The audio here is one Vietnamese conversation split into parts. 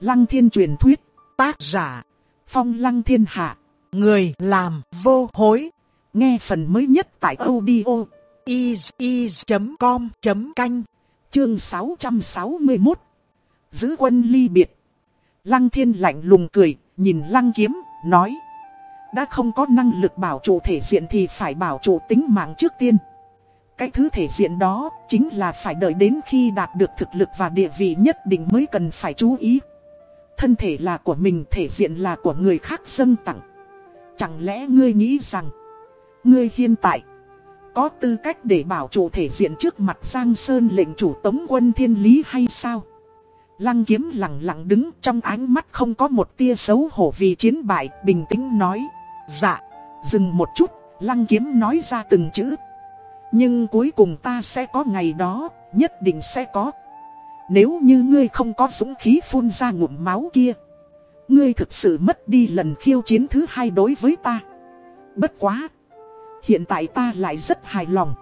Lăng thiên truyền thuyết, tác giả, phong lăng thiên hạ, người làm vô hối. Nghe phần mới nhất tại audio is.com.canh, chương 661. Giữ quân ly biệt. Lăng thiên lạnh lùng cười, nhìn lăng kiếm, nói. Đã không có năng lực bảo trụ thể diện thì phải bảo trụ tính mạng trước tiên. Cái thứ thể diện đó chính là phải đợi đến khi đạt được thực lực và địa vị nhất định mới cần phải chú ý. Thân thể là của mình, thể diện là của người khác dâng tặng. Chẳng lẽ ngươi nghĩ rằng, ngươi hiện tại có tư cách để bảo chủ thể diện trước mặt Giang Sơn lệnh chủ tống quân thiên lý hay sao? Lăng kiếm lặng lặng đứng trong ánh mắt không có một tia xấu hổ vì chiến bại, bình tĩnh nói. Dạ, dừng một chút, lăng kiếm nói ra từng chữ. Nhưng cuối cùng ta sẽ có ngày đó, nhất định sẽ có. Nếu như ngươi không có dũng khí phun ra ngụm máu kia. Ngươi thực sự mất đi lần khiêu chiến thứ hai đối với ta. Bất quá. Hiện tại ta lại rất hài lòng.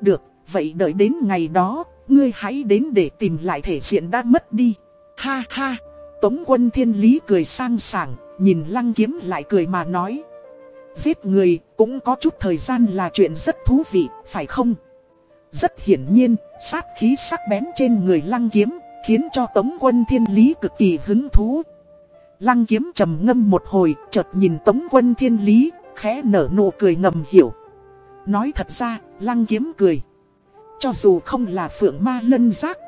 Được, vậy đợi đến ngày đó, ngươi hãy đến để tìm lại thể diện đã mất đi. Ha ha, Tống quân thiên lý cười sang sảng, nhìn lăng kiếm lại cười mà nói. Giết người cũng có chút thời gian là chuyện rất thú vị, phải không? Rất hiển nhiên, sát khí sắc bén trên người lăng kiếm, khiến cho tống quân thiên lý cực kỳ hứng thú. Lăng kiếm trầm ngâm một hồi, chợt nhìn tống quân thiên lý, khẽ nở nụ cười ngầm hiểu. Nói thật ra, lăng kiếm cười. Cho dù không là phượng ma lân giác,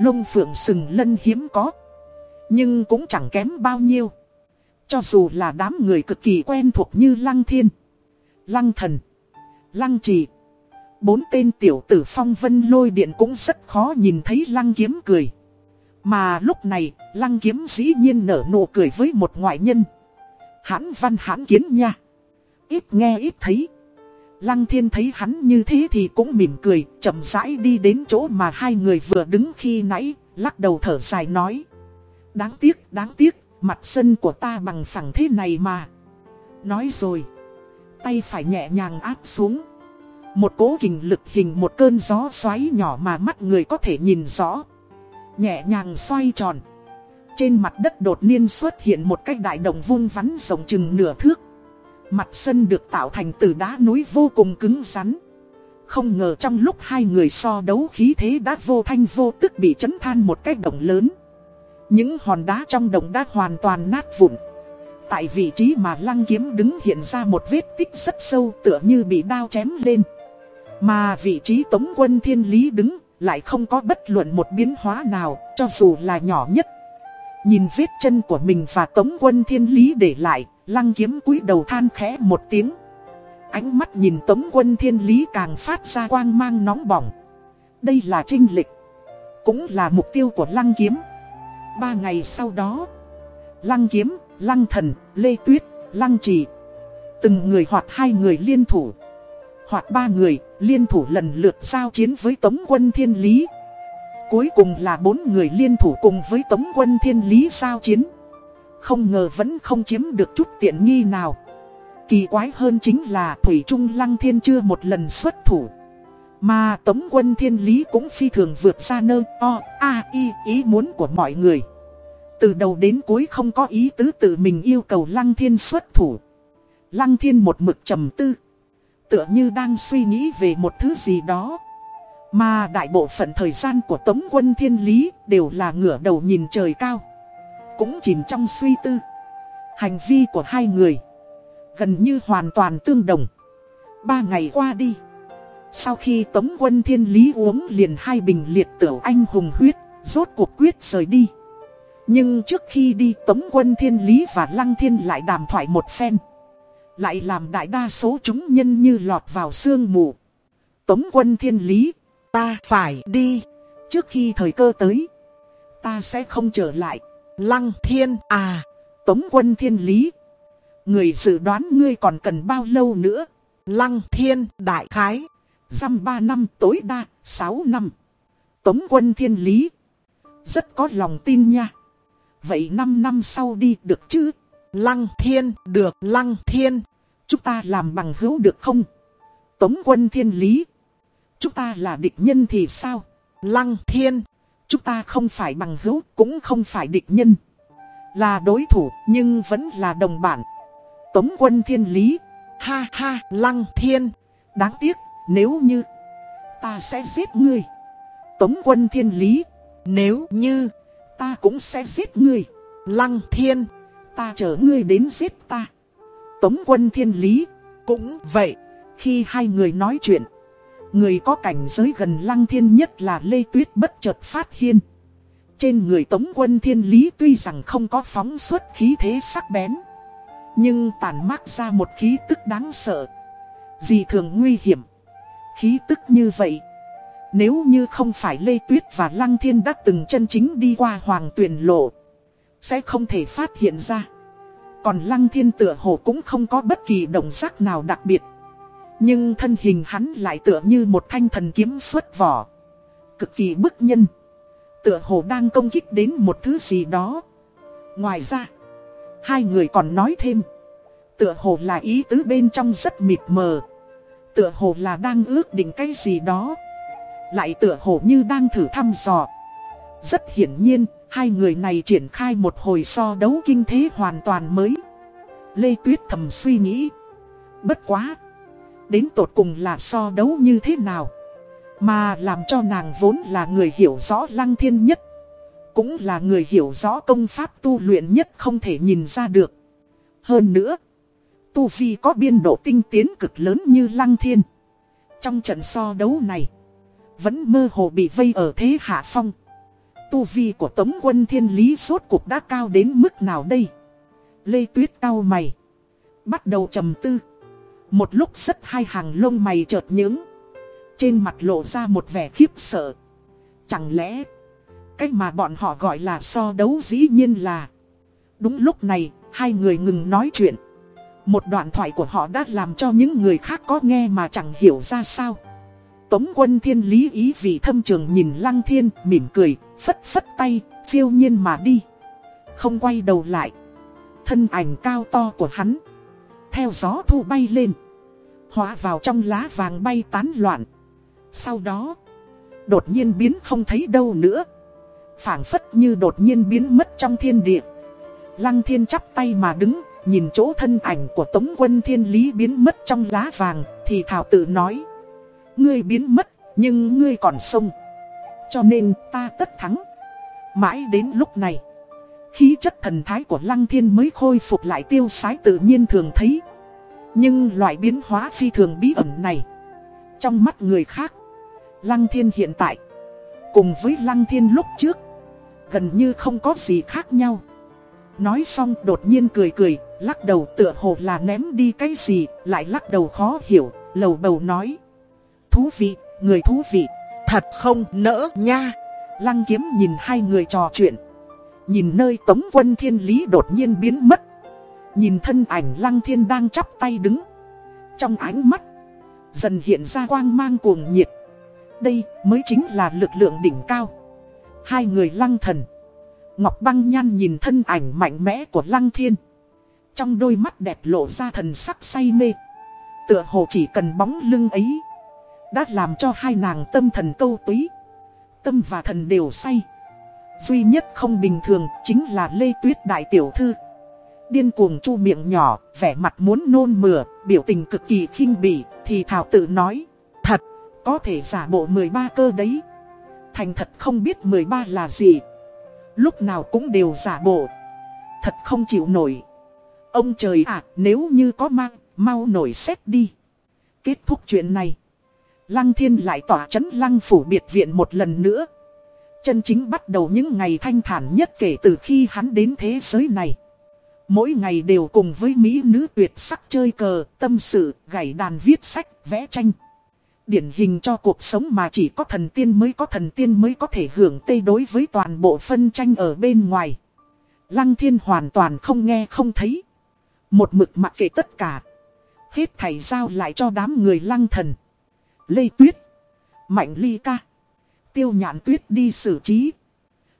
lông phượng sừng lân hiếm có, nhưng cũng chẳng kém bao nhiêu. Cho dù là đám người cực kỳ quen thuộc như Lăng Thiên, Lăng Thần, Lăng Trì. Bốn tên tiểu tử phong vân lôi điện cũng rất khó nhìn thấy Lăng Kiếm cười. Mà lúc này, Lăng Kiếm dĩ nhiên nở nụ cười với một ngoại nhân. Hãn văn hãn kiến nha. Ít nghe ít thấy. Lăng Thiên thấy hắn như thế thì cũng mỉm cười, chậm rãi đi đến chỗ mà hai người vừa đứng khi nãy, lắc đầu thở dài nói. Đáng tiếc, đáng tiếc, Mặt sân của ta bằng phẳng thế này mà Nói rồi Tay phải nhẹ nhàng áp xuống một cố kình lực hình một cơn gió xoáy nhỏ mà mắt người có thể nhìn rõ. Nhẹ nhàng xoay tròn. Trên mặt đất đột nhiên xuất hiện một cái đại đồng vuông vắn rộng chừng nửa thước. Mặt sân được tạo thành từ đá núi vô cùng cứng rắn. Không ngờ trong lúc hai người so đấu khí thế đã vô thanh vô tức bị chấn than một cái động lớn. Những hòn đá trong đồng đã hoàn toàn nát vụn. Tại vị trí mà lăng kiếm đứng hiện ra một vết tích rất sâu tựa như bị đao chém lên. Mà vị trí tống quân thiên lý đứng lại không có bất luận một biến hóa nào cho dù là nhỏ nhất. Nhìn vết chân của mình và tống quân thiên lý để lại, lăng kiếm cúi đầu than khẽ một tiếng. Ánh mắt nhìn tống quân thiên lý càng phát ra quang mang nóng bỏng. Đây là trinh lịch, cũng là mục tiêu của lăng kiếm. Ba ngày sau đó, Lăng Kiếm, Lăng Thần, Lê Tuyết, Lăng Trì. Từng người hoặc hai người liên thủ. Hoặc ba người liên thủ lần lượt giao chiến với Tống quân Thiên Lý. Cuối cùng là bốn người liên thủ cùng với Tống quân Thiên Lý giao chiến. Không ngờ vẫn không chiếm được chút tiện nghi nào. Kỳ quái hơn chính là Thủy Trung Lăng Thiên chưa một lần xuất thủ. Mà Tống quân Thiên Lý cũng phi thường vượt ra nơi o, a, i, ý muốn của mọi người. Từ đầu đến cuối không có ý tứ tự mình yêu cầu Lăng Thiên xuất thủ. Lăng Thiên một mực trầm tư. Tựa như đang suy nghĩ về một thứ gì đó. Mà đại bộ phận thời gian của Tống quân Thiên Lý đều là ngửa đầu nhìn trời cao. Cũng chìm trong suy tư. Hành vi của hai người gần như hoàn toàn tương đồng. Ba ngày qua đi. Sau khi Tống quân Thiên Lý uống liền hai bình liệt tửu anh hùng huyết, rốt cuộc quyết rời đi. Nhưng trước khi đi Tống quân Thiên Lý và Lăng Thiên lại đàm thoại một phen. Lại làm đại đa số chúng nhân như lọt vào sương mù. Tống quân Thiên Lý, ta phải đi. Trước khi thời cơ tới, ta sẽ không trở lại. Lăng Thiên à, Tống quân Thiên Lý. Người dự đoán ngươi còn cần bao lâu nữa? Lăng Thiên Đại Khái. Dăm ba năm tối đa, sáu năm. Tống quân Thiên Lý. Rất có lòng tin nha. Vậy năm năm sau đi được chứ? Lăng thiên, được lăng thiên. Chúng ta làm bằng hữu được không? Tống quân thiên lý. Chúng ta là địch nhân thì sao? Lăng thiên. Chúng ta không phải bằng hữu, cũng không phải địch nhân. Là đối thủ nhưng vẫn là đồng bản. Tống quân thiên lý. Ha ha, lăng thiên. Đáng tiếc, nếu như ta sẽ giết ngươi. Tống quân thiên lý. Nếu như ta cũng sẽ giết ngươi. Lăng thiên, ta chở ngươi đến giết ta. Tống quân thiên lý. Cũng vậy, khi hai người nói chuyện. Người có cảnh giới gần lăng thiên nhất là Lê Tuyết bất chợt phát hiện. Trên người tống quân thiên lý tuy rằng không có phóng xuất khí thế sắc bén. Nhưng tàn mát ra một khí tức đáng sợ. Gì thường nguy hiểm. Khí tức như vậy. Nếu như không phải Lê Tuyết và Lăng Thiên đã từng chân chính đi qua hoàng tuyển lộ. Sẽ không thể phát hiện ra. Còn Lăng Thiên tựa hồ cũng không có bất kỳ động tác nào đặc biệt. Nhưng thân hình hắn lại tựa như một thanh thần kiếm xuất vỏ. Cực kỳ bức nhân. Tựa hồ đang công kích đến một thứ gì đó. Ngoài ra, hai người còn nói thêm. Tựa hồ là ý tứ bên trong rất mịt mờ. Tựa hồ là đang ước định cái gì đó. Lại tựa hồ như đang thử thăm dò. Rất hiển nhiên, hai người này triển khai một hồi so đấu kinh thế hoàn toàn mới. Lê Tuyết thầm suy nghĩ. Bất quá. Đến tột cùng là so đấu như thế nào? Mà làm cho nàng vốn là người hiểu rõ lăng thiên nhất. Cũng là người hiểu rõ công pháp tu luyện nhất không thể nhìn ra được. Hơn nữa, tu vi có biên độ tinh tiến cực lớn như lăng thiên. Trong trận so đấu này, vẫn mơ hồ bị vây ở thế hạ phong. Tu vi của tống quân thiên lý suốt cuộc đã cao đến mức nào đây? Lê Tuyết cao mày. Bắt đầu trầm tư. Một lúc rất hai hàng lông mày chợt nhướng Trên mặt lộ ra một vẻ khiếp sợ. Chẳng lẽ, cách mà bọn họ gọi là so đấu dĩ nhiên là. Đúng lúc này, hai người ngừng nói chuyện. Một đoạn thoại của họ đã làm cho những người khác có nghe mà chẳng hiểu ra sao. Tống quân thiên lý ý vì thâm trường nhìn lăng thiên, mỉm cười, phất phất tay, phiêu nhiên mà đi. Không quay đầu lại. Thân ảnh cao to của hắn. Theo gió thu bay lên. Hóa vào trong lá vàng bay tán loạn. Sau đó, đột nhiên biến không thấy đâu nữa. phảng phất như đột nhiên biến mất trong thiên địa. Lăng thiên chắp tay mà đứng, nhìn chỗ thân ảnh của tống quân thiên lý biến mất trong lá vàng, thì thảo tự nói. Ngươi biến mất, nhưng ngươi còn sống. Cho nên ta tất thắng. Mãi đến lúc này, khí chất thần thái của lăng thiên mới khôi phục lại tiêu sái tự nhiên thường thấy. Nhưng loại biến hóa phi thường bí ẩn này, trong mắt người khác, Lăng thiên hiện tại Cùng với lăng thiên lúc trước Gần như không có gì khác nhau Nói xong đột nhiên cười cười Lắc đầu tựa hồ là ném đi cái gì Lại lắc đầu khó hiểu Lầu bầu nói Thú vị, người thú vị Thật không nỡ nha Lăng kiếm nhìn hai người trò chuyện Nhìn nơi tống quân thiên lý đột nhiên biến mất Nhìn thân ảnh lăng thiên đang chắp tay đứng Trong ánh mắt, Dần hiện ra quang mang cuồng nhiệt đây mới chính là lực lượng đỉnh cao. Hai người lăng thần. Ngọc băng nhan nhìn thân ảnh mạnh mẽ của lăng thiên. Trong đôi mắt đẹp lộ ra thần sắc say mê. Tựa hồ chỉ cần bóng lưng ấy. Đã làm cho hai nàng tâm thần câu túy. Tâm và thần đều say. Duy nhất không bình thường chính là Lê Tuyết Đại Tiểu Thư. Điên cuồng chu miệng nhỏ, vẻ mặt muốn nôn mửa, biểu tình cực kỳ khinh bỉ, thì Thảo tự nói. Thật, có thể giả bộ 13 cơ đấy Thành thật không biết 13 là gì Lúc nào cũng đều giả bộ Thật không chịu nổi Ông trời ạ à, nếu như có mang Mau nổi xét đi Kết thúc chuyện này Lăng thiên lại tỏa chấn lăng phủ biệt viện một lần nữa Chân chính bắt đầu những ngày thanh thản nhất kể từ khi hắn đến thế giới này Mỗi ngày đều cùng với mỹ nữ tuyệt sắc chơi cờ, tâm sự, gảy đàn viết sách, vẽ tranh điển hình cho cuộc sống mà chỉ có thần tiên mới có thần tiên mới có thể hưởng tê đối với toàn bộ phân tranh ở bên ngoài. Lăng thiên hoàn toàn không nghe không thấy. Một mực mặc kệ tất cả. Hết thảy giao lại cho đám người lăng thần. Lê Tuyết. Mạnh ly ca. Tiêu Nhạn tuyết đi xử trí.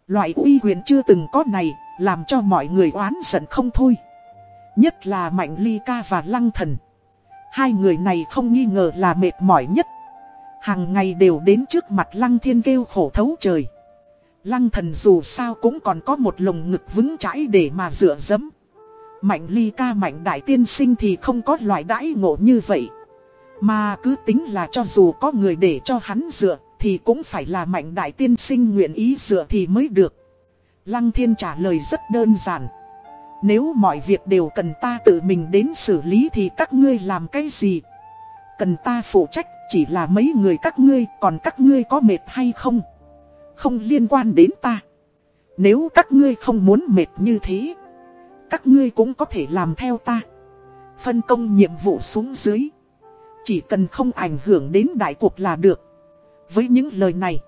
Loại uy quyền chưa từng có này, làm cho mọi người oán giận không thôi. Nhất là Mạnh Ly Ca và Lăng Thần. Hai người này không nghi ngờ là mệt mỏi nhất. Hàng ngày đều đến trước mặt lăng thiên kêu khổ thấu trời. Lăng thần dù sao cũng còn có một lồng ngực vững chãi để mà dựa dẫm. Mạnh ly ca mạnh đại tiên sinh thì không có loại đãi ngộ như vậy. Mà cứ tính là cho dù có người để cho hắn dựa thì cũng phải là mạnh đại tiên sinh nguyện ý dựa thì mới được. Lăng thiên trả lời rất đơn giản. Nếu mọi việc đều cần ta tự mình đến xử lý thì các ngươi làm cái gì? Cần ta phụ trách chỉ là mấy người các ngươi còn các ngươi có mệt hay không? Không liên quan đến ta. Nếu các ngươi không muốn mệt như thế, các ngươi cũng có thể làm theo ta. Phân công nhiệm vụ xuống dưới. Chỉ cần không ảnh hưởng đến đại cuộc là được. Với những lời này,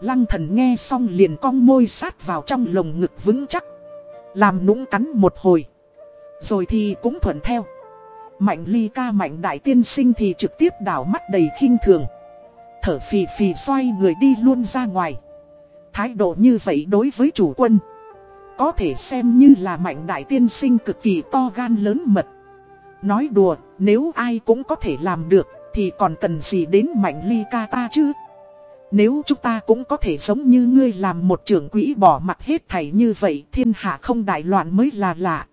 lăng thần nghe xong liền cong môi sát vào trong lồng ngực vững chắc. Làm nũng cắn một hồi. Rồi thì cũng thuận theo. Mạnh ly ca mạnh đại tiên sinh thì trực tiếp đảo mắt đầy khinh thường. Thở phì phì xoay người đi luôn ra ngoài. Thái độ như vậy đối với chủ quân. Có thể xem như là mạnh đại tiên sinh cực kỳ to gan lớn mật. Nói đùa, nếu ai cũng có thể làm được, thì còn cần gì đến mạnh ly ca ta chứ? Nếu chúng ta cũng có thể giống như ngươi làm một trưởng quỹ bỏ mặt hết thảy như vậy, thiên hạ không đại loạn mới là lạ.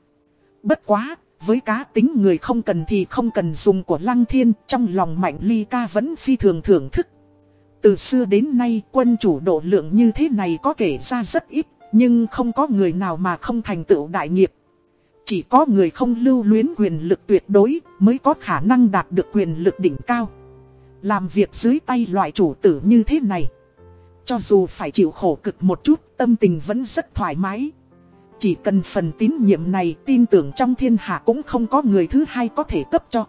Bất quá, với cá tính người không cần thì không cần dùng của lăng thiên, trong lòng mạnh ly ca vẫn phi thường thưởng thức. Từ xưa đến nay quân chủ độ lượng như thế này có kể ra rất ít, nhưng không có người nào mà không thành tựu đại nghiệp. Chỉ có người không lưu luyến quyền lực tuyệt đối mới có khả năng đạt được quyền lực đỉnh cao. Làm việc dưới tay loại chủ tử như thế này. Cho dù phải chịu khổ cực một chút, tâm tình vẫn rất thoải mái. Chỉ cần phần tín nhiệm này tin tưởng trong thiên hạ cũng không có người thứ hai có thể cấp cho.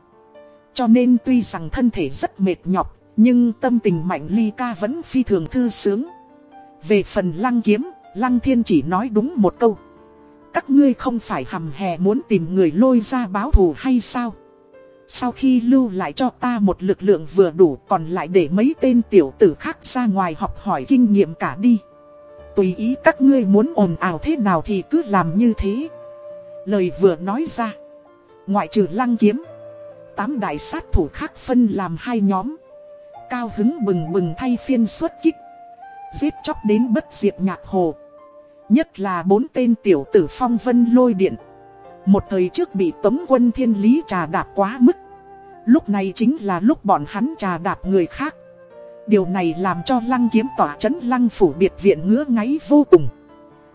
Cho nên tuy rằng thân thể rất mệt nhọc, nhưng tâm tình mạnh ly ca vẫn phi thường thư sướng. Về phần lăng kiếm, lăng thiên chỉ nói đúng một câu. Các ngươi không phải hầm hè muốn tìm người lôi ra báo thù hay sao? Sau khi lưu lại cho ta một lực lượng vừa đủ, còn lại để mấy tên tiểu tử khác ra ngoài học hỏi kinh nghiệm cả đi. Tùy ý các ngươi muốn ồn ào thế nào thì cứ làm như thế. Lời vừa nói ra. Ngoại trừ lăng kiếm. Tám đại sát thủ khác phân làm hai nhóm. Cao hứng bừng bừng thay phiên xuất kích. Giết chóc đến bất diệt nhạc hồ. Nhất là bốn tên tiểu tử phong vân lôi điện. Một thời trước bị tống quân thiên lý trà đạp quá mức. Lúc này chính là lúc bọn hắn trà đạp người khác. Điều này làm cho lăng kiếm tỏa chấn lăng phủ biệt viện ngứa ngáy vô cùng.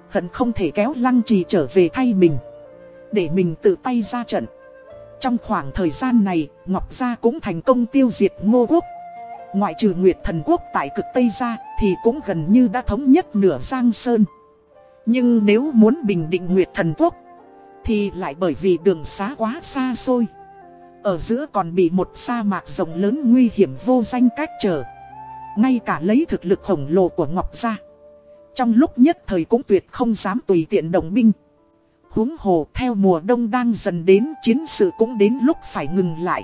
Hận không thể kéo lăng trì trở về thay mình. Để mình tự tay ra trận. Trong khoảng thời gian này, Ngọc Gia cũng thành công tiêu diệt ngô quốc. Ngoại trừ Nguyệt Thần Quốc tại cực Tây ra, thì cũng gần như đã thống nhất nửa Giang Sơn. Nhưng nếu muốn bình định Nguyệt Thần Quốc, thì lại bởi vì đường xá quá xa xôi. Ở giữa còn bị một sa mạc rộng lớn nguy hiểm vô danh cách trở. Ngay cả lấy thực lực khổng lồ của Ngọc ra. Trong lúc nhất thời cũng tuyệt không dám tùy tiện động binh. huống hồ theo mùa đông đang dần đến chiến sự cũng đến lúc phải ngừng lại.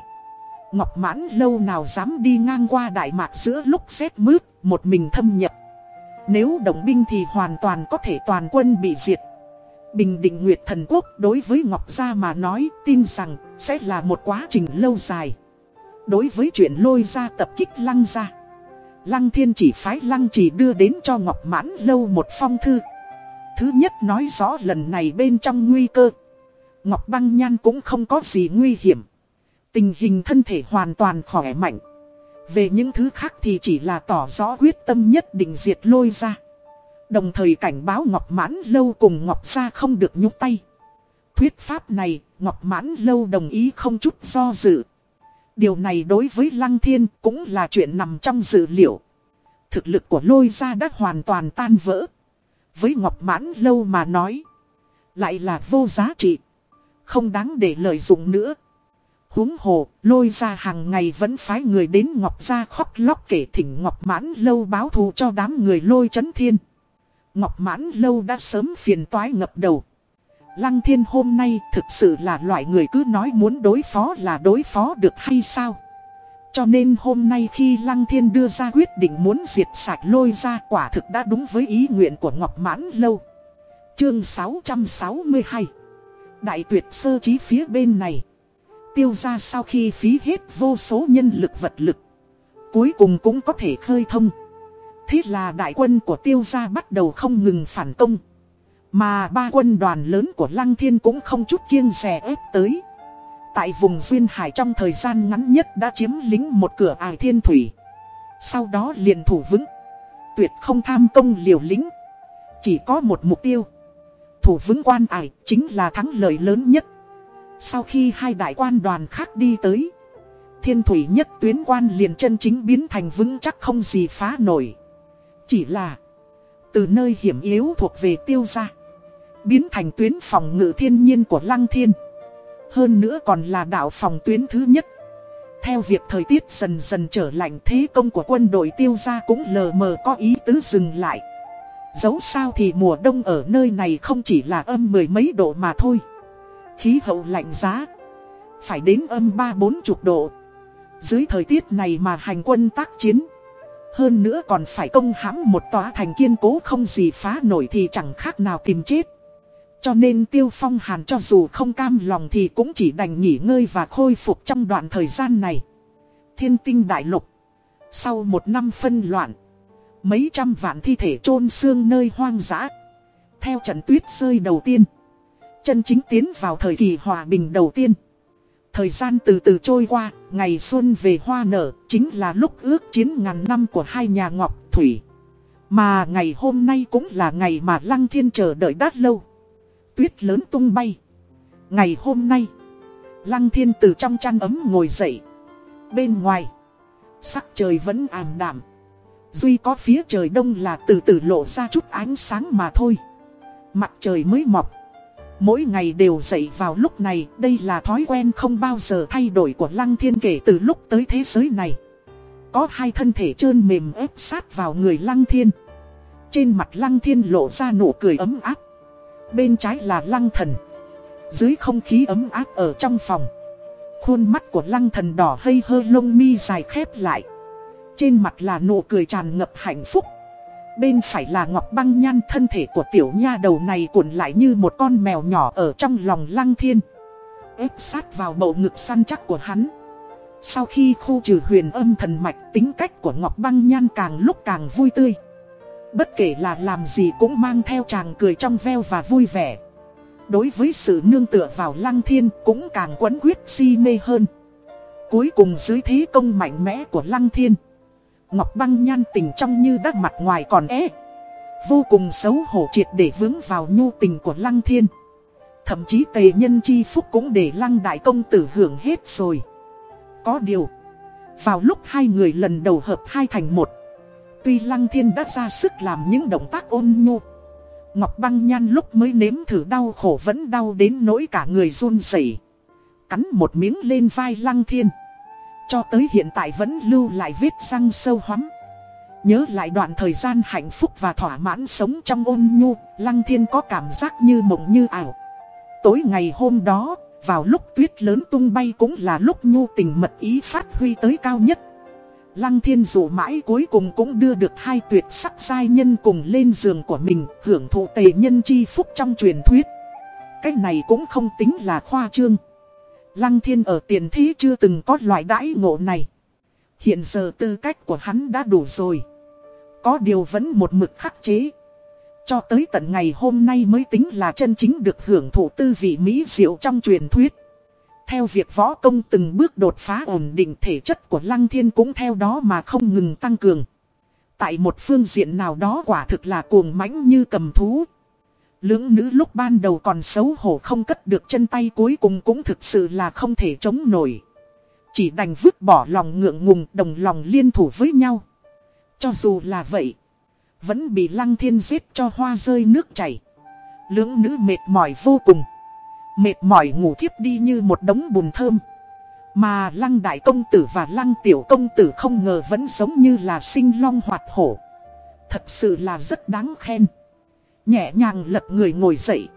Ngọc mãn lâu nào dám đi ngang qua Đại Mạc giữa lúc rét mướt, một mình thâm nhập. Nếu đồng binh thì hoàn toàn có thể toàn quân bị diệt. Bình định Nguyệt Thần Quốc đối với Ngọc Gia mà nói, tin rằng sẽ là một quá trình lâu dài. Đối với chuyện lôi ra tập kích Lăng Gia. Lăng Thiên chỉ phái Lăng chỉ đưa đến cho Ngọc Mãn Lâu một phong thư. Thứ nhất nói rõ lần này bên trong nguy cơ. Ngọc Băng Nhan cũng không có gì nguy hiểm. Tình hình thân thể hoàn toàn khỏe mạnh. Về những thứ khác thì chỉ là tỏ rõ quyết tâm nhất định diệt lôi ra. Đồng thời cảnh báo Ngọc Mãn Lâu cùng Ngọc Gia không được nhúc tay. Thuyết pháp này, Ngọc Mãn Lâu đồng ý không chút do dự. Điều này đối với Lăng Thiên cũng là chuyện nằm trong dự liệu. Thực lực của lôi gia đã hoàn toàn tan vỡ. Với Ngọc Mãn Lâu mà nói, lại là vô giá trị. Không đáng để lợi dụng nữa huống hồ, lôi ra hàng ngày vẫn phái người đến Ngọc Gia khóc lóc kể thỉnh Ngọc Mãn Lâu báo thù cho đám người lôi chấn thiên. Ngọc Mãn Lâu đã sớm phiền toái ngập đầu. Lăng thiên hôm nay thực sự là loại người cứ nói muốn đối phó là đối phó được hay sao? Cho nên hôm nay khi Lăng Thiên đưa ra quyết định muốn diệt sạch lôi ra quả thực đã đúng với ý nguyện của Ngọc Mãn Lâu. Chương 662 Đại tuyệt sơ chí phía bên này tiêu ra sau khi phí hết vô số nhân lực vật lực. Cuối cùng cũng có thể khơi thông. Thế là đại quân của tiêu gia bắt đầu không ngừng phản công. Mà ba quân đoàn lớn của Lăng Thiên cũng không chút kiêng rè ép tới. Tại vùng Duyên Hải trong thời gian ngắn nhất đã chiếm lính một cửa ải thiên thủy. Sau đó liền thủ vững. Tuyệt không tham công liều lính. Chỉ có một mục tiêu. Thủ vững quan ải chính là thắng lợi lớn nhất. Sau khi hai đại quan đoàn khác đi tới. Thiên thủy nhất tuyến quan liền chân chính biến thành vững chắc không gì phá nổi. Chỉ là, từ nơi hiểm yếu thuộc về tiêu gia, Biến thành tuyến phòng ngự thiên nhiên của Lăng Thiên Hơn nữa còn là đạo phòng tuyến thứ nhất Theo việc thời tiết dần dần trở lạnh thế công của quân đội tiêu gia cũng lờ mờ có ý tứ dừng lại Dẫu sao thì mùa đông ở nơi này không chỉ là âm mười mấy độ mà thôi Khí hậu lạnh giá Phải đến âm ba bốn chục độ Dưới thời tiết này mà hành quân tác chiến hơn nữa còn phải công hãm một tòa thành kiên cố không gì phá nổi thì chẳng khác nào tìm chết. Cho nên Tiêu Phong Hàn cho dù không cam lòng thì cũng chỉ đành nghỉ ngơi và khôi phục trong đoạn thời gian này. Thiên tinh đại lục. Sau một năm phân loạn, mấy trăm vạn thi thể chôn xương nơi hoang dã. Theo trận tuyết rơi đầu tiên, chân chính tiến vào thời kỳ hòa bình đầu tiên. Thời gian từ từ trôi qua, ngày xuân về hoa nở, chính là lúc ước chiến ngàn năm của hai nhà Ngọc Thủy. Mà ngày hôm nay cũng là ngày mà Lăng Thiên chờ đợi đắt lâu. Tuyết lớn tung bay. Ngày hôm nay, Lăng Thiên từ trong chăn ấm ngồi dậy. Bên ngoài, sắc trời vẫn ảm đạm. Duy có phía trời đông là từ từ lộ ra chút ánh sáng mà thôi. Mặt trời mới mọc. Mỗi ngày đều dậy vào lúc này, đây là thói quen không bao giờ thay đổi của Lăng Thiên kể từ lúc tới thế giới này. Có hai thân thể trơn mềm ép sát vào người Lăng Thiên. Trên mặt Lăng Thiên lộ ra nụ cười ấm áp. Bên trái là Lăng Thần. Dưới không khí ấm áp ở trong phòng. Khuôn mắt của Lăng Thần đỏ hơi hơ lông mi dài khép lại. Trên mặt là nụ cười tràn ngập hạnh phúc. Bên phải là Ngọc Băng Nhan thân thể của tiểu nha đầu này cuộn lại như một con mèo nhỏ ở trong lòng lăng thiên. ép sát vào bầu ngực săn chắc của hắn. Sau khi khu trừ huyền âm thần mạch, tính cách của Ngọc Băng Nhan càng lúc càng vui tươi. Bất kể là làm gì cũng mang theo chàng cười trong veo và vui vẻ. Đối với sự nương tựa vào lăng thiên cũng càng quấn quyết si mê hơn. Cuối cùng dưới thế công mạnh mẽ của lăng thiên. Ngọc băng nhan tình trong như đắc mặt ngoài còn é. Vô cùng xấu hổ triệt để vướng vào nhu tình của lăng thiên. Thậm chí tề nhân chi phúc cũng để lăng đại công tử hưởng hết rồi. Có điều. Vào lúc hai người lần đầu hợp hai thành một. Tuy lăng thiên đã ra sức làm những động tác ôn nhu. Ngọc băng nhan lúc mới nếm thử đau khổ vẫn đau đến nỗi cả người run rẩy, Cắn một miếng lên vai lăng thiên. Cho tới hiện tại vẫn lưu lại vết răng sâu hoắm. Nhớ lại đoạn thời gian hạnh phúc và thỏa mãn sống trong ôn nhu, Lăng thiên có cảm giác như mộng như ảo. Tối ngày hôm đó, Vào lúc tuyết lớn tung bay cũng là lúc nhu tình mật ý phát huy tới cao nhất. Lăng thiên dù mãi cuối cùng cũng đưa được hai tuyệt sắc giai nhân cùng lên giường của mình, Hưởng thụ tề nhân chi phúc trong truyền thuyết. Cái này cũng không tính là khoa trương. Lăng thiên ở tiền thế chưa từng có loại đãi ngộ này. Hiện giờ tư cách của hắn đã đủ rồi. Có điều vẫn một mực khắc chế. Cho tới tận ngày hôm nay mới tính là chân chính được hưởng thụ tư vị mỹ diệu trong truyền thuyết. Theo việc võ công từng bước đột phá ổn định thể chất của Lăng Thiên cũng theo đó mà không ngừng tăng cường. Tại một phương diện nào đó quả thực là cuồng mãnh như cầm thú. Lưỡng nữ lúc ban đầu còn xấu hổ không cất được chân tay cuối cùng cũng thực sự là không thể chống nổi. Chỉ đành vứt bỏ lòng ngượng ngùng đồng lòng liên thủ với nhau. Cho dù là vậy, vẫn bị lăng thiên giết cho hoa rơi nước chảy. Lưỡng nữ mệt mỏi vô cùng. Mệt mỏi ngủ thiếp đi như một đống bùn thơm. Mà lăng đại công tử và lăng tiểu công tử không ngờ vẫn giống như là sinh long hoạt hổ. Thật sự là rất đáng khen. Nhẹ nhàng lật người ngồi dậy.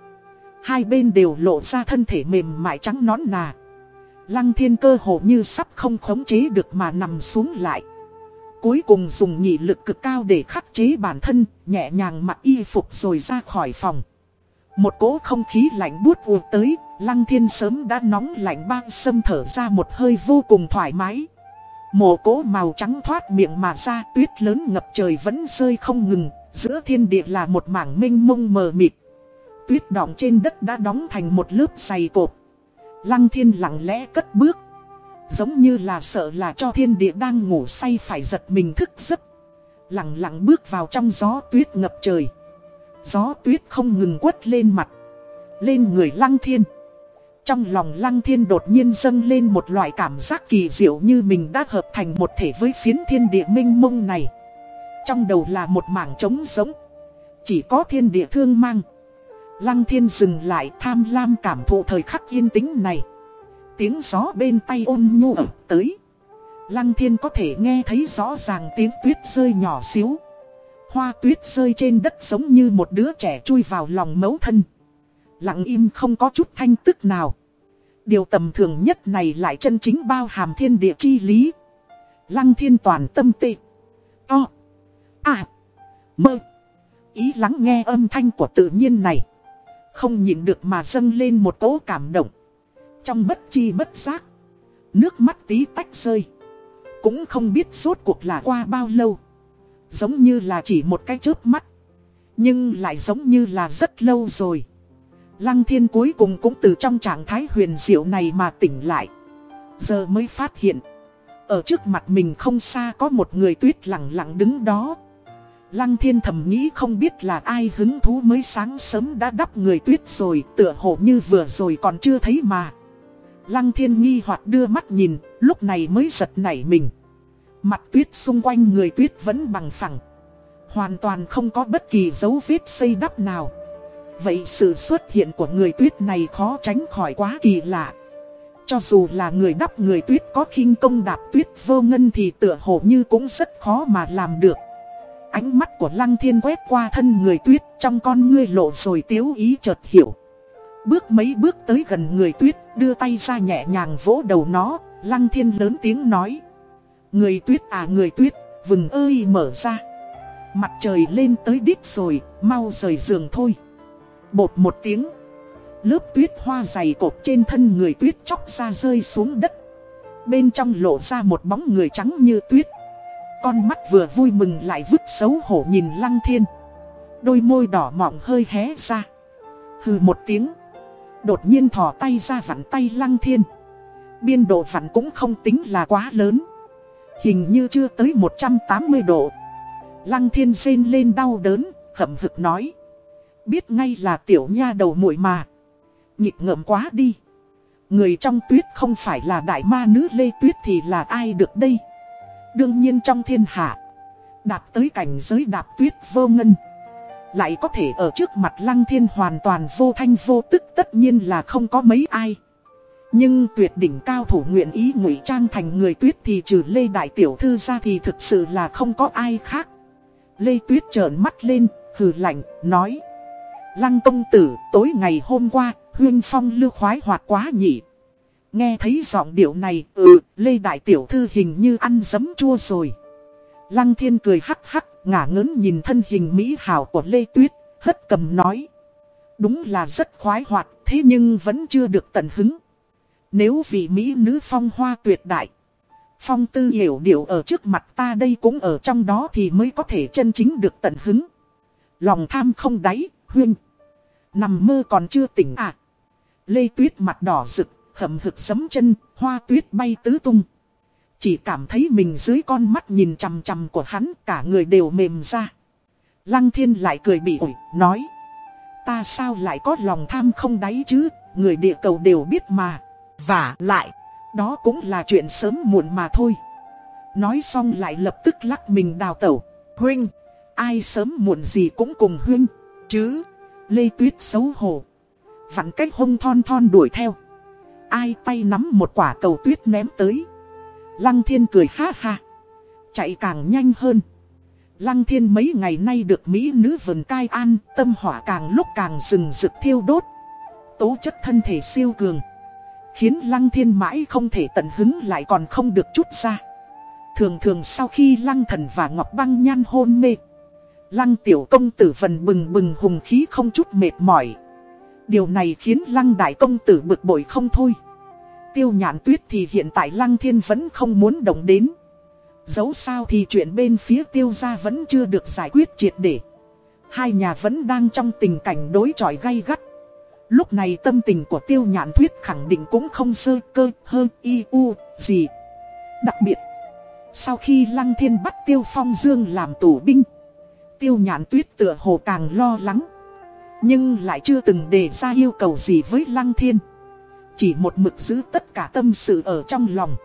Hai bên đều lộ ra thân thể mềm mại trắng nón nà. Lăng thiên cơ hồ như sắp không khống chế được mà nằm xuống lại. Cuối cùng dùng nhị lực cực cao để khắc chế bản thân, nhẹ nhàng mặc y phục rồi ra khỏi phòng. Một cỗ không khí lạnh buốt vụt tới, lăng thiên sớm đã nóng lạnh băng xâm thở ra một hơi vô cùng thoải mái. Mồ cố màu trắng thoát miệng mà ra tuyết lớn ngập trời vẫn rơi không ngừng, giữa thiên địa là một mảng mênh mông mờ mịt. Tuyết đọng trên đất đã đóng thành một lớp dày cột. Lăng thiên lặng lẽ cất bước. Giống như là sợ là cho thiên địa đang ngủ say phải giật mình thức giấc. Lặng lặng bước vào trong gió tuyết ngập trời. Gió tuyết không ngừng quất lên mặt. Lên người lăng thiên. Trong lòng lăng thiên đột nhiên dâng lên một loại cảm giác kỳ diệu như mình đã hợp thành một thể với phiến thiên địa minh mông này. Trong đầu là một mảng trống giống. Chỉ có thiên địa thương mang. Lăng thiên dừng lại tham lam cảm thụ thời khắc yên tĩnh này. Tiếng gió bên tay ôn nhu ập tới. Lăng thiên có thể nghe thấy rõ ràng tiếng tuyết rơi nhỏ xíu. Hoa tuyết rơi trên đất giống như một đứa trẻ chui vào lòng mẫu thân. Lặng im không có chút thanh tức nào. Điều tầm thường nhất này lại chân chính bao hàm thiên địa chi lý. Lăng thiên toàn tâm tị. To. À. Mơ. Ý lắng nghe âm thanh của tự nhiên này. Không nhịn được mà dâng lên một cỗ cảm động. Trong bất chi bất giác. Nước mắt tí tách rơi. Cũng không biết suốt cuộc là qua bao lâu. Giống như là chỉ một cái chớp mắt. Nhưng lại giống như là rất lâu rồi. Lăng thiên cuối cùng cũng từ trong trạng thái huyền diệu này mà tỉnh lại. Giờ mới phát hiện. Ở trước mặt mình không xa có một người tuyết lặng lặng đứng đó. Lăng thiên thầm nghĩ không biết là ai hứng thú mới sáng sớm đã đắp người tuyết rồi tựa hồ như vừa rồi còn chưa thấy mà. Lăng thiên nghi hoặc đưa mắt nhìn, lúc này mới giật nảy mình. Mặt tuyết xung quanh người tuyết vẫn bằng phẳng. Hoàn toàn không có bất kỳ dấu vết xây đắp nào. Vậy sự xuất hiện của người tuyết này khó tránh khỏi quá kỳ lạ. Cho dù là người đắp người tuyết có khinh công đạp tuyết vô ngân thì tựa hồ như cũng rất khó mà làm được. Ánh mắt của lăng thiên quét qua thân người tuyết trong con ngươi lộ rồi tiếu ý chợt hiểu. Bước mấy bước tới gần người tuyết, đưa tay ra nhẹ nhàng vỗ đầu nó, lăng thiên lớn tiếng nói. Người tuyết à người tuyết, vừng ơi mở ra. Mặt trời lên tới đít rồi, mau rời giường thôi. Bột một tiếng. Lớp tuyết hoa dày cột trên thân người tuyết chóc ra rơi xuống đất. Bên trong lộ ra một bóng người trắng như tuyết. Con mắt vừa vui mừng lại vứt xấu hổ nhìn lăng thiên. Đôi môi đỏ mọng hơi hé ra. Hừ một tiếng. Đột nhiên thò tay ra vặn tay lăng thiên. Biên độ vặn cũng không tính là quá lớn. Hình như chưa tới 180 độ. Lăng thiên rên lên đau đớn, hậm hực nói. Biết ngay là tiểu nha đầu muội mà. Nhịp ngợm quá đi. Người trong tuyết không phải là đại ma nữ Lê Tuyết thì là ai được đây? Đương nhiên trong thiên hạ. đạt tới cảnh giới đạp tuyết vô ngân. Lại có thể ở trước mặt lăng thiên hoàn toàn vô thanh vô tức tất nhiên là không có mấy ai. Nhưng tuyệt đỉnh cao thủ nguyện ý ngụy trang thành người tuyết thì trừ Lê Đại Tiểu Thư ra thì thực sự là không có ai khác. Lê Tuyết trợn mắt lên, hừ lạnh, nói. Lăng công tử, tối ngày hôm qua, huyên phong lưu khoái hoạt quá nhỉ. Nghe thấy giọng điệu này, ừ, Lê Đại Tiểu Thư hình như ăn giấm chua rồi. Lăng thiên cười hắc hắc, ngả ngớn nhìn thân hình mỹ hảo của Lê Tuyết, hất cầm nói. Đúng là rất khoái hoạt, thế nhưng vẫn chưa được tận hứng. Nếu vị Mỹ nữ phong hoa tuyệt đại, phong tư hiểu điệu ở trước mặt ta đây cũng ở trong đó thì mới có thể chân chính được tận hứng. Lòng tham không đáy, huynh. Nằm mơ còn chưa tỉnh à. Lê Tuyết mặt đỏ rực, hầm hực sấm chân, hoa tuyết bay tứ tung. Chỉ cảm thấy mình dưới con mắt nhìn chằm chằm của hắn cả người đều mềm ra. Lăng thiên lại cười bị ủi, nói. Ta sao lại có lòng tham không đáy chứ, người địa cầu đều biết mà. Và lại, đó cũng là chuyện sớm muộn mà thôi. Nói xong lại lập tức lắc mình đào tẩu. Huynh, ai sớm muộn gì cũng cùng Huynh, chứ. Lê Tuyết xấu hổ. Vặn cách hông thon thon đuổi theo. Ai tay nắm một quả cầu tuyết ném tới. Lăng thiên cười ha ha. Chạy càng nhanh hơn. Lăng thiên mấy ngày nay được Mỹ nữ vườn cai an, tâm hỏa càng lúc càng rừng rực thiêu đốt. Tố chất thân thể siêu cường. Khiến lăng thiên mãi không thể tận hứng lại còn không được chút ra. Thường thường sau khi lăng thần và ngọc băng nhan hôn mê. Lăng tiểu công tử phần bừng bừng hùng khí không chút mệt mỏi. Điều này khiến lăng đại công tử bực bội không thôi. Tiêu nhạn tuyết thì hiện tại Lăng Thiên vẫn không muốn động đến. Dẫu sao thì chuyện bên phía tiêu gia vẫn chưa được giải quyết triệt để. Hai nhà vẫn đang trong tình cảnh đối chọi gay gắt. Lúc này tâm tình của tiêu nhạn thuyết khẳng định cũng không sơ cơ hơn y u gì. Đặc biệt, sau khi Lăng Thiên bắt tiêu phong dương làm tù binh, tiêu nhạn tuyết tựa hồ càng lo lắng. Nhưng lại chưa từng đề ra yêu cầu gì với Lăng Thiên. Chỉ một mực giữ tất cả tâm sự ở trong lòng.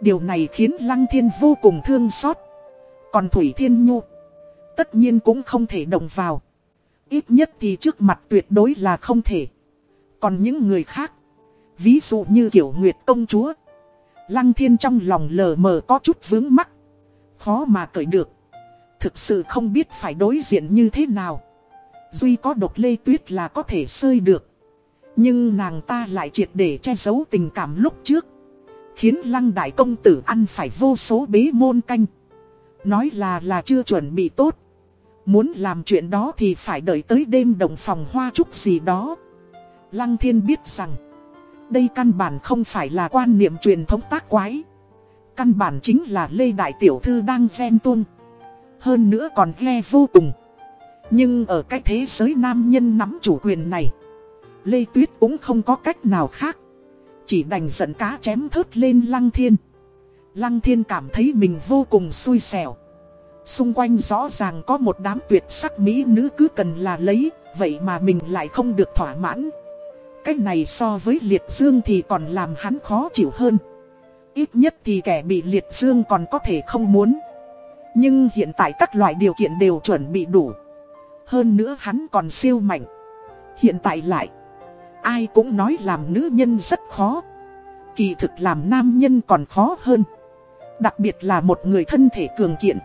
Điều này khiến Lăng Thiên vô cùng thương xót. Còn Thủy Thiên Nhu, tất nhiên cũng không thể động vào. Ít nhất thì trước mặt tuyệt đối là không thể. Còn những người khác, ví dụ như kiểu Nguyệt Công Chúa, Lăng Thiên trong lòng lờ mờ có chút vướng mắc. Khó mà cởi được. Thực sự không biết phải đối diện như thế nào. Duy có độc lê tuyết là có thể sơi được. Nhưng nàng ta lại triệt để che giấu tình cảm lúc trước. Khiến lăng đại công tử ăn phải vô số bế môn canh. Nói là là chưa chuẩn bị tốt. Muốn làm chuyện đó thì phải đợi tới đêm đồng phòng hoa trúc gì đó. Lăng thiên biết rằng. Đây căn bản không phải là quan niệm truyền thống tác quái. Căn bản chính là Lê Đại Tiểu Thư đang ghen tuông. Hơn nữa còn ghe vô cùng. Nhưng ở cái thế giới nam nhân nắm chủ quyền này. Lê Tuyết cũng không có cách nào khác. Chỉ đành giận cá chém thớt lên Lăng Thiên. Lăng Thiên cảm thấy mình vô cùng xui xẻo. Xung quanh rõ ràng có một đám tuyệt sắc mỹ nữ cứ cần là lấy, vậy mà mình lại không được thỏa mãn. Cái này so với liệt dương thì còn làm hắn khó chịu hơn. Ít nhất thì kẻ bị liệt dương còn có thể không muốn. Nhưng hiện tại các loại điều kiện đều chuẩn bị đủ. Hơn nữa hắn còn siêu mạnh. Hiện tại lại, ai cũng nói làm nữ nhân rất khó. Kỳ thực làm nam nhân còn khó hơn. Đặc biệt là một người thân thể cường kiện.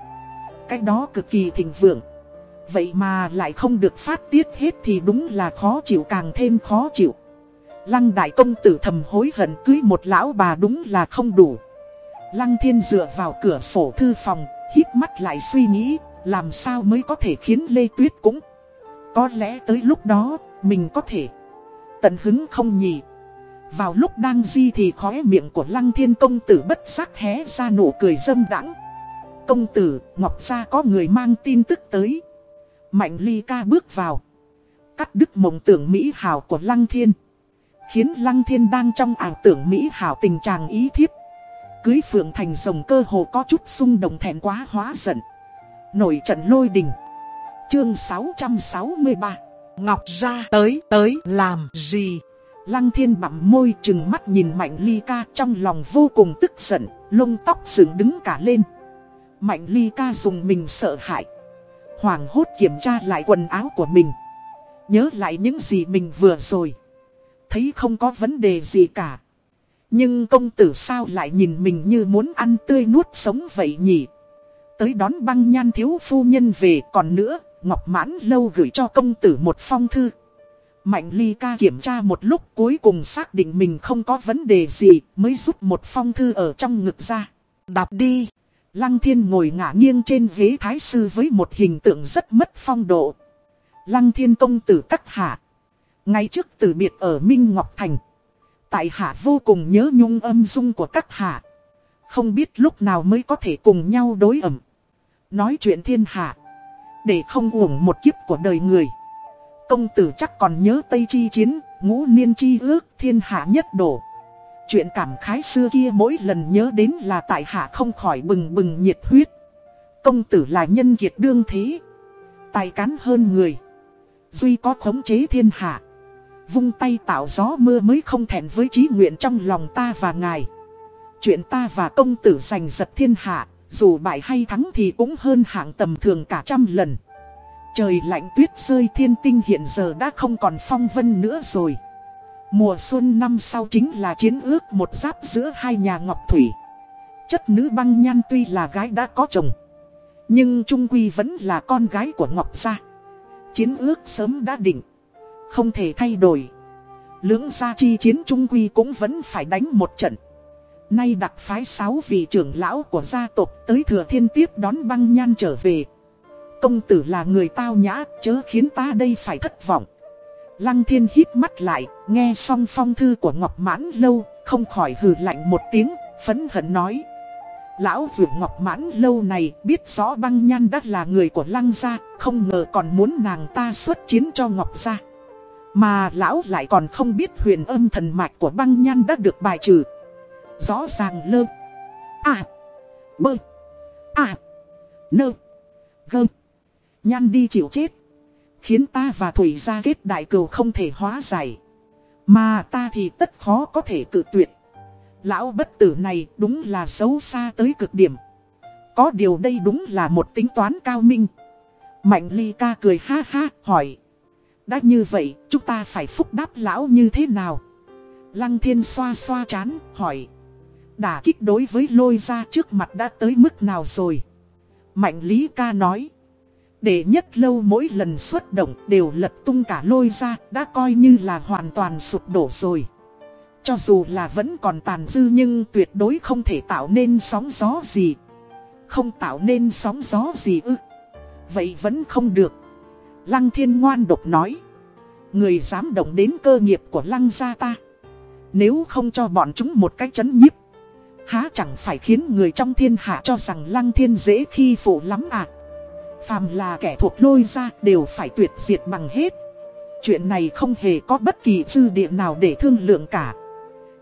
Cái đó cực kỳ thịnh vượng. Vậy mà lại không được phát tiết hết thì đúng là khó chịu càng thêm khó chịu. Lăng đại công tử thầm hối hận cưới một lão bà đúng là không đủ. Lăng thiên dựa vào cửa sổ thư phòng, hít mắt lại suy nghĩ, làm sao mới có thể khiến Lê Tuyết cũng. Có lẽ tới lúc đó, mình có thể. Tận hứng không nhỉ. Vào lúc đang di thì khóe miệng của lăng thiên công tử bất giác hé ra nụ cười dâm đắng. Công tử, Ngọc Gia có người mang tin tức tới. Mạnh ly ca bước vào. Cắt đứt mộng tưởng mỹ hào của lăng thiên. Khiến lăng thiên đang trong ảo tưởng mỹ hào tình trạng ý thiếp. Cưới phượng thành rồng cơ hồ có chút xung động thẹn quá hóa giận. Nổi trận lôi đình. Chương 663 Ngọc ra tới tới làm gì? Lăng thiên bặm môi chừng mắt nhìn Mạnh Ly ca trong lòng vô cùng tức giận, lông tóc dựng đứng cả lên. Mạnh Ly ca dùng mình sợ hãi. Hoàng hốt kiểm tra lại quần áo của mình. Nhớ lại những gì mình vừa rồi. Thấy không có vấn đề gì cả. Nhưng công tử sao lại nhìn mình như muốn ăn tươi nuốt sống vậy nhỉ? Tới đón băng nhan thiếu phu nhân về còn nữa, Ngọc Mãn Lâu gửi cho công tử một phong thư. Mạnh ly ca kiểm tra một lúc cuối cùng xác định mình không có vấn đề gì mới rút một phong thư ở trong ngực ra. Đọc đi. Lăng thiên ngồi ngả nghiêng trên ghế thái sư với một hình tượng rất mất phong độ. Lăng thiên công tử các hạ. Ngay trước từ biệt ở Minh Ngọc Thành. Tại hạ vô cùng nhớ nhung âm dung của các hạ. Không biết lúc nào mới có thể cùng nhau đối ẩm. Nói chuyện thiên hạ. Để không uổng một kiếp của đời người. Công tử chắc còn nhớ Tây Chi Chiến, ngũ niên chi ước, thiên hạ nhất đổ. Chuyện cảm khái xưa kia mỗi lần nhớ đến là tại hạ không khỏi bừng bừng nhiệt huyết. Công tử là nhân kiệt đương thế. Tài cán hơn người. Duy có khống chế thiên hạ. Vung tay tạo gió mưa mới không thẹn với trí nguyện trong lòng ta và ngài. Chuyện ta và công tử giành giật thiên hạ, dù bại hay thắng thì cũng hơn hạng tầm thường cả trăm lần. Trời lạnh tuyết rơi thiên tinh hiện giờ đã không còn phong vân nữa rồi. Mùa xuân năm sau chính là chiến ước một giáp giữa hai nhà Ngọc Thủy. Chất nữ băng nhan tuy là gái đã có chồng. Nhưng Trung Quy vẫn là con gái của Ngọc Gia. Chiến ước sớm đã định. Không thể thay đổi. Lưỡng gia chi chiến Trung Quy cũng vẫn phải đánh một trận. Nay đặc phái sáu vị trưởng lão của gia tộc tới thừa thiên tiếp đón băng nhan trở về. Công tử là người tao nhã, chớ khiến ta đây phải thất vọng. Lăng thiên hít mắt lại, nghe xong phong thư của Ngọc Mãn Lâu, không khỏi hừ lạnh một tiếng, phấn hận nói. Lão Dược Ngọc Mãn lâu này biết rõ băng nhan đã là người của lăng gia, không ngờ còn muốn nàng ta xuất chiến cho Ngọc gia. Mà lão lại còn không biết huyền âm thần mạch của băng nhan đã được bài trừ. Rõ ràng lơ. À. Bơ. À. Nơ. Gơ. nhăn đi chịu chết. Khiến ta và Thủy gia kết đại cừu không thể hóa giải. Mà ta thì tất khó có thể cự tuyệt. Lão bất tử này đúng là xấu xa tới cực điểm. Có điều đây đúng là một tính toán cao minh. Mạnh ly ca cười ha ha, hỏi. Đã như vậy, chúng ta phải phúc đáp lão như thế nào? Lăng thiên xoa xoa chán, hỏi. Đả kích đối với lôi ra trước mặt đã tới mức nào rồi? Mạnh lý ca nói. Để nhất lâu mỗi lần xuất động đều lật tung cả lôi ra đã coi như là hoàn toàn sụp đổ rồi. Cho dù là vẫn còn tàn dư nhưng tuyệt đối không thể tạo nên sóng gió gì. Không tạo nên sóng gió gì ư. Vậy vẫn không được. Lăng thiên ngoan độc nói. Người dám động đến cơ nghiệp của lăng gia ta. Nếu không cho bọn chúng một cách chấn nhiếp. Há chẳng phải khiến người trong thiên hạ cho rằng lăng thiên dễ khi phụ lắm à. Phàm là kẻ thuộc lôi ra đều phải tuyệt diệt bằng hết. Chuyện này không hề có bất kỳ dư địa nào để thương lượng cả.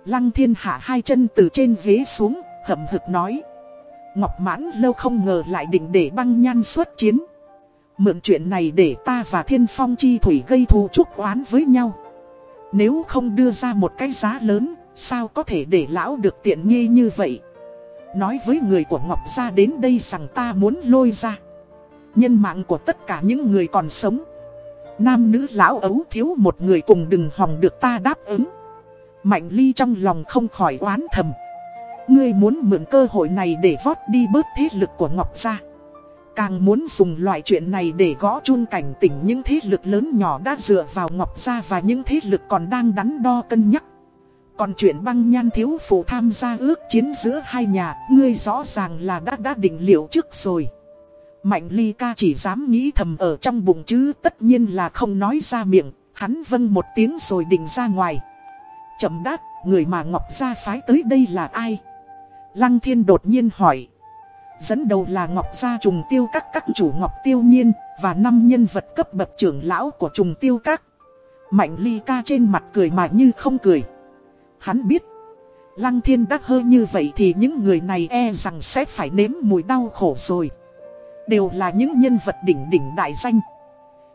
Lăng thiên hạ hai chân từ trên ghế xuống, hậm hực nói. Ngọc mãn lâu không ngờ lại định để băng nhan xuất chiến. Mượn chuyện này để ta và thiên phong chi thủy gây thù chuốc oán với nhau. Nếu không đưa ra một cái giá lớn, sao có thể để lão được tiện nghi như vậy? Nói với người của Ngọc Gia đến đây rằng ta muốn lôi ra. Nhân mạng của tất cả những người còn sống. Nam nữ lão ấu thiếu một người cùng đừng hòng được ta đáp ứng. Mạnh ly trong lòng không khỏi oán thầm. Ngươi muốn mượn cơ hội này để vót đi bớt thế lực của Ngọc Gia. Càng muốn dùng loại chuyện này để gõ chun cảnh tỉnh những thế lực lớn nhỏ đã dựa vào Ngọc Gia và những thế lực còn đang đắn đo cân nhắc. Còn chuyện băng nhan thiếu phụ tham gia ước chiến giữa hai nhà, ngươi rõ ràng là đã đã định liệu trước rồi. Mạnh ly ca chỉ dám nghĩ thầm ở trong bụng chứ tất nhiên là không nói ra miệng, hắn vâng một tiếng rồi định ra ngoài. Chậm đát, người mà Ngọc Gia phái tới đây là ai? Lăng thiên đột nhiên hỏi. Dẫn đầu là Ngọc Gia trùng tiêu các các chủ Ngọc Tiêu Nhiên và năm nhân vật cấp bậc trưởng lão của trùng tiêu các. Mạnh ly ca trên mặt cười mà như không cười. Hắn biết. Lăng thiên đắc hơi như vậy thì những người này e rằng sẽ phải nếm mùi đau khổ rồi. Đều là những nhân vật đỉnh đỉnh đại danh.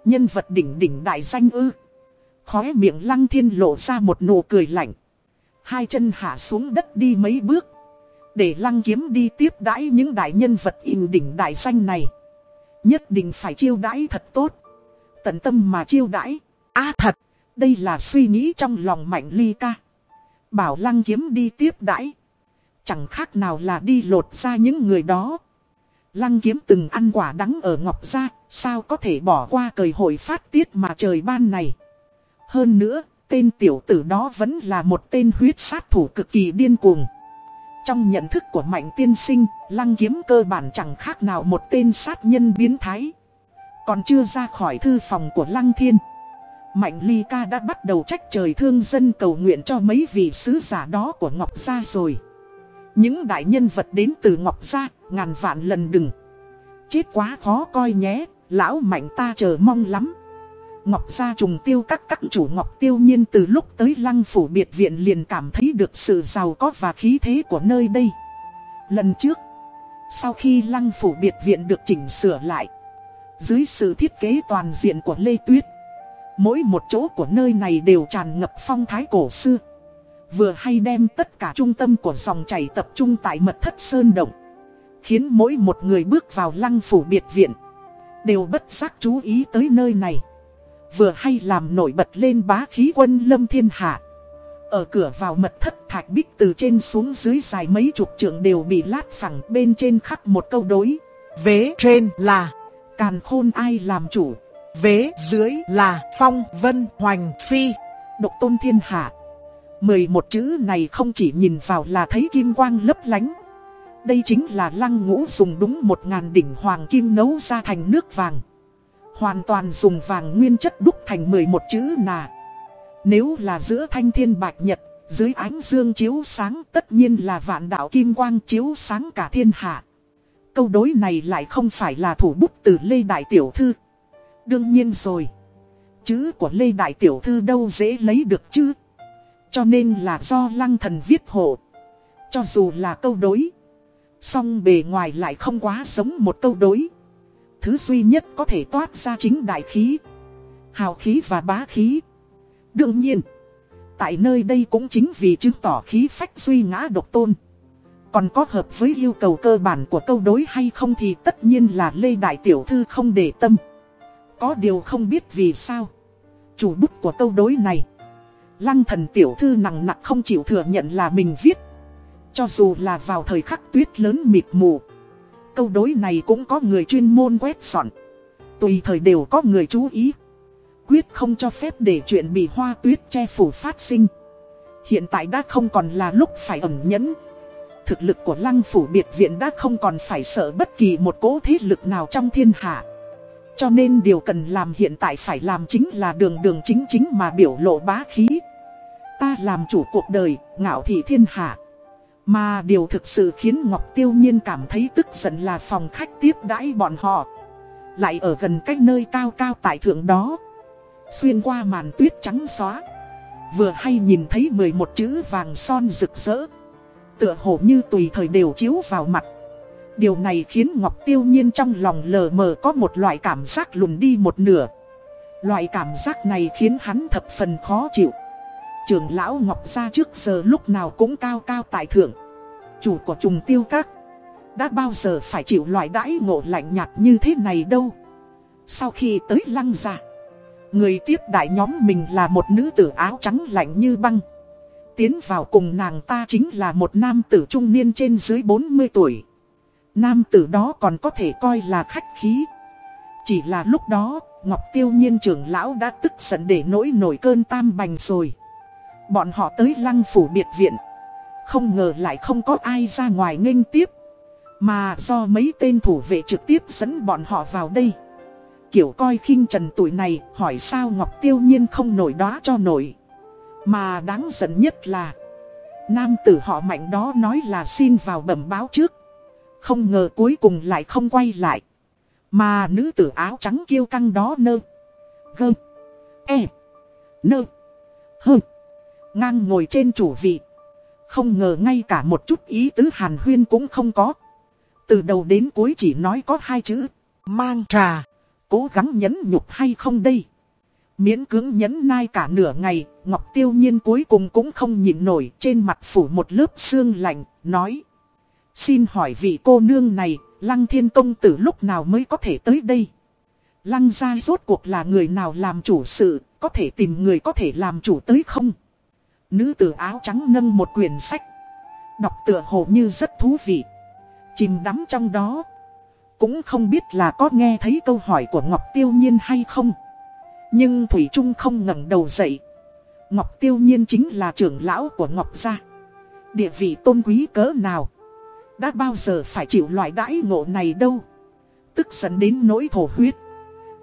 Nhân vật đỉnh đỉnh đại danh ư. Khóe miệng lăng thiên lộ ra một nụ cười lạnh. Hai chân hạ xuống đất đi mấy bước. Để lăng kiếm đi tiếp đãi những đại nhân vật in đỉnh đại danh này. Nhất định phải chiêu đãi thật tốt. Tận tâm mà chiêu đãi. a thật, đây là suy nghĩ trong lòng mạnh ly ca. Bảo lăng kiếm đi tiếp đãi. Chẳng khác nào là đi lột ra những người đó. Lăng kiếm từng ăn quả đắng ở Ngọc Gia, sao có thể bỏ qua cời hội phát tiết mà trời ban này. Hơn nữa, tên tiểu tử đó vẫn là một tên huyết sát thủ cực kỳ điên cuồng. Trong nhận thức của mạnh tiên sinh, lăng kiếm cơ bản chẳng khác nào một tên sát nhân biến thái. Còn chưa ra khỏi thư phòng của lăng thiên. Mạnh ly ca đã bắt đầu trách trời thương dân cầu nguyện cho mấy vị sứ giả đó của Ngọc Gia rồi. Những đại nhân vật đến từ Ngọc Gia, ngàn vạn lần đừng. Chết quá khó coi nhé, lão mạnh ta chờ mong lắm. Ngọc Gia trùng tiêu các các chủ Ngọc Tiêu Nhiên từ lúc tới lăng phủ biệt viện liền cảm thấy được sự giàu có và khí thế của nơi đây. Lần trước, sau khi lăng phủ biệt viện được chỉnh sửa lại, dưới sự thiết kế toàn diện của Lê Tuyết, mỗi một chỗ của nơi này đều tràn ngập phong thái cổ xưa. Vừa hay đem tất cả trung tâm của dòng chảy tập trung tại mật thất Sơn Động. Khiến mỗi một người bước vào lăng phủ biệt viện, đều bất giác chú ý tới nơi này. Vừa hay làm nổi bật lên bá khí quân lâm thiên hạ Ở cửa vào mật thất thạch bích từ trên xuống dưới dài mấy chục trượng đều bị lát phẳng bên trên khắc một câu đối Vế trên là Càn khôn ai làm chủ Vế dưới là phong vân hoành phi. Độc tôn thiên hạ. Mười một chữ này không chỉ nhìn vào là thấy kim quang lấp lánh. Đây chính là lăng ngũ dùng đúng một ngàn đỉnh hoàng kim nấu ra thành nước vàng. Hoàn toàn dùng vàng nguyên chất đúc thành 11 chữ nà. Nếu là giữa thanh thiên bạch nhật, Dưới ánh dương chiếu sáng tất nhiên là vạn đạo kim quang chiếu sáng cả thiên hạ. Câu đối này lại không phải là thủ bút từ Lê Đại Tiểu Thư. Đương nhiên rồi. Chữ của Lê Đại Tiểu Thư đâu dễ lấy được chứ. Cho nên là do lăng thần viết hộ. Cho dù là câu đối. Song bề ngoài lại không quá giống một câu đối. Thứ duy nhất có thể toát ra chính đại khí. Hào khí và bá khí. Đương nhiên. Tại nơi đây cũng chính vì chứng tỏ khí phách duy ngã độc tôn. Còn có hợp với yêu cầu cơ bản của câu đối hay không thì tất nhiên là Lê Đại Tiểu Thư không để tâm. Có điều không biết vì sao. Chủ bút của câu đối này. Lăng thần Tiểu Thư nặng nặng không chịu thừa nhận là mình viết. Cho dù là vào thời khắc tuyết lớn mịt mù. Câu đối này cũng có người chuyên môn quét dọn. Tùy thời đều có người chú ý. Quyết không cho phép để chuyện bị hoa tuyết che phủ phát sinh. Hiện tại đã không còn là lúc phải ẩn nhẫn. Thực lực của lăng phủ biệt viện đã không còn phải sợ bất kỳ một cố thế lực nào trong thiên hạ. Cho nên điều cần làm hiện tại phải làm chính là đường đường chính chính mà biểu lộ bá khí. Ta làm chủ cuộc đời, ngạo thị thiên hạ. Mà điều thực sự khiến Ngọc Tiêu Nhiên cảm thấy tức giận là phòng khách tiếp đãi bọn họ. Lại ở gần cách nơi cao cao tại thượng đó. Xuyên qua màn tuyết trắng xóa. Vừa hay nhìn thấy 11 chữ vàng son rực rỡ. Tựa hồ như tùy thời đều chiếu vào mặt. Điều này khiến Ngọc Tiêu Nhiên trong lòng lờ mờ có một loại cảm giác lùn đi một nửa. Loại cảm giác này khiến hắn thập phần khó chịu. Trường lão Ngọc ra trước giờ lúc nào cũng cao cao tại thượng. Chủ của trùng tiêu các. Đã bao giờ phải chịu loại đãi ngộ lạnh nhạt như thế này đâu. Sau khi tới lăng ra. Người tiếp đại nhóm mình là một nữ tử áo trắng lạnh như băng. Tiến vào cùng nàng ta chính là một nam tử trung niên trên dưới 40 tuổi. Nam tử đó còn có thể coi là khách khí. Chỉ là lúc đó, Ngọc Tiêu Nhiên trưởng lão đã tức giận để nỗi nổi cơn tam bành rồi. Bọn họ tới lăng phủ biệt viện. Không ngờ lại không có ai ra ngoài nghênh tiếp. Mà do mấy tên thủ vệ trực tiếp dẫn bọn họ vào đây. Kiểu coi khinh trần tuổi này hỏi sao Ngọc Tiêu Nhiên không nổi đó cho nổi. Mà đáng giận nhất là Nam tử họ mạnh đó nói là xin vào bẩm báo trước không ngờ cuối cùng lại không quay lại. Mà nữ tử áo trắng kiêu căng đó nơ Gơ E Nơ Hơ Ngang ngồi trên chủ vị. Không ngờ ngay cả một chút ý tứ hàn huyên cũng không có. Từ đầu đến cuối chỉ nói có hai chữ Mang trà Cố gắng nhẫn nhục hay không đây? Miễn cưỡng nhẫn nai cả nửa ngày, Ngọc Tiêu Nhiên cuối cùng cũng không nhịn nổi trên mặt phủ một lớp xương lạnh, nói. Xin hỏi vị cô nương này, Lăng Thiên Công Tử lúc nào mới có thể tới đây? Lăng gia rốt cuộc là người nào làm chủ sự, có thể tìm người có thể làm chủ tới không? Nữ tử áo trắng nâng một quyển sách. Đọc tựa hồ như rất thú vị. Chìm đắm trong đó. Cũng không biết là có nghe thấy câu hỏi của Ngọc Tiêu Nhiên hay không. Nhưng Thủy Trung không ngẩng đầu dậy. Ngọc Tiêu Nhiên chính là trưởng lão của Ngọc Gia. Địa vị tôn quý cỡ nào. Đã bao giờ phải chịu loại đãi ngộ này đâu. Tức giận đến nỗi thổ huyết.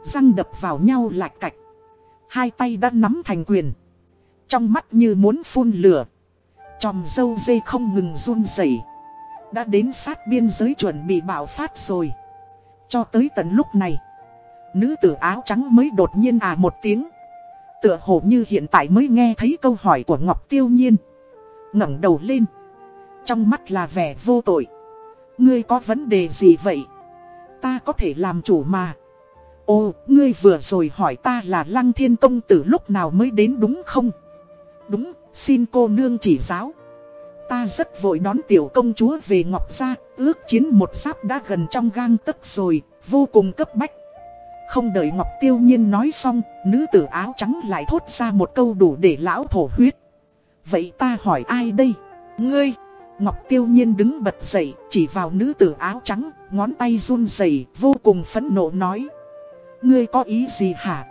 Răng đập vào nhau lạch cạch. Hai tay đã nắm thành quyền. Trong mắt như muốn phun lửa. Chòm dâu dây không ngừng run rẩy Đã đến sát biên giới chuẩn bị bạo phát rồi. Cho tới tận lúc này. Nữ tử áo trắng mới đột nhiên à một tiếng. Tựa hồ như hiện tại mới nghe thấy câu hỏi của Ngọc Tiêu Nhiên. ngẩng đầu lên. Trong mắt là vẻ vô tội. Ngươi có vấn đề gì vậy? Ta có thể làm chủ mà. Ồ, ngươi vừa rồi hỏi ta là Lăng Thiên Công Tử lúc nào mới đến đúng không? Đúng, xin cô nương chỉ giáo. Ta rất vội đón tiểu công chúa về Ngọc Gia, ước chiến một giáp đã gần trong gang tấc rồi, vô cùng cấp bách. Không đợi Ngọc Tiêu Nhiên nói xong, nữ tử áo trắng lại thốt ra một câu đủ để lão thổ huyết. Vậy ta hỏi ai đây? Ngươi! Ngọc Tiêu Nhiên đứng bật dậy, chỉ vào nữ tử áo trắng, ngón tay run rẩy vô cùng phẫn nộ nói. Ngươi có ý gì hả?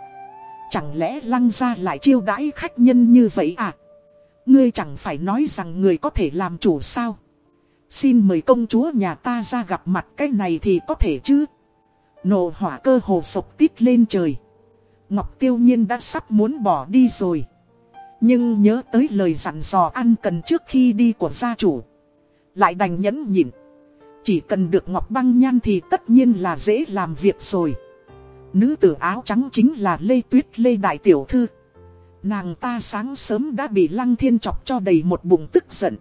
Chẳng lẽ lăng ra lại chiêu đãi khách nhân như vậy à? Ngươi chẳng phải nói rằng người có thể làm chủ sao? Xin mời công chúa nhà ta ra gặp mặt cái này thì có thể chứ? Nộ hỏa cơ hồ sộc tít lên trời. Ngọc tiêu nhiên đã sắp muốn bỏ đi rồi. Nhưng nhớ tới lời dặn dò ăn cần trước khi đi của gia chủ lại đành nhẫn nhịn. Chỉ cần được ngọc băng nhan thì tất nhiên là dễ làm việc rồi. Nữ tử áo trắng chính là Lê Tuyết Lê Đại Tiểu Thư. Nàng ta sáng sớm đã bị Lăng Thiên chọc cho đầy một bụng tức giận.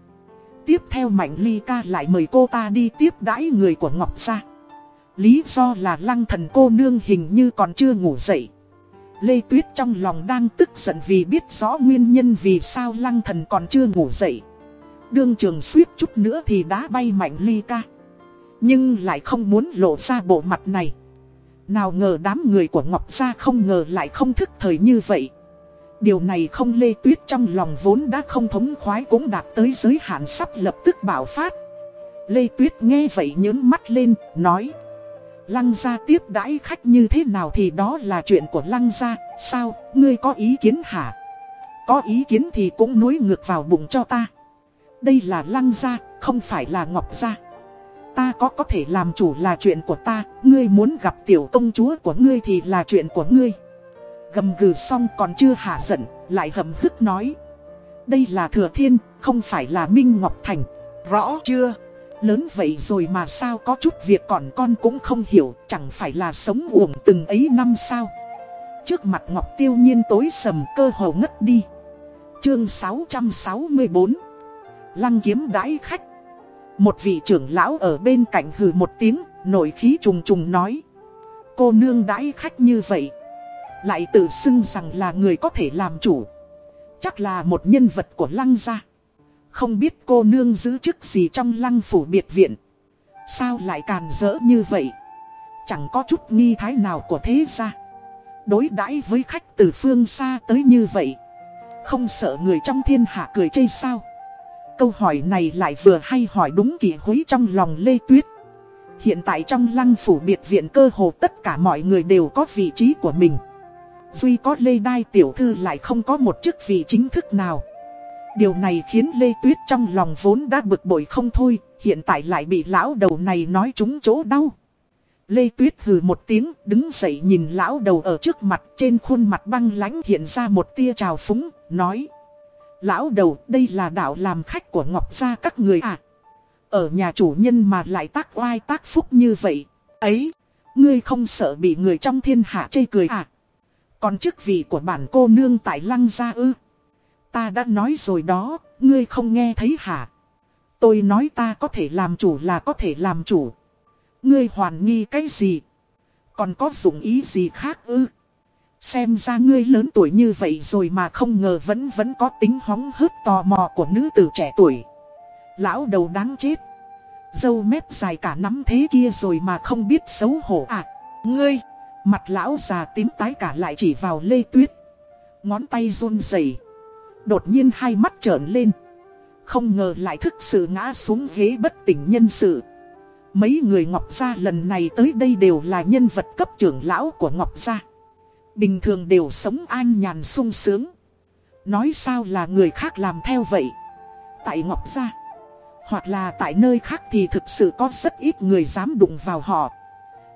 Tiếp theo Mạnh Ly ca lại mời cô ta đi tiếp đãi người của Ngọc sa Lý do là Lăng thần cô nương hình như còn chưa ngủ dậy. Lê Tuyết trong lòng đang tức giận vì biết rõ nguyên nhân vì sao Lăng thần còn chưa ngủ dậy. Đương trường suýt chút nữa thì đã bay Mạnh Ly ca Nhưng lại không muốn lộ ra bộ mặt này Nào ngờ đám người của Ngọc Gia không ngờ lại không thức thời như vậy Điều này không lê tuyết trong lòng vốn đã không thống khoái cũng đạt tới giới hạn sắp lập tức bảo phát. Lê Tuyết nghe vậy nhớn mắt lên, nói. Lăng gia tiếp đãi khách như thế nào thì đó là chuyện của lăng gia, sao, ngươi có ý kiến hả? Có ý kiến thì cũng nuối ngược vào bụng cho ta. Đây là lăng gia, không phải là ngọc gia. Ta có có thể làm chủ là chuyện của ta, ngươi muốn gặp tiểu công chúa của ngươi thì là chuyện của ngươi. Gầm gừ xong còn chưa hạ giận, lại hầm hức nói. Đây là Thừa Thiên, không phải là Minh Ngọc Thành. Rõ chưa? Lớn vậy rồi mà sao có chút việc còn con cũng không hiểu, chẳng phải là sống uổng từng ấy năm sao. Trước mặt Ngọc Tiêu Nhiên tối sầm cơ hồ ngất đi. Chương 664 Lăng kiếm đãi khách. Một vị trưởng lão ở bên cạnh hừ một tiếng, nổi khí trùng trùng nói. Cô nương đãi khách như vậy, lại tự xưng rằng là người có thể làm chủ. Chắc là một nhân vật của lăng gia. Không biết cô nương giữ chức gì trong lăng phủ biệt viện. Sao lại càn rỡ như vậy? Chẳng có chút nghi thái nào của thế gia. Đối đãi với khách từ phương xa tới như vậy. Không sợ người trong thiên hạ cười chê sao? Câu hỏi này lại vừa hay hỏi đúng kỳ hối trong lòng Lê Tuyết Hiện tại trong lăng phủ biệt viện cơ hồ tất cả mọi người đều có vị trí của mình Duy có Lê Đai tiểu thư lại không có một chức vị chính thức nào. Điều này khiến Lê Tuyết trong lòng vốn đã bực bội không thôi, hiện tại lại bị lão đầu này nói trúng chỗ đau. Lê Tuyết hừ một tiếng, đứng dậy nhìn lão đầu ở trước mặt, trên khuôn mặt băng lãnh hiện ra một tia trào phúng, nói. Lão đầu, đây là đạo làm khách của Ngọc Gia các người à? Ở nhà chủ nhân mà lại tác oai tác phúc như vậy, ấy, ngươi không sợ bị người trong thiên hạ chê cười à? Còn chức vị của bản cô nương tại lăng gia ư. Ta đã nói rồi đó, ngươi không nghe thấy hả? Tôi nói ta có thể làm chủ là có thể làm chủ. Ngươi hoàn nghi cái gì? Còn có dụng ý gì khác ư? Xem ra ngươi lớn tuổi như vậy rồi mà không ngờ vẫn vẫn có tính hóng hớt tò mò của nữ tử trẻ tuổi. Lão đầu đáng chết. Dâu mép dài cả nắm thế kia rồi mà không biết xấu hổ à. Ngươi! Mặt lão già tím tái cả lại chỉ vào Lê Tuyết. Ngón tay run rẩy Đột nhiên hai mắt trởn lên. Không ngờ lại thức sự ngã xuống ghế bất tỉnh nhân sự. Mấy người Ngọc Gia lần này tới đây đều là nhân vật cấp trưởng lão của Ngọc Gia. Bình thường đều sống an nhàn sung sướng. Nói sao là người khác làm theo vậy. Tại Ngọc Gia. Hoặc là tại nơi khác thì thực sự có rất ít người dám đụng vào họ.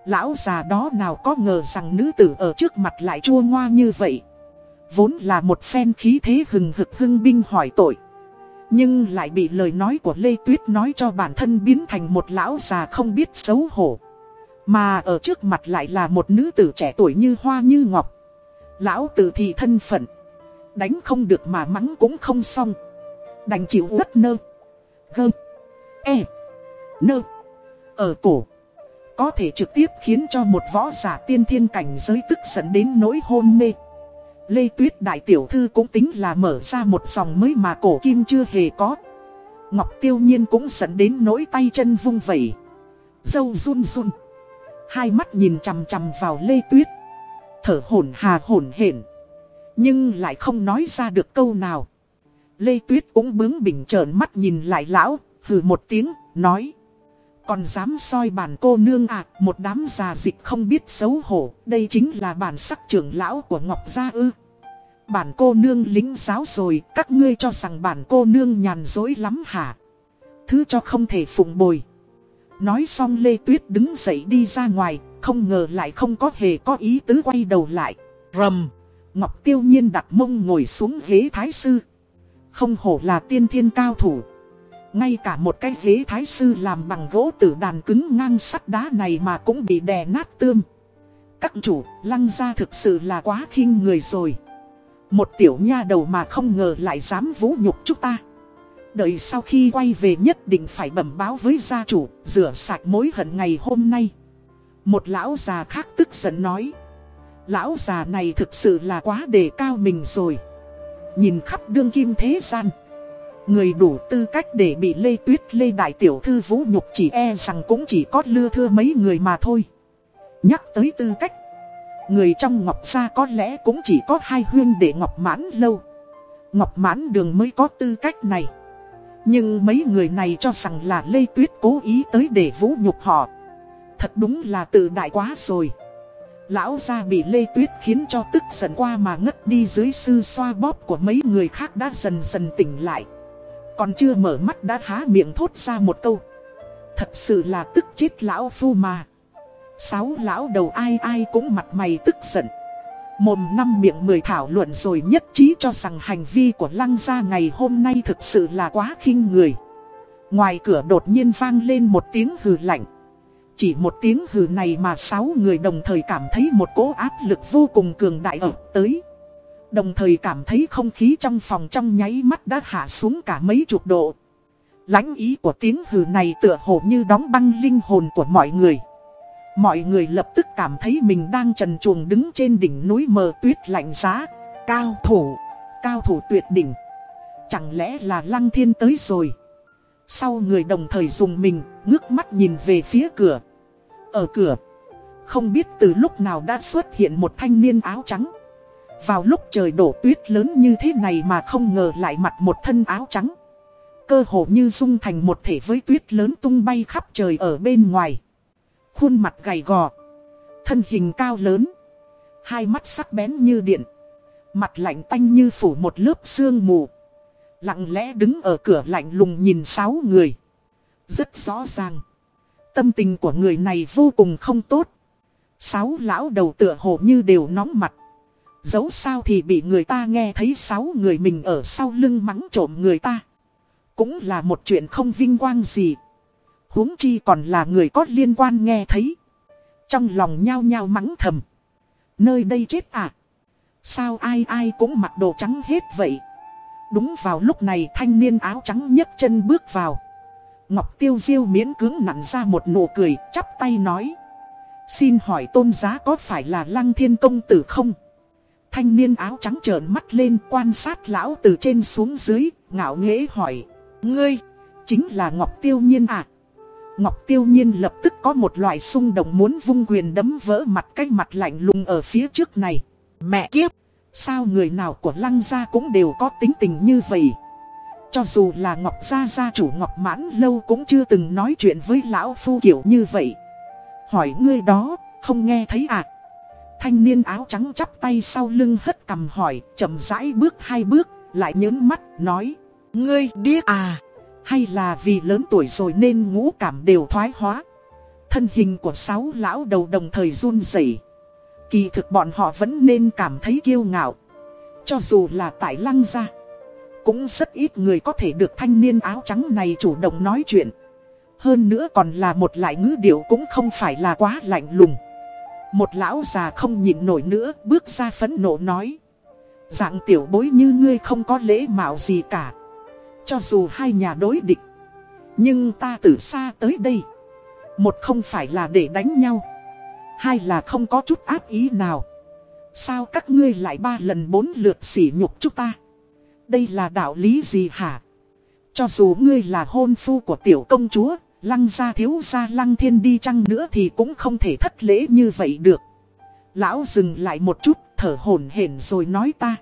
Lão già đó nào có ngờ rằng nữ tử ở trước mặt lại chua ngoa như vậy. Vốn là một phen khí thế hừng hực hưng binh hỏi tội. Nhưng lại bị lời nói của Lê Tuyết nói cho bản thân biến thành một lão già không biết xấu hổ. Mà ở trước mặt lại là một nữ tử trẻ tuổi như hoa như ngọc. Lão tử thì thân phận. Đánh không được mà mắng cũng không xong. Đành chịu rất nơ. Gơ. E. Nơ. Ở cổ. Có thể trực tiếp khiến cho một võ giả tiên thiên cảnh giới tức giận đến nỗi hôn mê Lê Tuyết Đại Tiểu Thư cũng tính là mở ra một dòng mới mà cổ kim chưa hề có Ngọc Tiêu Nhiên cũng giận đến nỗi tay chân vung vẩy Dâu run run Hai mắt nhìn chằm chằm vào Lê Tuyết Thở hổn hà hổn hển Nhưng lại không nói ra được câu nào Lê Tuyết cũng bướng bỉnh trợn mắt nhìn lại lão Hừ một tiếng, nói còn dám soi bản cô nương à, một đám già dịch không biết xấu hổ, đây chính là bản sắc trưởng lão của Ngọc Gia ư. Bản cô nương lính giáo rồi, các ngươi cho rằng bản cô nương nhàn dối lắm hả? Thứ cho không thể phụng bồi. Nói xong Lê Tuyết đứng dậy đi ra ngoài, không ngờ lại không có hề có ý tứ quay đầu lại. Rầm! Ngọc tiêu nhiên đặt mông ngồi xuống ghế thái sư. Không hổ là tiên thiên cao thủ. Ngay cả một cái ghế thái sư làm bằng gỗ tử đàn cứng ngang sắt đá này mà cũng bị đè nát tươm. Các chủ, lăng ra thực sự là quá khinh người rồi. Một tiểu nha đầu mà không ngờ lại dám vũ nhục chúng ta. Đợi sau khi quay về nhất định phải bẩm báo với gia chủ, rửa sạch mối hận ngày hôm nay. Một lão già khác tức giận nói. Lão già này thực sự là quá đề cao mình rồi. Nhìn khắp đương kim thế gian. Người đủ tư cách để bị Lê Tuyết Lê Đại Tiểu Thư vũ nhục chỉ e rằng cũng chỉ có lưa thưa mấy người mà thôi. Nhắc tới tư cách. Người trong Ngọc Gia có lẽ cũng chỉ có hai huyên để Ngọc Mãn lâu. Ngọc Mãn Đường mới có tư cách này. Nhưng mấy người này cho rằng là Lê Tuyết cố ý tới để vũ nhục họ. Thật đúng là tự đại quá rồi. Lão gia bị Lê Tuyết khiến cho tức giận qua mà ngất đi dưới sư xoa bóp của mấy người khác đã dần dần tỉnh lại. Còn chưa mở mắt đã há miệng thốt ra một câu. Thật sự là tức chết lão phu mà. Sáu lão đầu ai ai cũng mặt mày tức giận. Mồm năm miệng mười thảo luận rồi nhất trí cho rằng hành vi của lăng gia ngày hôm nay thực sự là quá khinh người. Ngoài cửa đột nhiên vang lên một tiếng hừ lạnh. Chỉ một tiếng hừ này mà sáu người đồng thời cảm thấy một cỗ áp lực vô cùng cường đại ập tới. Đồng thời cảm thấy không khí trong phòng trong nháy mắt đã hạ xuống cả mấy chục độ. lãnh ý của tiếng hừ này tựa hồ như đóng băng linh hồn của mọi người. Mọi người lập tức cảm thấy mình đang trần chuồng đứng trên đỉnh núi mờ tuyết lạnh giá. Cao thủ, cao thủ tuyệt đỉnh. Chẳng lẽ là lăng thiên tới rồi. Sau người đồng thời dùng mình, ngước mắt nhìn về phía cửa. Ở cửa, không biết từ lúc nào đã xuất hiện một thanh niên áo trắng. Vào lúc trời đổ tuyết lớn như thế này mà không ngờ lại mặc một thân áo trắng. Cơ hồ như dung thành một thể với tuyết lớn tung bay khắp trời ở bên ngoài. Khuôn mặt gầy gò. Thân hình cao lớn. Hai mắt sắc bén như điện. Mặt lạnh tanh như phủ một lớp sương mù. Lặng lẽ đứng ở cửa lạnh lùng nhìn sáu người. Rất rõ ràng. Tâm tình của người này vô cùng không tốt. Sáu lão đầu tựa hồ như đều nóng mặt. Dẫu sao thì bị người ta nghe thấy sáu người mình ở sau lưng mắng trộm người ta. Cũng là một chuyện không vinh quang gì huống chi còn là người có liên quan nghe thấy. Trong lòng nhao nhao mắng thầm. Nơi đây chết à? Sao ai ai cũng mặc đồ trắng hết vậy? Đúng vào lúc này thanh niên áo trắng nhấc chân bước vào. Ngọc Tiêu Diêu miễn cưỡng nặn ra một nụ cười, chắp tay nói. Xin hỏi tôn giá có phải là lăng thiên công tử không? Thanh niên áo trắng trợn mắt lên quan sát lão từ trên xuống dưới, ngạo nghễ hỏi. Ngươi, chính là Ngọc Tiêu Nhiên à? Ngọc Tiêu Nhiên lập tức có một loại xung động muốn vung quyền đấm vỡ mặt cái mặt lạnh lùng ở phía trước này. Mẹ kiếp, sao người nào của Lăng Gia cũng đều có tính tình như vậy? Cho dù là Ngọc Gia gia chủ Ngọc Mãn Lâu cũng chưa từng nói chuyện với Lão Phu kiểu như vậy. Hỏi ngươi đó, không nghe thấy à? Thanh niên áo trắng chắp tay sau lưng hất cầm hỏi, chậm rãi bước hai bước, lại nhớn mắt, nói. Ngươi điếc à? Hay là vì lớn tuổi rồi nên ngũ cảm đều thoái hóa. Thân hình của sáu lão đầu đồng thời run rẩy. Kỳ thực bọn họ vẫn nên cảm thấy kiêu ngạo. Cho dù là tại lăng gia, Cũng rất ít người có thể được thanh niên áo trắng này chủ động nói chuyện. Hơn nữa còn là một lại ngữ điệu cũng không phải là quá lạnh lùng. Một lão già không nhịn nổi nữa, bước ra phẫn nộ nói. Dạng tiểu bối như ngươi không có lễ mạo gì cả cho dù hai nhà đối địch, Nhưng ta từ xa tới đây, Một không phải là để đánh nhau, Hai là không có chút ác ý nào. Sao các ngươi lại ba lần bốn lượt sỉ nhục chúng ta? Đây là đạo lý gì hả? Cho dù ngươi là hôn phu của tiểu công chúa, Lăng gia thiếu gia lăng thiên đi chăng nữa thì cũng không thể thất lễ như vậy được. Lão dừng lại một chút, thở hổn hển rồi nói ta.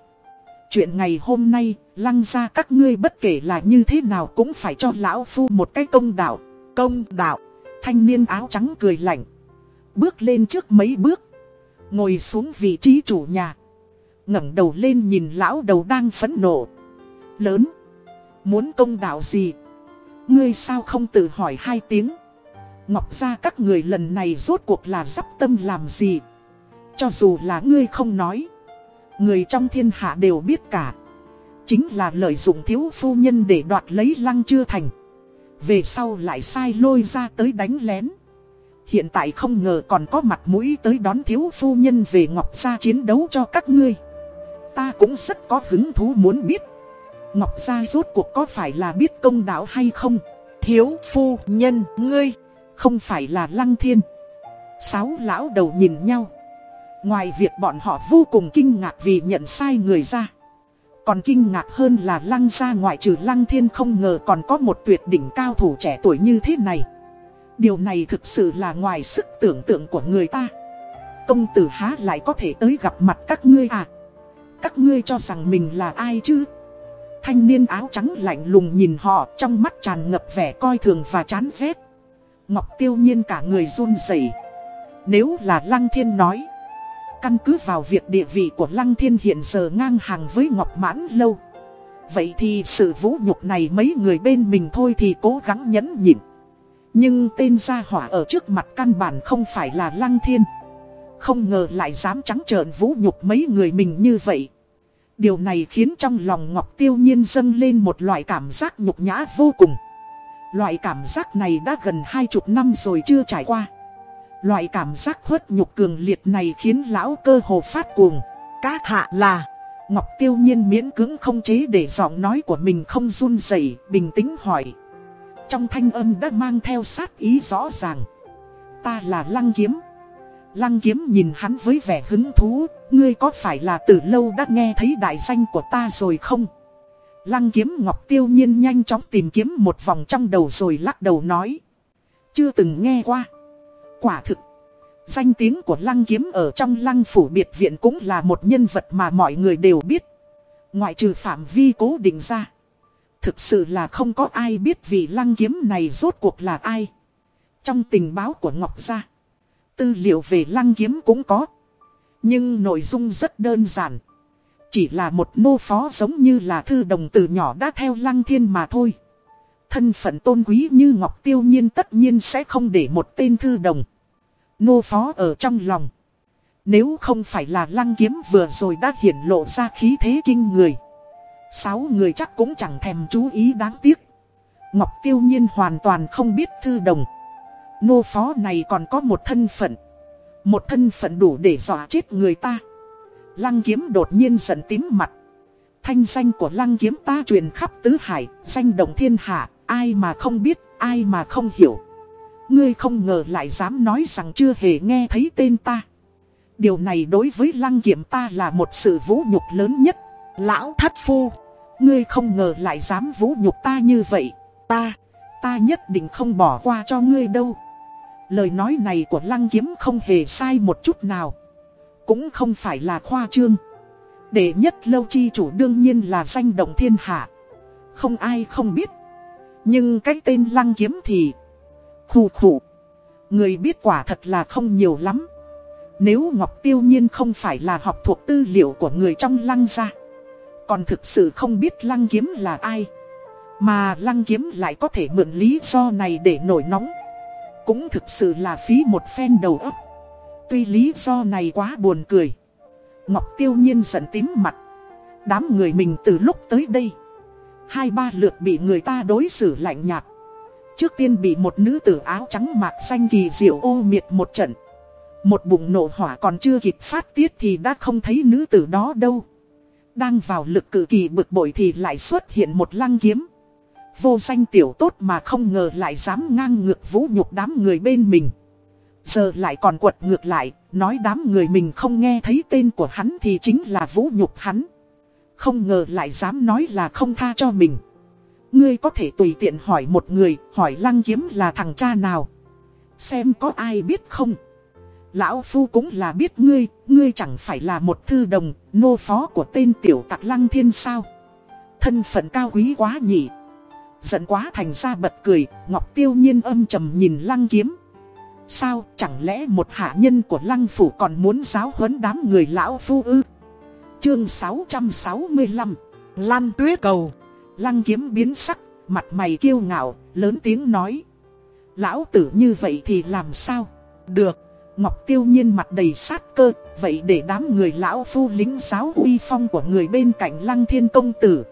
Chuyện ngày hôm nay, lăng ra các ngươi bất kể là như thế nào cũng phải cho lão phu một cái công đạo. Công đạo, thanh niên áo trắng cười lạnh. Bước lên trước mấy bước, ngồi xuống vị trí chủ nhà. ngẩng đầu lên nhìn lão đầu đang phẫn nộ. Lớn, muốn công đạo gì? Ngươi sao không tự hỏi hai tiếng? Ngọc ra các người lần này rốt cuộc là dắp tâm làm gì? Cho dù là ngươi không nói Người trong thiên hạ đều biết cả. Chính là lợi dụng thiếu phu nhân để đoạt lấy lăng chưa thành. Về sau lại sai lôi ra tới đánh lén. Hiện tại không ngờ còn có mặt mũi tới đón thiếu phu nhân về Ngọc Gia chiến đấu cho các ngươi. Ta cũng rất có hứng thú muốn biết. Ngọc Gia rốt cuộc có phải là biết công đạo hay không? Thiếu phu nhân, ngươi, Không phải là lăng thiên. Sáu lão đầu nhìn nhau. Ngoài việc bọn họ vô cùng kinh ngạc vì nhận sai người ra. Còn kinh ngạc hơn là lăng gia ngoại trừ lăng thiên không ngờ còn có một tuyệt đỉnh cao thủ trẻ tuổi như thế này. Điều này thực sự là ngoài sức tưởng tượng của người ta. Công tử há lại có thể tới gặp mặt các ngươi à? Các ngươi cho rằng mình là ai chứ? Thanh niên áo trắng lạnh lùng nhìn họ, trong mắt tràn ngập vẻ coi thường và chán ghét. Ngọc tiêu nhiên cả người run rẩy. Nếu là Lăng Thiên nói Căn cứ vào việc địa vị của Lăng Thiên hiện giờ ngang hàng với Ngọc Mãn Lâu. Vậy thì sự vũ nhục này mấy người bên mình thôi thì cố gắng nhẫn nhịn. Nhưng tên gia hỏa ở trước mặt căn bản không phải là Lăng Thiên. Không ngờ lại dám trắng trợn vũ nhục mấy người mình như vậy. Điều này khiến trong lòng Ngọc Tiêu Nhiên dâng lên một loại cảm giác nhục nhã vô cùng. Loại cảm giác này đã gần hai chục năm rồi chưa trải qua. Loại cảm giác khuất nhục cường liệt này khiến lão cơ hồ phát cuồng. Các hạ là... Ngọc tiêu nhiên miễn cứng không chế để giọng nói của mình không run rẩy bình tĩnh hỏi. Trong thanh âm đã mang theo sát ý rõ ràng. Ta là Lăng Kiếm. Lăng Kiếm nhìn hắn với vẻ hứng thú, ngươi có phải là từ lâu đã nghe thấy đại danh của ta rồi không? Lăng Kiếm Ngọc Tiêu Nhiên nhanh chóng tìm kiếm một vòng trong đầu rồi lắc đầu nói. Chưa từng nghe qua. Quả thực, danh tiếng của Lăng Kiếm ở trong Lăng Phủ Biệt Viện cũng là một nhân vật mà mọi người đều biết. Ngoại trừ phạm vi cố định ra. Thực sự là không có ai biết vị Lăng Kiếm này rốt cuộc là ai. Trong tình báo của Ngọc Gia, tư liệu về Lăng Kiếm cũng có. Nhưng nội dung rất đơn giản. Chỉ là một nô phó giống như là thư đồng từ nhỏ đã theo Lăng Thiên mà thôi. Thân phận tôn quý như Ngọc Tiêu Nhiên tất nhiên sẽ không để một tên thư đồng. Nô phó ở trong lòng. Nếu không phải là lăng kiếm vừa rồi đã hiển lộ ra khí thế kinh người. Sáu người chắc cũng chẳng thèm chú ý đáng tiếc. Ngọc Tiêu Nhiên hoàn toàn không biết thư đồng. Nô phó này còn có một thân phận. Một thân phận đủ để dọa chết người ta. Lăng kiếm đột nhiên giận tím mặt. Thanh danh của lăng kiếm ta truyền khắp tứ hải, danh động thiên hạ, ai mà không biết, ai mà không hiểu. Ngươi không ngờ lại dám nói rằng chưa hề nghe thấy tên ta. Điều này đối với lăng kiểm ta là một sự vũ nhục lớn nhất. Lão thất phu, ngươi không ngờ lại dám vũ nhục ta như vậy. Ta, ta nhất định không bỏ qua cho ngươi đâu. Lời nói này của lăng kiếm không hề sai một chút nào. Cũng không phải là khoa trương. Đệ nhất lâu chi chủ đương nhiên là danh động thiên hạ. Không ai không biết. Nhưng cái tên lăng kiếm thì Khủ khủ. Người biết quả thật là không nhiều lắm. Nếu Ngọc Tiêu Nhiên không phải là học thuộc tư liệu của người trong lăng gia. Còn thực sự không biết lăng kiếm là ai. Mà lăng kiếm lại có thể mượn lý do này để nổi nóng. Cũng thực sự là phí một phen đầu óc. Tuy lý do này quá buồn cười. Ngọc Tiêu Nhiên giận tím mặt. Đám người mình từ lúc tới đây. Hai ba lượt bị người ta đối xử lạnh nhạt. Trước tiên bị một nữ tử áo trắng mạc xanh kỳ diệu ô miệt một trận. Một bụng nổ hỏa còn chưa kịp phát tiết thì đã không thấy nữ tử đó đâu. Đang vào lực cử kỳ bực bội thì lại xuất hiện một lăng kiếm. Vô danh tiểu tốt mà không ngờ lại dám ngang ngược vũ nhục đám người bên mình. Giờ lại còn quật ngược lại, nói đám người mình không nghe thấy tên của hắn thì chính là vũ nhục hắn. Không ngờ lại dám nói là không tha cho mình. Ngươi có thể tùy tiện hỏi một người, hỏi lăng kiếm là thằng cha nào. Xem có ai biết không. Lão Phu cũng là biết ngươi, ngươi chẳng phải là một thư đồng, nô phó của tên tiểu tặc lăng thiên sao. Thân phận cao quý quá nhỉ. Giận quá thành ra bật cười, Ngọc Tiêu nhiên âm trầm nhìn lăng kiếm. Sao, chẳng lẽ một hạ nhân của lăng phủ còn muốn giáo huấn đám người lão phu ư? Chương 665 Lan tuyết cầu Lăng kiếm biến sắc, mặt mày kiêu ngạo, lớn tiếng nói. Lão tử như vậy thì làm sao? Được, Ngọc tiêu nhiên mặt đầy sát cơ, vậy để đám người lão phu lính giáo uy phong của người bên cạnh lăng thiên công tử.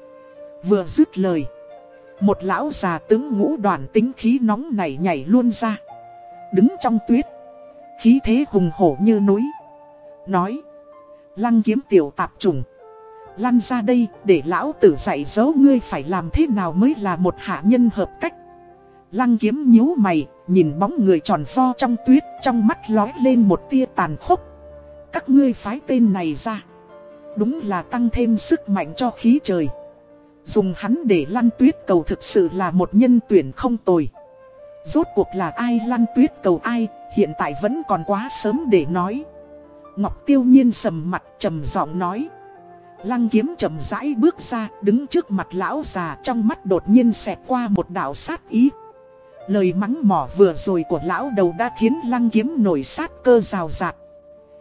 Vừa dứt lời, một lão già tướng ngũ đoàn tính khí nóng nảy nhảy luôn ra. Đứng trong tuyết, khí thế hùng hổ như núi. Nói, lăng kiếm tiểu tạp trùng. Lăn ra đây để lão tử dạy dỗ ngươi phải làm thế nào mới là một hạ nhân hợp cách. Lăng kiếm nhíu mày, nhìn bóng người tròn vo trong tuyết, trong mắt lói lên một tia tàn khốc. Các ngươi phái tên này ra. Đúng là tăng thêm sức mạnh cho khí trời. Dùng hắn để lăn tuyết cầu thực sự là một nhân tuyển không tồi. Rốt cuộc là ai lăn tuyết cầu ai, hiện tại vẫn còn quá sớm để nói. Ngọc tiêu nhiên sầm mặt trầm giọng nói. Lăng kiếm chậm rãi bước ra, đứng trước mặt lão già trong mắt đột nhiên xẹt qua một đạo sát ý. Lời mắng mỏ vừa rồi của lão đầu đã khiến lăng kiếm nổi sát cơ rào rạt.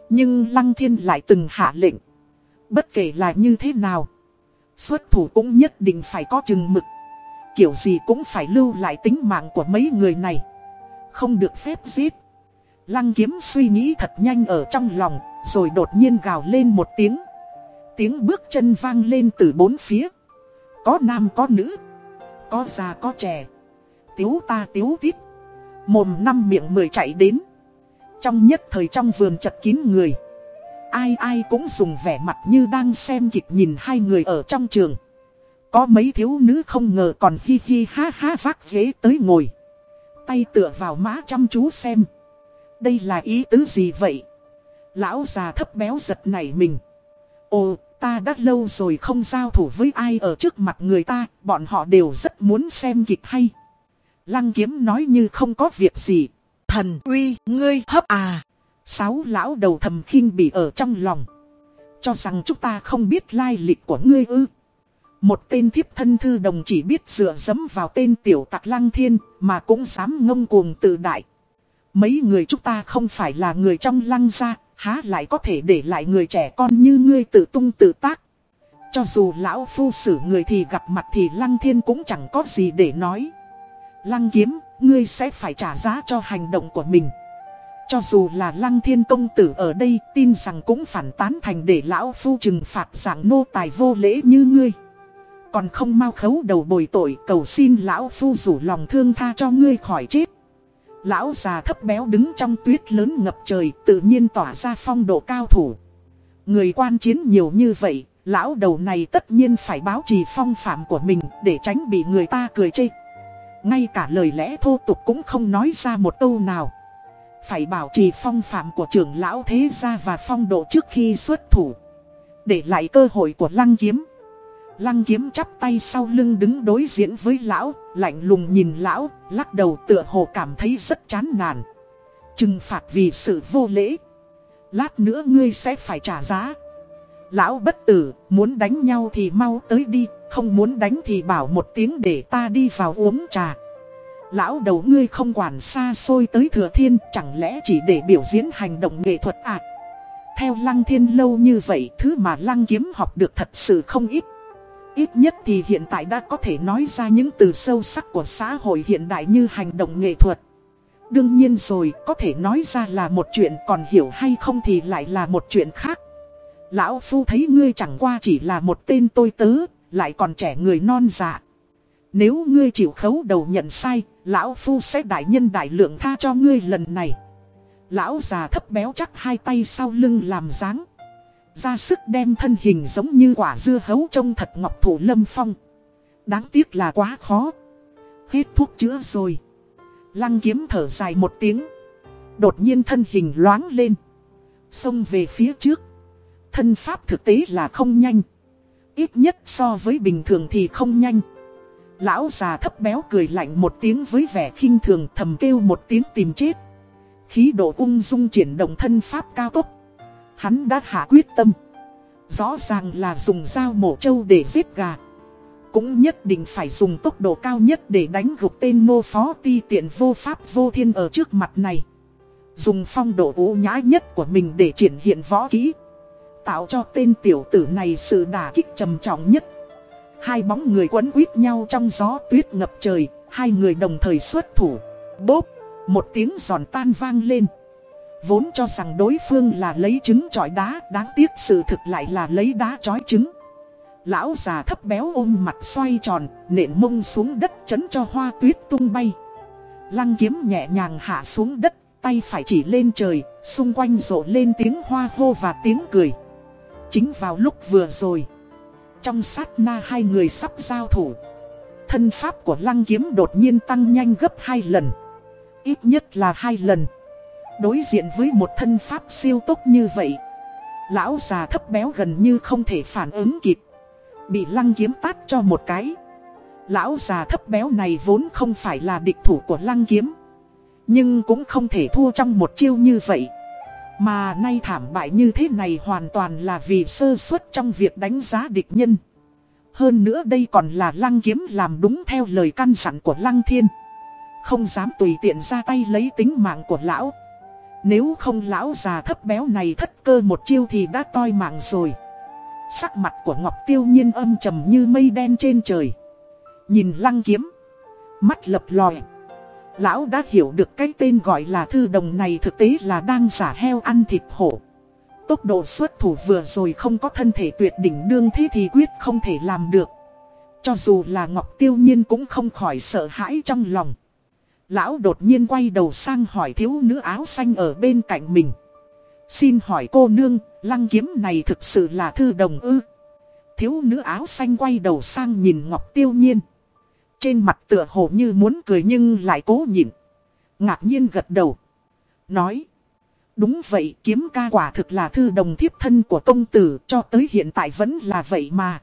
Nhưng lăng thiên lại từng hạ lệnh. Bất kể là như thế nào, xuất thủ cũng nhất định phải có chừng mực. Kiểu gì cũng phải lưu lại tính mạng của mấy người này. Không được phép giết. Lăng kiếm suy nghĩ thật nhanh ở trong lòng, rồi đột nhiên gào lên một tiếng. Tiếng bước chân vang lên từ bốn phía. Có nam có nữ, có già có trẻ tiếu ta tiếu tít. Mồm năm miệng mười chạy đến. Trong nhất thời trong vườn chật kín người. Ai ai cũng dùng vẻ mặt như đang xem kịch nhìn hai người ở trong trường. Có mấy thiếu nữ không ngờ còn hi hi ha ha vác ghế tới ngồi. Tay tựa vào má chăm chú xem. Đây là ý tứ gì vậy? Lão già thấp béo giật nảy mình. Ồ, ta đã lâu rồi không giao thủ với ai ở trước mặt người ta, bọn họ đều rất muốn xem kịch hay. Lăng kiếm nói như không có việc gì. Thần uy, ngươi hấp à. Sáu lão đầu thầm khinh bị ở trong lòng. Cho rằng chúng ta không biết lai lịch của ngươi ư. Một tên thiếp thân thư đồng chỉ biết dựa dẫm vào tên tiểu tặc lăng thiên mà cũng dám ngông cuồng tự đại. Mấy người chúng ta không phải là người trong lăng gia, há lại có thể để lại người trẻ con như ngươi tự tung tự tác. Cho dù lão phu xử người thì gặp mặt thì lăng thiên cũng chẳng có gì để nói. Lăng kiếm, ngươi sẽ phải trả giá cho hành động của mình. Cho dù là lăng thiên công tử ở đây tin rằng cũng phản tán thành để lão phu trừng phạt dạng nô tài vô lễ như ngươi. Còn không mau khấu đầu bồi tội cầu xin lão phu rủ lòng thương tha cho ngươi khỏi chết. Lão già thấp béo đứng trong tuyết lớn ngập trời tự nhiên tỏa ra phong độ cao thủ. Người quan chiến nhiều như vậy, lão đầu này tất nhiên phải báo trì phong phạm của mình để tránh bị người ta cười chê. Ngay cả lời lẽ thô tục cũng không nói ra một câu nào Phải bảo trì phong phạm của trưởng lão thế gia và phong độ trước khi xuất thủ Để lại cơ hội của lăng kiếm Lăng kiếm chắp tay sau lưng đứng đối diện với lão Lạnh lùng nhìn lão Lắc đầu tựa hồ cảm thấy rất chán nản Trừng phạt vì sự vô lễ Lát nữa ngươi sẽ phải trả giá Lão bất tử, muốn đánh nhau thì mau tới đi, không muốn đánh thì bảo một tiếng để ta đi vào uống trà. Lão đầu ngươi không quản xa xôi tới thừa thiên, chẳng lẽ chỉ để biểu diễn hành động nghệ thuật à? Theo lăng thiên lâu như vậy, thứ mà lăng kiếm học được thật sự không ít. Ít nhất thì hiện tại đã có thể nói ra những từ sâu sắc của xã hội hiện đại như hành động nghệ thuật. Đương nhiên rồi, có thể nói ra là một chuyện còn hiểu hay không thì lại là một chuyện khác. Lão Phu thấy ngươi chẳng qua chỉ là một tên tôi tớ, lại còn trẻ người non dạ. Nếu ngươi chịu khấu đầu nhận sai, Lão Phu sẽ đại nhân đại lượng tha cho ngươi lần này. Lão già thấp béo chắc hai tay sau lưng làm dáng. Ra sức đem thân hình giống như quả dưa hấu trông thật ngọc thủ lâm phong. Đáng tiếc là quá khó. Hết thuốc chữa rồi. Lăng kiếm thở dài một tiếng. Đột nhiên thân hình loáng lên. Xông về phía trước. Thân pháp thực tế là không nhanh. Ít nhất so với bình thường thì không nhanh. Lão già thấp béo cười lạnh một tiếng với vẻ khinh thường thầm kêu một tiếng tìm chết. Khí độ ung dung triển động thân pháp cao tốc. Hắn đã hạ quyết tâm. Rõ ràng là dùng dao mổ trâu để giết gà. Cũng nhất định phải dùng tốc độ cao nhất để đánh gục tên Ngô phó ti tiện vô pháp vô thiên ở trước mặt này. Dùng phong độ ủ nhã nhất của mình để triển hiện võ kỹ. Tạo cho tên tiểu tử này sự đả kích trầm trọng nhất Hai bóng người quấn quýt nhau trong gió tuyết ngập trời, Hai người đồng thời xuất thủ Bốp Một tiếng giòn tan vang lên Vốn cho rằng đối phương là lấy trứng trọi đá, Đáng tiếc sự thực lại là lấy đá trói trứng. Lão già thấp béo ôm mặt xoay tròn, Nện mông xuống đất chấn cho hoa tuyết tung bay. Lăng kiếm nhẹ nhàng hạ xuống đất, Tay phải chỉ lên trời, Xung quanh rộ lên tiếng hoa hô và tiếng cười. Chính vào lúc vừa rồi, Trong sát na hai người sắp giao thủ, Thân pháp của lăng kiếm đột nhiên tăng nhanh gấp hai lần. Ít nhất là hai lần. Đối diện với một thân pháp siêu tốc như vậy. Lão già thấp béo gần như không thể phản ứng kịp. Bị lăng kiếm tát cho một cái. Lão già thấp béo này vốn không phải là địch thủ của lăng kiếm. Nhưng cũng không thể thua trong một chiêu như vậy. Mà nay thảm bại như thế này hoàn toàn là vì sơ suất trong việc đánh giá địch nhân. Hơn nữa đây còn là lăng kiếm làm đúng theo lời căn dặn của lăng thiên. Không dám tùy tiện ra tay lấy tính mạng của lão. Nếu không lão già thấp béo này thất cơ một chiêu thì đã toi mạng rồi. Sắc mặt của Ngọc Tiêu Nhiên âm trầm như mây đen trên trời. Nhìn lăng kiếm. Mắt lập lòi. Lão đã hiểu được cái tên gọi là thư đồng này thực tế là đang giả heo ăn thịt hổ. Tốc độ xuất thủ vừa rồi không có thân thể tuyệt đỉnh đương thế thì quyết không thể làm được. Cho dù là Ngọc Tiêu Nhiên cũng không khỏi sợ hãi trong lòng. Lão đột nhiên quay đầu sang hỏi thiếu nữ áo xanh ở bên cạnh mình Xin hỏi cô nương, lăng kiếm này thực sự là thư đồng ư? Thiếu nữ áo xanh quay đầu sang nhìn Ngọc Tiêu Nhiên. Trên mặt tựa hồ như muốn cười nhưng lại cố nhịn. Ngạc nhiên gật đầu. Nói. Đúng vậy kiếm ca quả thực là thư đồng thiếp thân của công tử cho tới hiện tại vẫn là vậy mà.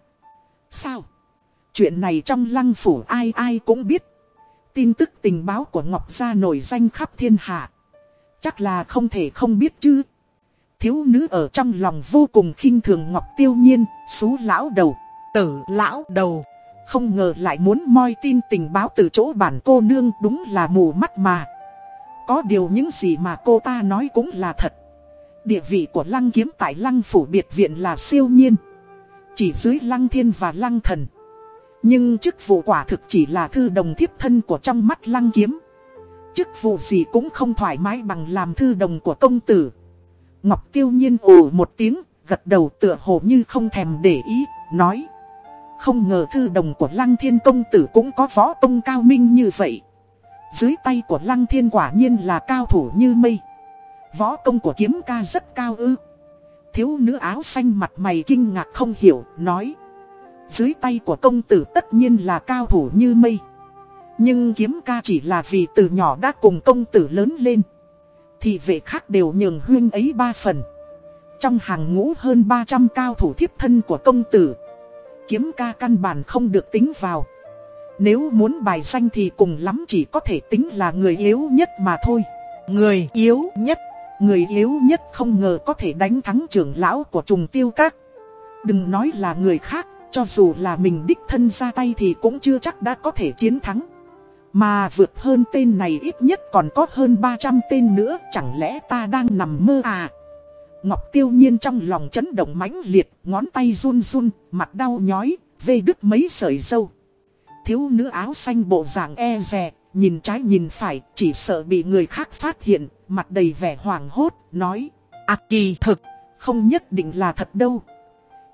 Sao? Chuyện này trong lăng phủ ai ai cũng biết. Tin tức tình báo của Ngọc Gia nổi danh khắp thiên hạ. Chắc là không thể không biết chứ. Thiếu nữ ở trong lòng vô cùng khinh thường Ngọc Tiêu Nhiên, xú lão đầu, tử lão đầu. Không ngờ lại muốn moi tin tình báo từ chỗ bản cô nương đúng là mù mắt mà. Có điều những gì mà cô ta nói cũng là thật. Địa vị của lăng kiếm tại lăng phủ biệt viện là siêu nhiên. Chỉ dưới lăng thiên và lăng thần. Nhưng chức vụ quả thực chỉ là thư đồng thiếp thân của trong mắt lăng kiếm. Chức vụ gì cũng không thoải mái bằng làm thư đồng của công tử. Ngọc tiêu nhiên ồ một tiếng, gật đầu tựa hồ như không thèm để ý, nói. Không ngờ thư đồng của Lăng Thiên Công Tử cũng có võ công cao minh như vậy. Dưới tay của Lăng Thiên quả nhiên là cao thủ như mây. Võ công của kiếm ca rất cao ư. Thiếu nữ áo xanh mặt mày kinh ngạc không hiểu, nói. Dưới tay của công tử tất nhiên là cao thủ như mây. Nhưng kiếm ca chỉ là vì từ nhỏ đã cùng công tử lớn lên. Thì vệ khác đều nhường huyên ấy ba phần Trong hàng ngũ hơn 300 cao thủ thiếp thân của công tử, Kiếm ca căn bản không được tính vào Nếu muốn bài danh thì cùng lắm chỉ có thể tính là người yếu nhất mà thôi Người yếu nhất, Người yếu nhất không ngờ có thể đánh thắng trưởng lão của trùng tiêu các Đừng nói là người khác cho dù là mình đích thân ra tay thì cũng chưa chắc đã có thể chiến thắng. Mà vượt hơn tên này ít nhất còn có hơn 300 tên nữa, Chẳng lẽ ta đang nằm mơ à? Ngọc tiêu nhiên trong lòng chấn động mãnh liệt, Ngón tay run run, Mặt đau nhói, Vê đứt mấy sợi dâu. Thiếu nữ áo xanh bộ dạng e rè Nhìn trái nhìn phải, Chỉ sợ bị người khác phát hiện, Mặt đầy vẻ hoảng hốt, Nói À kỳ thực, Không nhất định là thật đâu.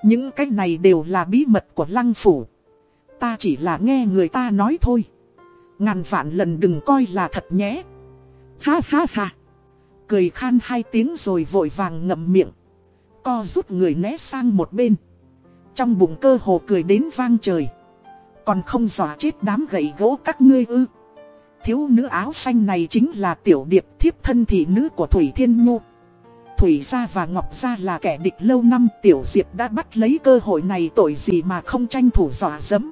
Những cái này đều là bí mật của lăng phủ Ta chỉ là nghe người ta nói thôi Ngàn vạn lần đừng coi là thật nhé. Ha ha ha. Cười khan hai tiếng rồi vội vàng ngậm miệng. Co rút người né sang một bên. Trong bụng cơ hồ cười đến vang trời. Còn không dọa chết đám gậy gỗ các ngươi ư. Thiếu nữ áo xanh này chính là tiểu điệp thiếp thân thị nữ của Thủy Thiên Nhu. Thủy Gia và Ngọc Gia là kẻ địch lâu năm, Tiểu Diệp đã bắt lấy cơ hội này tội gì mà không tranh thủ dọa dẫm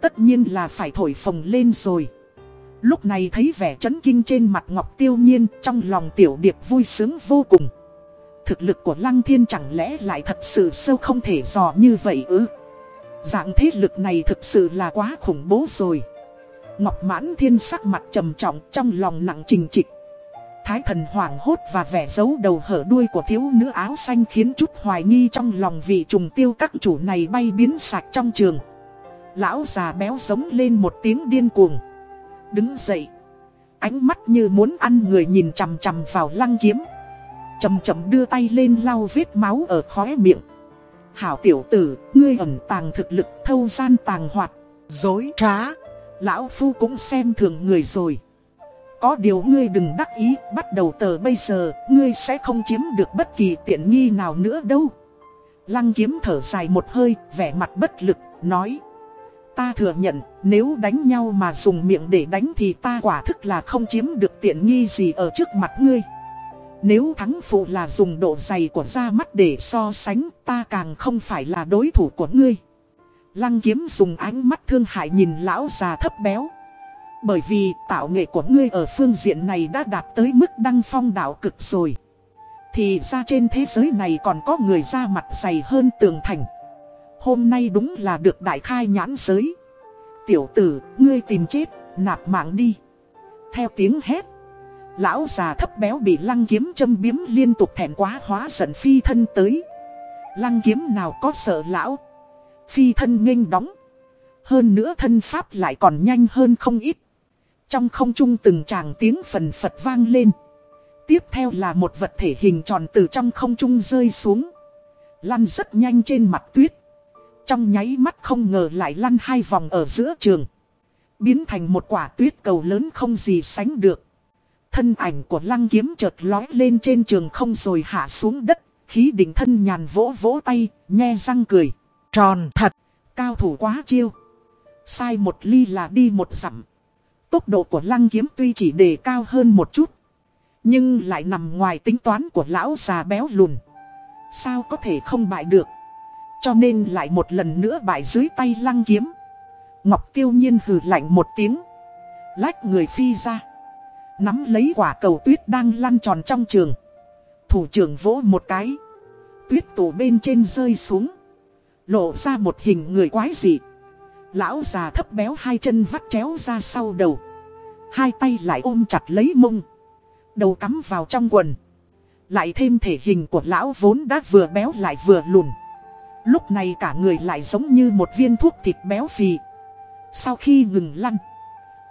tất nhiên là phải thổi phồng lên rồi. Lúc này thấy vẻ chấn kinh trên mặt Ngọc Tiêu Nhiên, trong lòng tiểu điệp vui sướng vô cùng. Thực lực của Lăng Thiên chẳng lẽ lại thật sự sâu không thể dò như vậy ư? Dạng thế lực này thực sự là quá khủng bố rồi. Ngọc Mãn Thiên sắc mặt trầm trọng, trong lòng nặng trình trịch. Thái thần hoảng hốt và vẻ giấu đầu hở đuôi của thiếu nữ áo xanh khiến chút hoài nghi trong lòng vị trùng tiêu các chủ này bay biến sạch trong trường. Lão già béo giống lên một tiếng điên cuồng. Đứng dậy. Ánh mắt như muốn ăn người nhìn chằm chằm vào lăng kiếm. chậm chậm đưa tay lên lau vết máu ở khóe miệng. Hảo tiểu tử, ngươi ẩn tàng thực lực thâu gian tàng hoạt, dối trá. Lão Phu cũng xem thường người rồi. Có điều ngươi đừng đắc ý, bắt đầu tờ bây giờ, ngươi sẽ không chiếm được bất kỳ tiện nghi nào nữa đâu. Lăng kiếm thở dài một hơi, vẻ mặt bất lực, nói. Ta thừa nhận, nếu đánh nhau mà dùng miệng để đánh thì ta quả thức là không chiếm được tiện nghi gì ở trước mặt ngươi. Nếu thắng phụ là dùng độ dày của da mắt để so sánh, ta càng không phải là đối thủ của ngươi. Lăng kiếm dùng ánh mắt thương hại nhìn lão già thấp béo. Bởi vì tạo nghệ của ngươi ở phương diện này đã đạt tới mức đăng phong đạo cực rồi. Thì ra trên thế giới này còn có người da mặt dày hơn tường thành. Hôm nay đúng là được đại khai nhãn giới. Tiểu tử, ngươi tìm chết, nạp mạng đi. Theo tiếng hét. Lão già thấp béo bị lăng kiếm châm biếm liên tục thẹn quá hóa giận phi thân tới. Lăng kiếm nào có sợ lão. Phi thân nghênh đóng. Hơn nữa thân pháp lại còn nhanh hơn không ít. Trong không trung từng tràng tiếng phần phật vang lên. Tiếp theo là một vật thể hình tròn từ trong không trung rơi xuống. Lăn rất nhanh trên mặt tuyết. Trong nháy mắt không ngờ lại lăn hai vòng ở giữa trường. Biến thành một quả tuyết cầu lớn không gì sánh được. Thân ảnh của lăng kiếm chợt lói lên trên trường không rồi hạ xuống đất. Khí định thân nhàn vỗ vỗ tay, nhe răng cười. Tròn thật, cao thủ quá chiêu. Sai một ly là đi một dặm. Tốc độ của lăng kiếm tuy chỉ đề cao hơn một chút. Nhưng lại nằm ngoài tính toán của lão già béo lùn. Sao có thể không bại được. Cho nên lại một lần nữa bại dưới tay lăng kiếm. Ngọc tiêu nhiên hừ lạnh một tiếng. Lách người phi ra. Nắm lấy quả cầu tuyết đang lăn tròn trong trường. Thủ trưởng vỗ một cái. Tuyết tủ bên trên rơi xuống. Lộ ra một hình người quái dị. Lão già thấp béo hai chân vắt chéo ra sau đầu. Hai tay lại ôm chặt lấy mông. Đầu cắm vào trong quần. Lại thêm thể hình của lão vốn đã vừa béo lại vừa lùn. Lúc này cả người lại giống như một viên thuốc thịt béo phì. Sau khi ngừng lăn.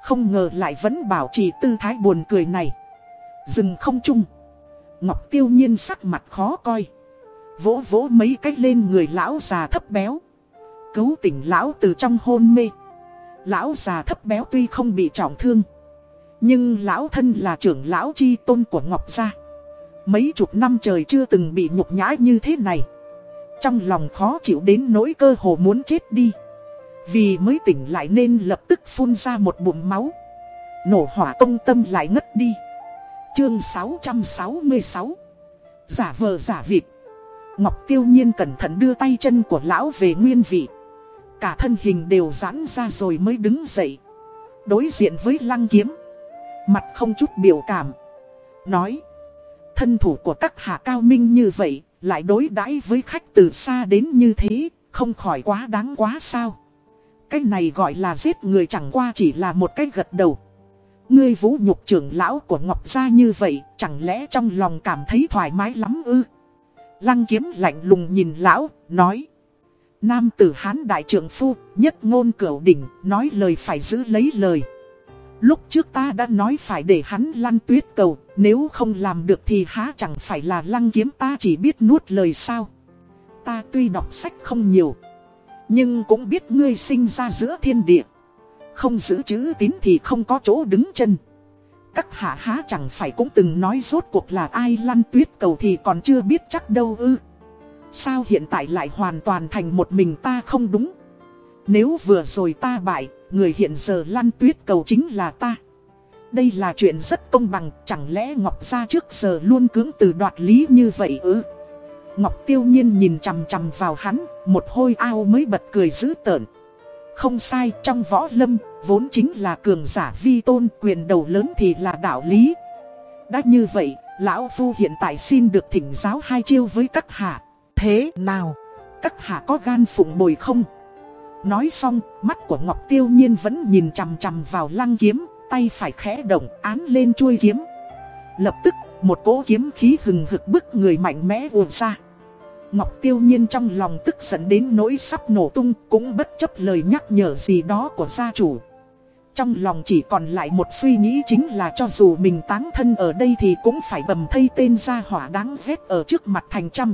Không ngờ lại vẫn bảo trì tư thái buồn cười này. Dừng không chung. Ngọc tiêu nhiên sắc mặt khó coi. Vỗ vỗ mấy cách lên người lão già thấp béo. Cứu tỉnh lão từ trong hôn mê. Lão già thấp béo tuy không bị trọng thương. Nhưng lão thân là trưởng lão chi tôn của Ngọc Gia. Mấy chục năm trời chưa từng bị nhục nhã như thế này. Trong lòng khó chịu đến nỗi cơ hồ muốn chết đi. Vì mới tỉnh lại nên lập tức phun ra một bụng máu. Nổ hỏa công tâm lại ngất đi. Chương 666 Giả vờ giả vịt Ngọc tiêu nhiên cẩn thận đưa tay chân của lão về nguyên vị. Cả thân hình đều giãn ra rồi mới đứng dậy. Đối diện với lăng kiếm. Mặt không chút biểu cảm. Nói. Thân thủ của các hạ cao minh như vậy. Lại đối đãi với khách từ xa đến như thế. Không khỏi quá đáng quá sao. Cái này gọi là giết người chẳng qua chỉ là một cái gật đầu. Ngươi vũ nhục trưởng lão của Ngọc Gia như vậy. Chẳng lẽ trong lòng cảm thấy thoải mái lắm ư. Lăng kiếm lạnh lùng nhìn lão, nói. Nam tử hán đại trưởng phu, nhất ngôn cửu đỉnh, nói lời phải giữ lấy lời. Lúc trước ta đã nói phải để hắn lăn tuyết cầu, nếu không làm được thì há chẳng phải là lăng kiếm ta chỉ biết nuốt lời sao. Ta tuy đọc sách không nhiều, nhưng cũng biết ngươi sinh ra giữa thiên địa. Không giữ chữ tín thì không có chỗ đứng chân. Các hạ há chẳng phải cũng từng nói rốt cuộc là ai lăn tuyết cầu thì còn chưa biết chắc đâu ư. Sao hiện tại lại hoàn toàn thành một mình ta không đúng? Nếu vừa rồi ta bại, người hiện giờ lăn tuyết cầu chính là ta. Đây là chuyện rất công bằng, chẳng lẽ Ngọc Gia trước giờ luôn cưỡng từ đoạt lý như vậy ư? Ngọc tiêu nhiên nhìn chằm chằm vào hắn, một hôi ao mới bật cười dữ tợn. Không sai, trong võ lâm, vốn chính là cường giả vi tôn, quyền đầu lớn thì là đạo lý. Đã như vậy, Lão Phu hiện tại xin được thỉnh giáo hai chiêu với các hạ. Thế nào? Các hạ có gan phụng bồi không? Nói xong, mắt của Ngọc Tiêu Nhiên vẫn nhìn chằm chằm vào lăng kiếm, tay phải khẽ động án lên chuôi kiếm. Lập tức, một cỗ kiếm khí hừng hực bức người mạnh mẽ ùa ra. Ngọc Tiêu Nhiên trong lòng tức giận đến nỗi sắp nổ tung cũng bất chấp lời nhắc nhở gì đó của gia chủ. Trong lòng chỉ còn lại một suy nghĩ chính là cho dù mình táng thân ở đây thì cũng phải bầm thây tên gia hỏa đáng ghét ở trước mặt thành trăm.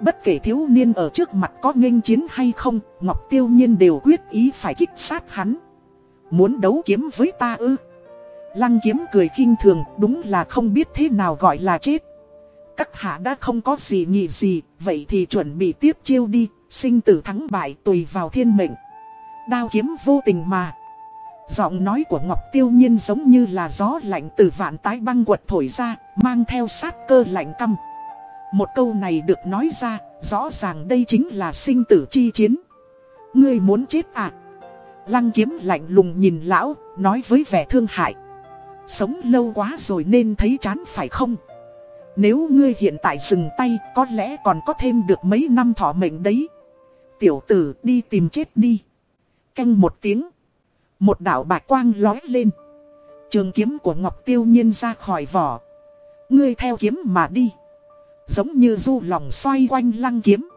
Bất kể thiếu niên ở trước mặt có nghênh chiến hay không, Ngọc Tiêu Nhiên đều quyết ý phải kích sát hắn. Muốn đấu kiếm với ta ư? Lăng kiếm cười khinh thường, đúng là không biết thế nào gọi là chết. Các hạ đã không có gì nghị gì, vậy thì chuẩn bị tiếp chiêu đi, sinh tử thắng bại tùy vào thiên mệnh. Đao kiếm vô tình mà. Giọng nói của Ngọc Tiêu Nhiên giống như là gió lạnh từ vạn tái băng quật thổi ra, mang theo sát cơ lạnh căm. Một câu này được nói ra, rõ ràng đây chính là sinh tử chi chiến. Ngươi muốn chết à? Lăng kiếm lạnh lùng nhìn lão, nói với vẻ thương hại. Sống lâu quá rồi nên thấy chán phải không? Nếu ngươi hiện tại dừng tay, có lẽ còn có thêm được mấy năm thọ mệnh đấy. Tiểu tử đi tìm chết đi. Canh một tiếng. Một đạo bạch quang lói lên. Trường kiếm của Ngọc Tiêu Nhiên ra khỏi vỏ. Ngươi theo kiếm mà đi. Giống như du lòng xoay quanh lăng kiếm.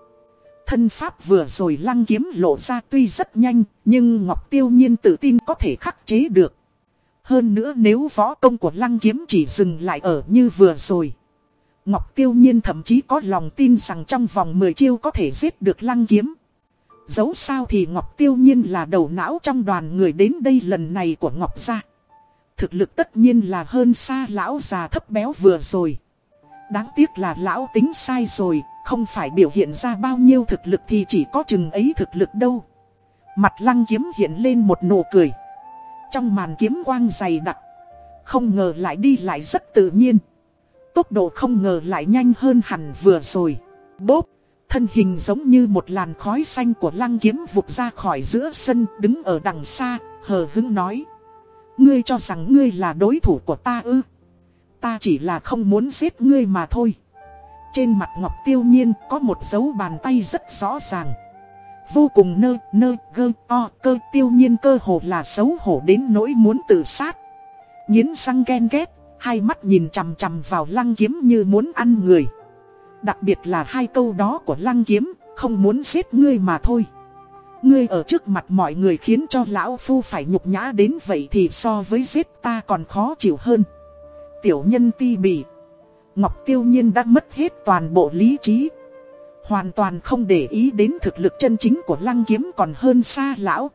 Thân pháp vừa rồi lăng kiếm lộ ra tuy rất nhanh, nhưng Ngọc Tiêu Nhiên tự tin có thể khắc chế được. Hơn nữa nếu võ công của lăng kiếm chỉ dừng lại ở như vừa rồi. Ngọc Tiêu Nhiên thậm chí có lòng tin rằng trong vòng 10 chiêu có thể giết được lăng kiếm. Dẫu sao thì Ngọc Tiêu Nhiên là đầu não trong đoàn người đến đây lần này của Ngọc Gia. Thực lực tất nhiên là hơn xa lão già thấp béo vừa rồi. Đáng tiếc là lão tính sai rồi, không phải biểu hiện ra bao nhiêu thực lực thì chỉ có chừng ấy thực lực đâu. Mặt lăng kiếm hiện lên một nụ cười. Trong màn kiếm quang dày đặc, không ngờ lại đi lại rất tự nhiên. Tốc độ không ngờ lại nhanh hơn hẳn vừa rồi. Bốp! Thân hình giống như một làn khói xanh của lăng kiếm vụt ra khỏi giữa sân đứng ở đằng xa, hờ hứng nói. Ngươi cho rằng ngươi là đối thủ của ta ư. Ta chỉ là không muốn giết ngươi mà thôi. Trên mặt Ngọc Tiêu Nhiên có một dấu bàn tay rất rõ ràng. Vô cùng nơ, nơ, gơ, o, cơ tiêu nhiên cơ hồ là xấu hổ đến nỗi muốn tự sát. Nhiến răng ghen ghét, hai mắt nhìn chằm chằm vào lăng kiếm như muốn ăn người. Đặc biệt là hai câu đó của lăng kiếm, không muốn giết ngươi mà thôi. Ngươi ở trước mặt mọi người khiến cho lão phu phải nhục nhã đến vậy thì so với giết ta còn khó chịu hơn. Tiểu nhân ti bỉ. Ngọc tiêu nhiên đã mất hết toàn bộ lý trí. Hoàn toàn không để ý đến thực lực chân chính của lăng kiếm còn hơn xa lão.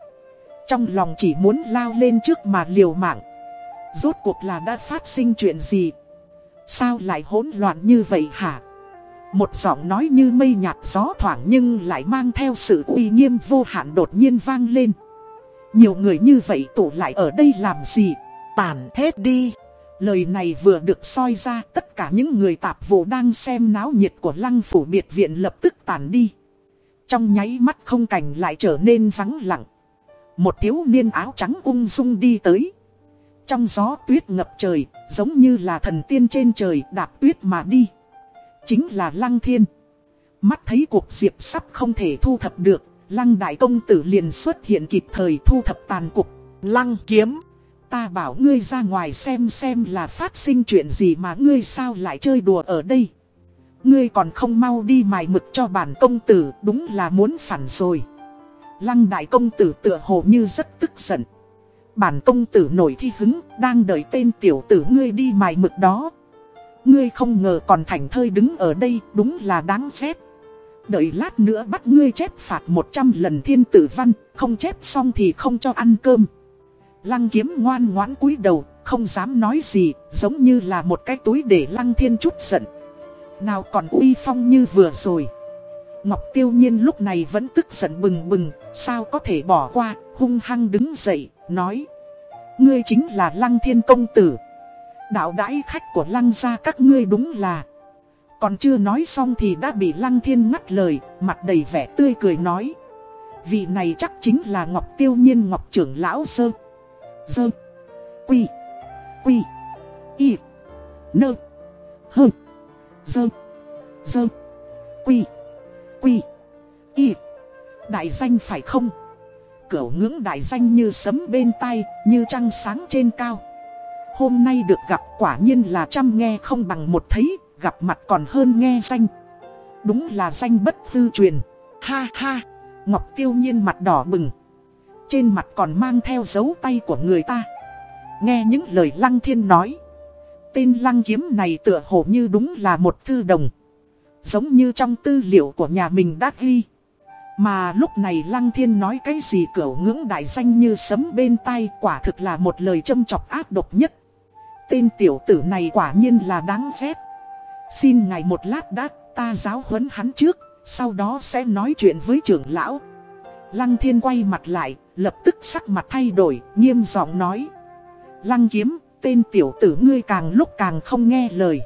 Trong lòng chỉ muốn lao lên trước mà liều mạng. Rốt cuộc là đã phát sinh chuyện gì? Sao lại hỗn loạn như vậy hả? Một giọng nói như mây nhạt gió thoảng nhưng lại mang theo sự uy nghiêm vô hạn đột nhiên vang lên. Nhiều người như vậy tụ lại ở đây làm gì? tàn hết đi. Lời này vừa được soi ra tất cả những người tạp vụ đang xem náo nhiệt của lăng phủ biệt viện lập tức tàn đi. Trong nháy mắt không cảnh lại trở nên vắng lặng. Một thiếu niên áo trắng ung dung đi tới. Trong gió tuyết ngập trời, giống như là thần tiên trên trời đạp tuyết mà đi. Chính là Lăng Thiên. Mắt thấy cuộc diệp sắp không thể thu thập được, Lăng Đại Công Tử liền xuất hiện kịp thời thu thập tàn cục. Lăng kiếm. Ta bảo ngươi ra ngoài xem xem là phát sinh chuyện gì mà ngươi sao lại chơi đùa ở đây. Ngươi còn không mau đi mài mực cho bản công tử, đúng là muốn phản rồi. Lăng đại công tử tựa hồ như rất tức giận. Bản công tử nổi thi hứng, đang đợi tên tiểu tử ngươi đi mài mực đó. Ngươi không ngờ còn thành thơi đứng ở đây, đúng là đáng ghét. Đợi lát nữa bắt ngươi chép phạt 100 lần thiên tử văn, không chép xong thì không cho ăn cơm. Lăng kiếm ngoan ngoãn cúi đầu, không dám nói gì, giống như là một cái túi để lăng thiên chút giận. Nào còn uy phong như vừa rồi. Ngọc tiêu nhiên lúc này vẫn tức giận bừng bừng, sao có thể bỏ qua, hung hăng đứng dậy, nói. Ngươi chính là lăng thiên công tử. Đạo đãi khách của lăng gia các ngươi đúng là. Còn chưa nói xong thì đã bị lăng thiên ngắt lời, mặt đầy vẻ tươi cười nói. Vị này chắc chính là Ngọc Tiêu Nhiên Ngọc trưởng lão sơ. Dơ. Quy. Quy. Y. Nơ. Hơ. Dơ. Dơ. Quy. Quy. Y. Đại danh phải không? Cửu ngưỡng đại danh như sấm bên tai, như trăng sáng trên cao. Hôm nay được gặp quả nhiên là trăm nghe không bằng một thấy, gặp mặt còn hơn nghe danh. Đúng là danh bất hư truyền. Ha ha, Ngọc Tiêu Nhiên mặt đỏ bừng. Trên mặt còn mang theo dấu tay của người ta. Nghe những lời Lăng Thiên nói, Tên Lăng Kiếm này tựa hồ như đúng là một thư đồng, Giống như trong tư liệu của nhà mình đã ghi. Mà lúc này Lăng Thiên nói cái gì cửu ngưỡng đại danh như sấm bên tay Quả thực là một lời châm chọc ác độc nhất. Tên tiểu tử này quả nhiên là đáng ghét. Xin ngài một lát đã, ta giáo huấn hắn trước, Sau đó sẽ nói chuyện với trưởng lão. Lăng thiên quay mặt lại Lập tức sắc mặt thay đổi, Nghiêm giọng nói. Lăng kiếm, tên tiểu tử ngươi càng lúc càng không nghe lời.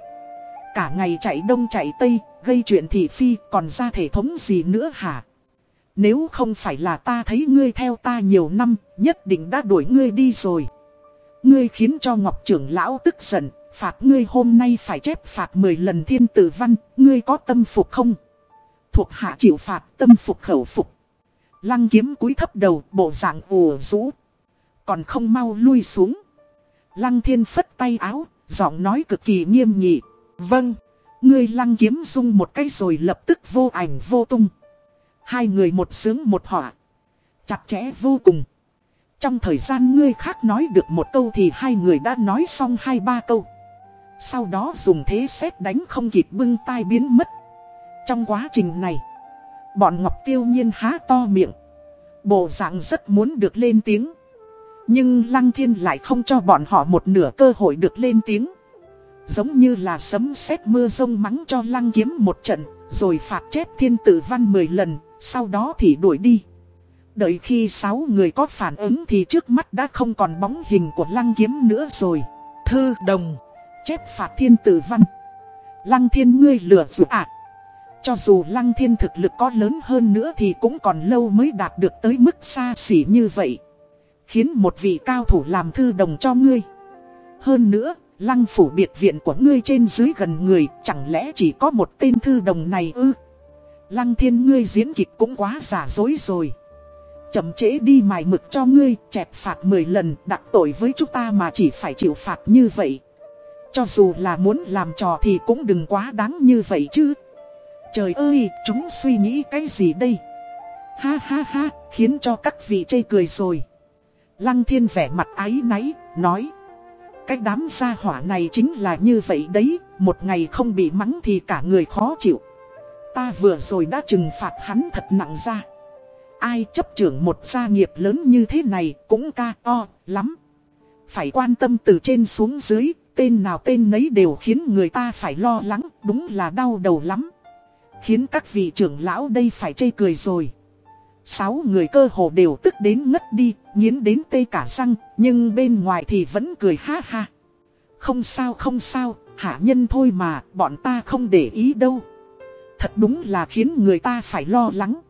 Cả ngày chạy đông chạy tây, Gây chuyện thị phi, còn ra thể thống gì nữa hả? Nếu không phải là ta thấy ngươi theo ta nhiều năm, Nhất định đã đuổi ngươi đi rồi. Ngươi khiến cho Ngọc trưởng lão tức giận, Phạt ngươi hôm nay phải chép phạt 10 lần thiên tử văn, Ngươi có tâm phục không? Thuộc hạ chịu phạt, tâm phục khẩu phục. Lăng kiếm cúi thấp đầu, bộ dạng ùa rũ. Còn không mau lui xuống. Lăng thiên phất tay áo, Giọng nói cực kỳ nghiêm nghị. Vâng Ngươi lăng kiếm dung một cái rồi lập tức vô ảnh vô tung. Hai người một sướng một họa. Chặt chẽ vô cùng. Trong thời gian ngươi khác nói được một câu thì hai người đã nói xong hai ba câu. Sau đó dùng thế xét đánh không kịp bưng tai biến mất. Trong quá trình này Bọn Ngọc Tiêu Nhiên há to miệng. Bộ dạng rất muốn được lên tiếng. Nhưng Lăng Thiên lại không cho bọn họ một nửa cơ hội được lên tiếng. Giống như là sấm sét mưa rông mắng cho Lăng Kiếm một trận, Rồi phạt chết thiên tử văn 10 lần, Sau đó thì đuổi đi. Đợi khi 6 người có phản ứng thì trước mắt đã không còn bóng hình của Lăng Kiếm nữa rồi. Thư đồng, Chép phạt thiên tử văn. Lăng thiên ngươi lừa dụ ạ cho dù lăng thiên thực lực có lớn hơn nữa thì cũng còn lâu mới đạt được tới mức xa xỉ như vậy. Khiến một vị cao thủ làm thư đồng cho ngươi. Hơn nữa, lăng phủ biệt viện của ngươi trên dưới gần người chẳng lẽ chỉ có một tên thư đồng này ư. Lăng thiên ngươi diễn kịch cũng quá giả dối rồi. Chậm trễ đi mài mực cho ngươi, chẹp phạt 10 lần, đặt tội với chúng ta mà chỉ phải chịu phạt như vậy. Cho dù là muốn làm trò thì cũng đừng quá đáng như vậy chứ. Trời ơi, chúng suy nghĩ cái gì đây? Ha ha ha, khiến cho các vị chê cười rồi. Lăng thiên vẻ mặt ái náy, nói. Cái đám gia hỏa này chính là như vậy đấy, một ngày không bị mắng thì cả người khó chịu. Ta vừa rồi đã trừng phạt hắn thật nặng ra. Ai chấp trưởng một gia nghiệp lớn như thế này cũng ca o lắm. Phải quan tâm từ trên xuống dưới, tên nào tên nấy đều khiến người ta phải lo lắng, đúng là đau đầu lắm. Khiến các vị trưởng lão đây phải chê cười rồi. Sáu người cơ hồ đều tức đến ngất đi, Nghiến đến tê cả răng, Nhưng bên ngoài thì vẫn cười ha ha. Không sao không sao, Hạ nhân thôi mà, Bọn ta không để ý đâu. Thật đúng là khiến người ta phải lo lắng.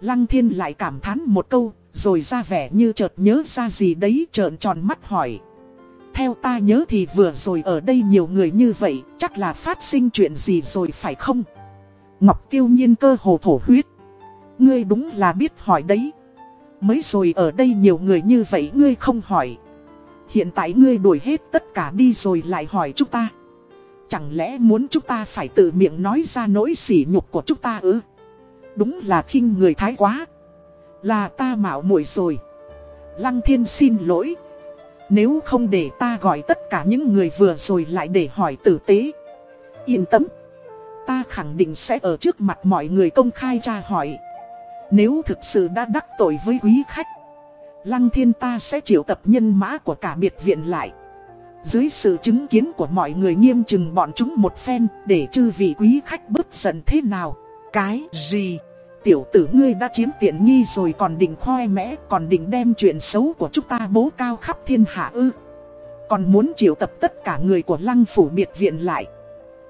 Lăng thiên lại cảm thán một câu, Rồi ra vẻ như chợt nhớ ra gì đấy trợn tròn mắt hỏi. Theo ta nhớ thì vừa rồi ở đây nhiều người như vậy, Chắc là phát sinh chuyện gì rồi phải không? Ngọc tiêu nhiên cơ hồ thổ huyết. Ngươi đúng là biết hỏi đấy. Mới rồi ở đây nhiều người như vậy ngươi không hỏi. Hiện tại ngươi đuổi hết tất cả đi rồi lại hỏi chúng ta. Chẳng lẽ muốn chúng ta phải tự miệng nói ra nỗi sỉ nhục của chúng ta ư? Đúng là khinh người thái quá. Là ta mạo muội rồi. Lăng thiên xin lỗi. Nếu không để ta gọi tất cả những người vừa rồi lại để hỏi tử tế. Yên tâm ta khẳng định sẽ ở trước mặt mọi người công khai tra hỏi. Nếu thực sự đã đắc tội với quý khách, Lăng thiên ta sẽ triệu tập nhân mã của cả biệt viện lại. Dưới sự chứng kiến của mọi người nghiêm trừng bọn chúng một phen để chư vị quý khách bức giận thế nào. Cái gì? Tiểu tử ngươi đã chiếm tiện nghi rồi còn định khoe mẽ còn định đem chuyện xấu của chúng ta bố cao khắp thiên hạ ư. Còn muốn triệu tập tất cả người của lăng phủ biệt viện lại.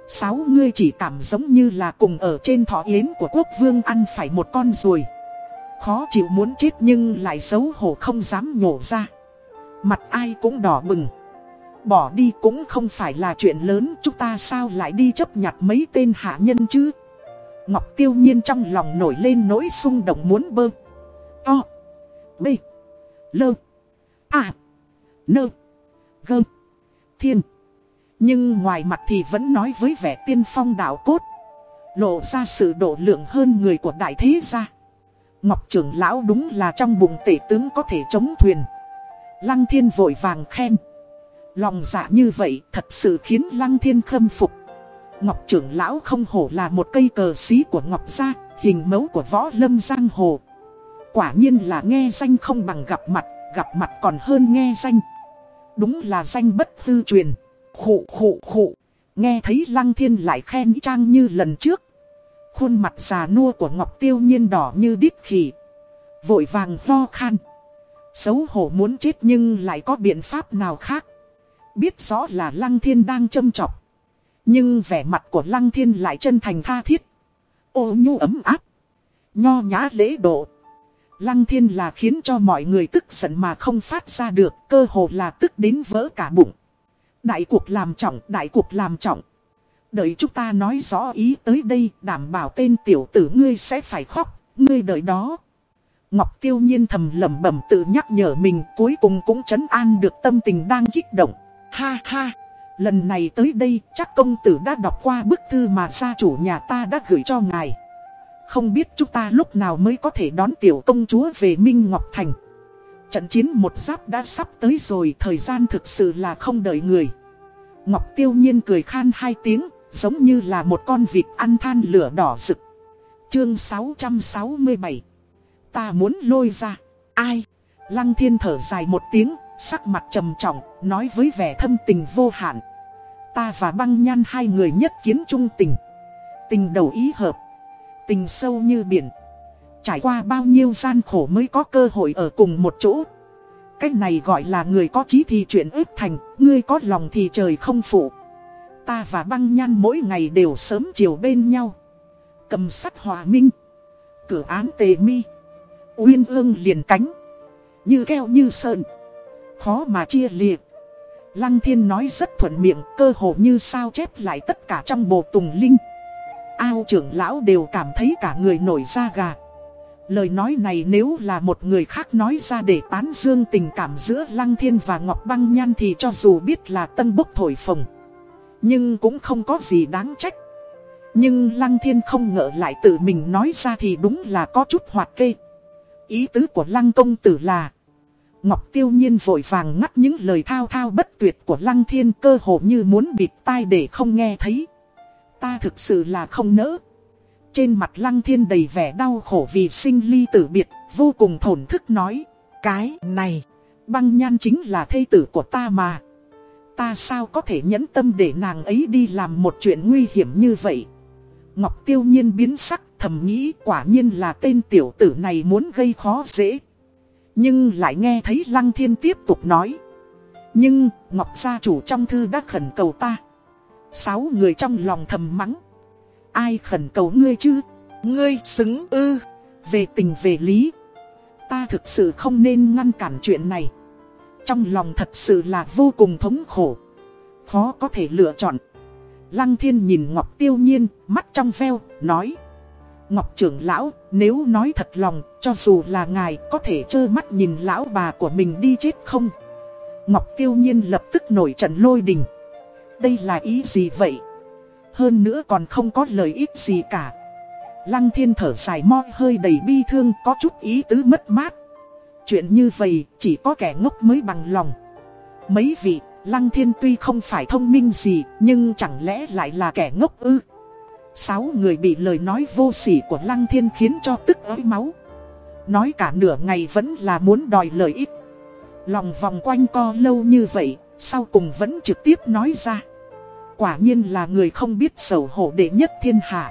Sáu ngươi chỉ cảm giống như là cùng ở trên thọ yến của quốc vương ăn phải một con ruồi. Khó chịu muốn chết nhưng lại xấu hổ không dám nhổ ra. Mặt ai cũng đỏ bừng. Bỏ đi cũng không phải là chuyện lớn chúng ta sao lại đi chấp nhặt mấy tên hạ nhân chứ. Ngọc tiêu nhiên trong lòng nổi lên nỗi xung động muốn bơ. To. B. Lơ. À. Nơ. gơm, Thiên. Nhưng ngoài mặt thì vẫn nói với vẻ tiên phong đạo cốt Lộ ra sự độ lượng hơn người của đại thế gia Ngọc trưởng lão đúng là trong bụng tể tướng có thể chống thuyền. Lăng thiên vội vàng khen. Lòng dạ như vậy thật sự khiến Lăng thiên khâm phục. Ngọc trưởng lão không hổ là một cây cờ xí của Ngọc gia, hình mẫu của võ lâm giang hồ. Quả nhiên là nghe danh không bằng gặp mặt, gặp mặt còn hơn nghe danh. Đúng là danh bất hư truyền. Khụ khụ khụ. Nghe thấy Lăng Thiên lại khen trang như lần trước. Khuôn mặt già nua của Ngọc Tiêu Nhiên đỏ như đít khỉ. Vội vàng lo khan. Xấu hổ muốn chết nhưng lại có biện pháp nào khác. Biết rõ là Lăng Thiên đang châm chọc. Nhưng vẻ mặt của Lăng Thiên lại chân thành tha thiết. Ô nhu ấm áp. Nho nhã lễ độ. Lăng Thiên là khiến cho mọi người tức giận mà không phát ra được. Cơ hồ là tức đến vỡ cả bụng. Đại cuộc làm trọng, đại cuộc làm trọng. Đợi chúng ta nói rõ ý tới đây, đảm bảo tên tiểu tử ngươi sẽ phải khóc, ngươi đợi đó. Ngọc tiêu nhiên thầm lẩm bẩm tự nhắc nhở mình, cuối cùng cũng chấn an được tâm tình đang kích động. Ha ha, lần này tới đây chắc công tử đã đọc qua bức thư mà gia chủ nhà ta đã gửi cho ngài. Không biết chúng ta lúc nào mới có thể đón tiểu công chúa về Minh Ngọc Thành. Trận chiến một giáp đã sắp tới rồi, thời gian thực sự là không đợi người. Ngọc tiêu nhiên cười khan hai tiếng, giống như là một con vịt ăn than lửa đỏ rực. Chương 667 Ta muốn lôi ra. Ai? Lăng thiên thở dài một tiếng, sắc mặt trầm trọng, nói với vẻ thâm tình vô hạn. Ta và băng nhan hai người nhất kiến trung tình. Tình đầu ý hợp. Tình sâu như biển. Trải qua bao nhiêu gian khổ mới có cơ hội ở cùng một chỗ. Cách này gọi là người có trí thì chuyện ếp thành, ngươi có lòng thì trời không phụ. Ta và băng nhan mỗi ngày đều sớm chiều bên nhau. Cầm sắt hòa minh. Cửa án tề mi. Uyên ương liền cánh. Như keo như sơn. Khó mà chia liệt. Lăng thiên nói rất thuận miệng, cơ hồ như sao chép lại tất cả trong bộ tùng linh. Ao trưởng lão đều cảm thấy cả người nổi da gà. Lời nói này nếu là một người khác nói ra để tán dương tình cảm giữa Lăng Thiên và Ngọc Băng Nhan thì cho dù biết là tân bốc thổi phồng. Nhưng cũng không có gì đáng trách. Nhưng Lăng Thiên không ngờ lại tự mình nói ra thì đúng là có chút hoạt kê. Ý tứ của Lăng Công Tử là, Ngọc Tiêu Nhiên vội vàng ngắt những lời thao thao bất tuyệt của Lăng Thiên cơ hồ như muốn bịt tai để không nghe thấy. Ta thực sự là không nỡ. Trên mặt Lăng Thiên đầy vẻ đau khổ vì sinh ly tử biệt, vô cùng thổn thức nói. Cái này, băng nhan chính là thê tử của ta mà. Ta sao có thể nhẫn tâm để nàng ấy đi làm một chuyện nguy hiểm như vậy. Ngọc tiêu nhiên biến sắc thầm nghĩ quả nhiên là tên tiểu tử này muốn gây khó dễ. Nhưng lại nghe thấy Lăng Thiên tiếp tục nói. Nhưng, Ngọc gia chủ trong thư đã khẩn cầu ta. Sáu người trong lòng thầm mắng. Ai khẩn cầu ngươi chứ? Ngươi xứng ư. Về tình về lý. Ta thực sự không nên ngăn cản chuyện này. Trong lòng thật sự là vô cùng thống khổ. Khó có thể lựa chọn. Lăng thiên nhìn Ngọc tiêu nhiên, mắt trong veo, nói. Ngọc trưởng lão, nếu nói thật lòng, cho dù là ngài có thể trơ mắt nhìn lão bà của mình đi chết không? Ngọc tiêu nhiên lập tức nổi trận lôi đình. Đây là ý gì vậy? Hơn nữa còn không có lợi ích gì cả. Lăng thiên thở dài mo hơi đầy bi thương có chút ý tứ mất mát. Chuyện như vậy chỉ có kẻ ngốc mới bằng lòng. Mấy vị, Lăng thiên tuy không phải thông minh gì nhưng chẳng lẽ lại là kẻ ngốc ư. Sáu người bị lời nói vô sỉ của Lăng thiên khiến cho tức ới máu. Nói cả nửa ngày vẫn là muốn đòi lợi ích. Lòng vòng quanh co lâu như vậy, sau cùng vẫn trực tiếp nói ra. Quả nhiên là người không biết sầu hổ đệ nhất thiên hạ.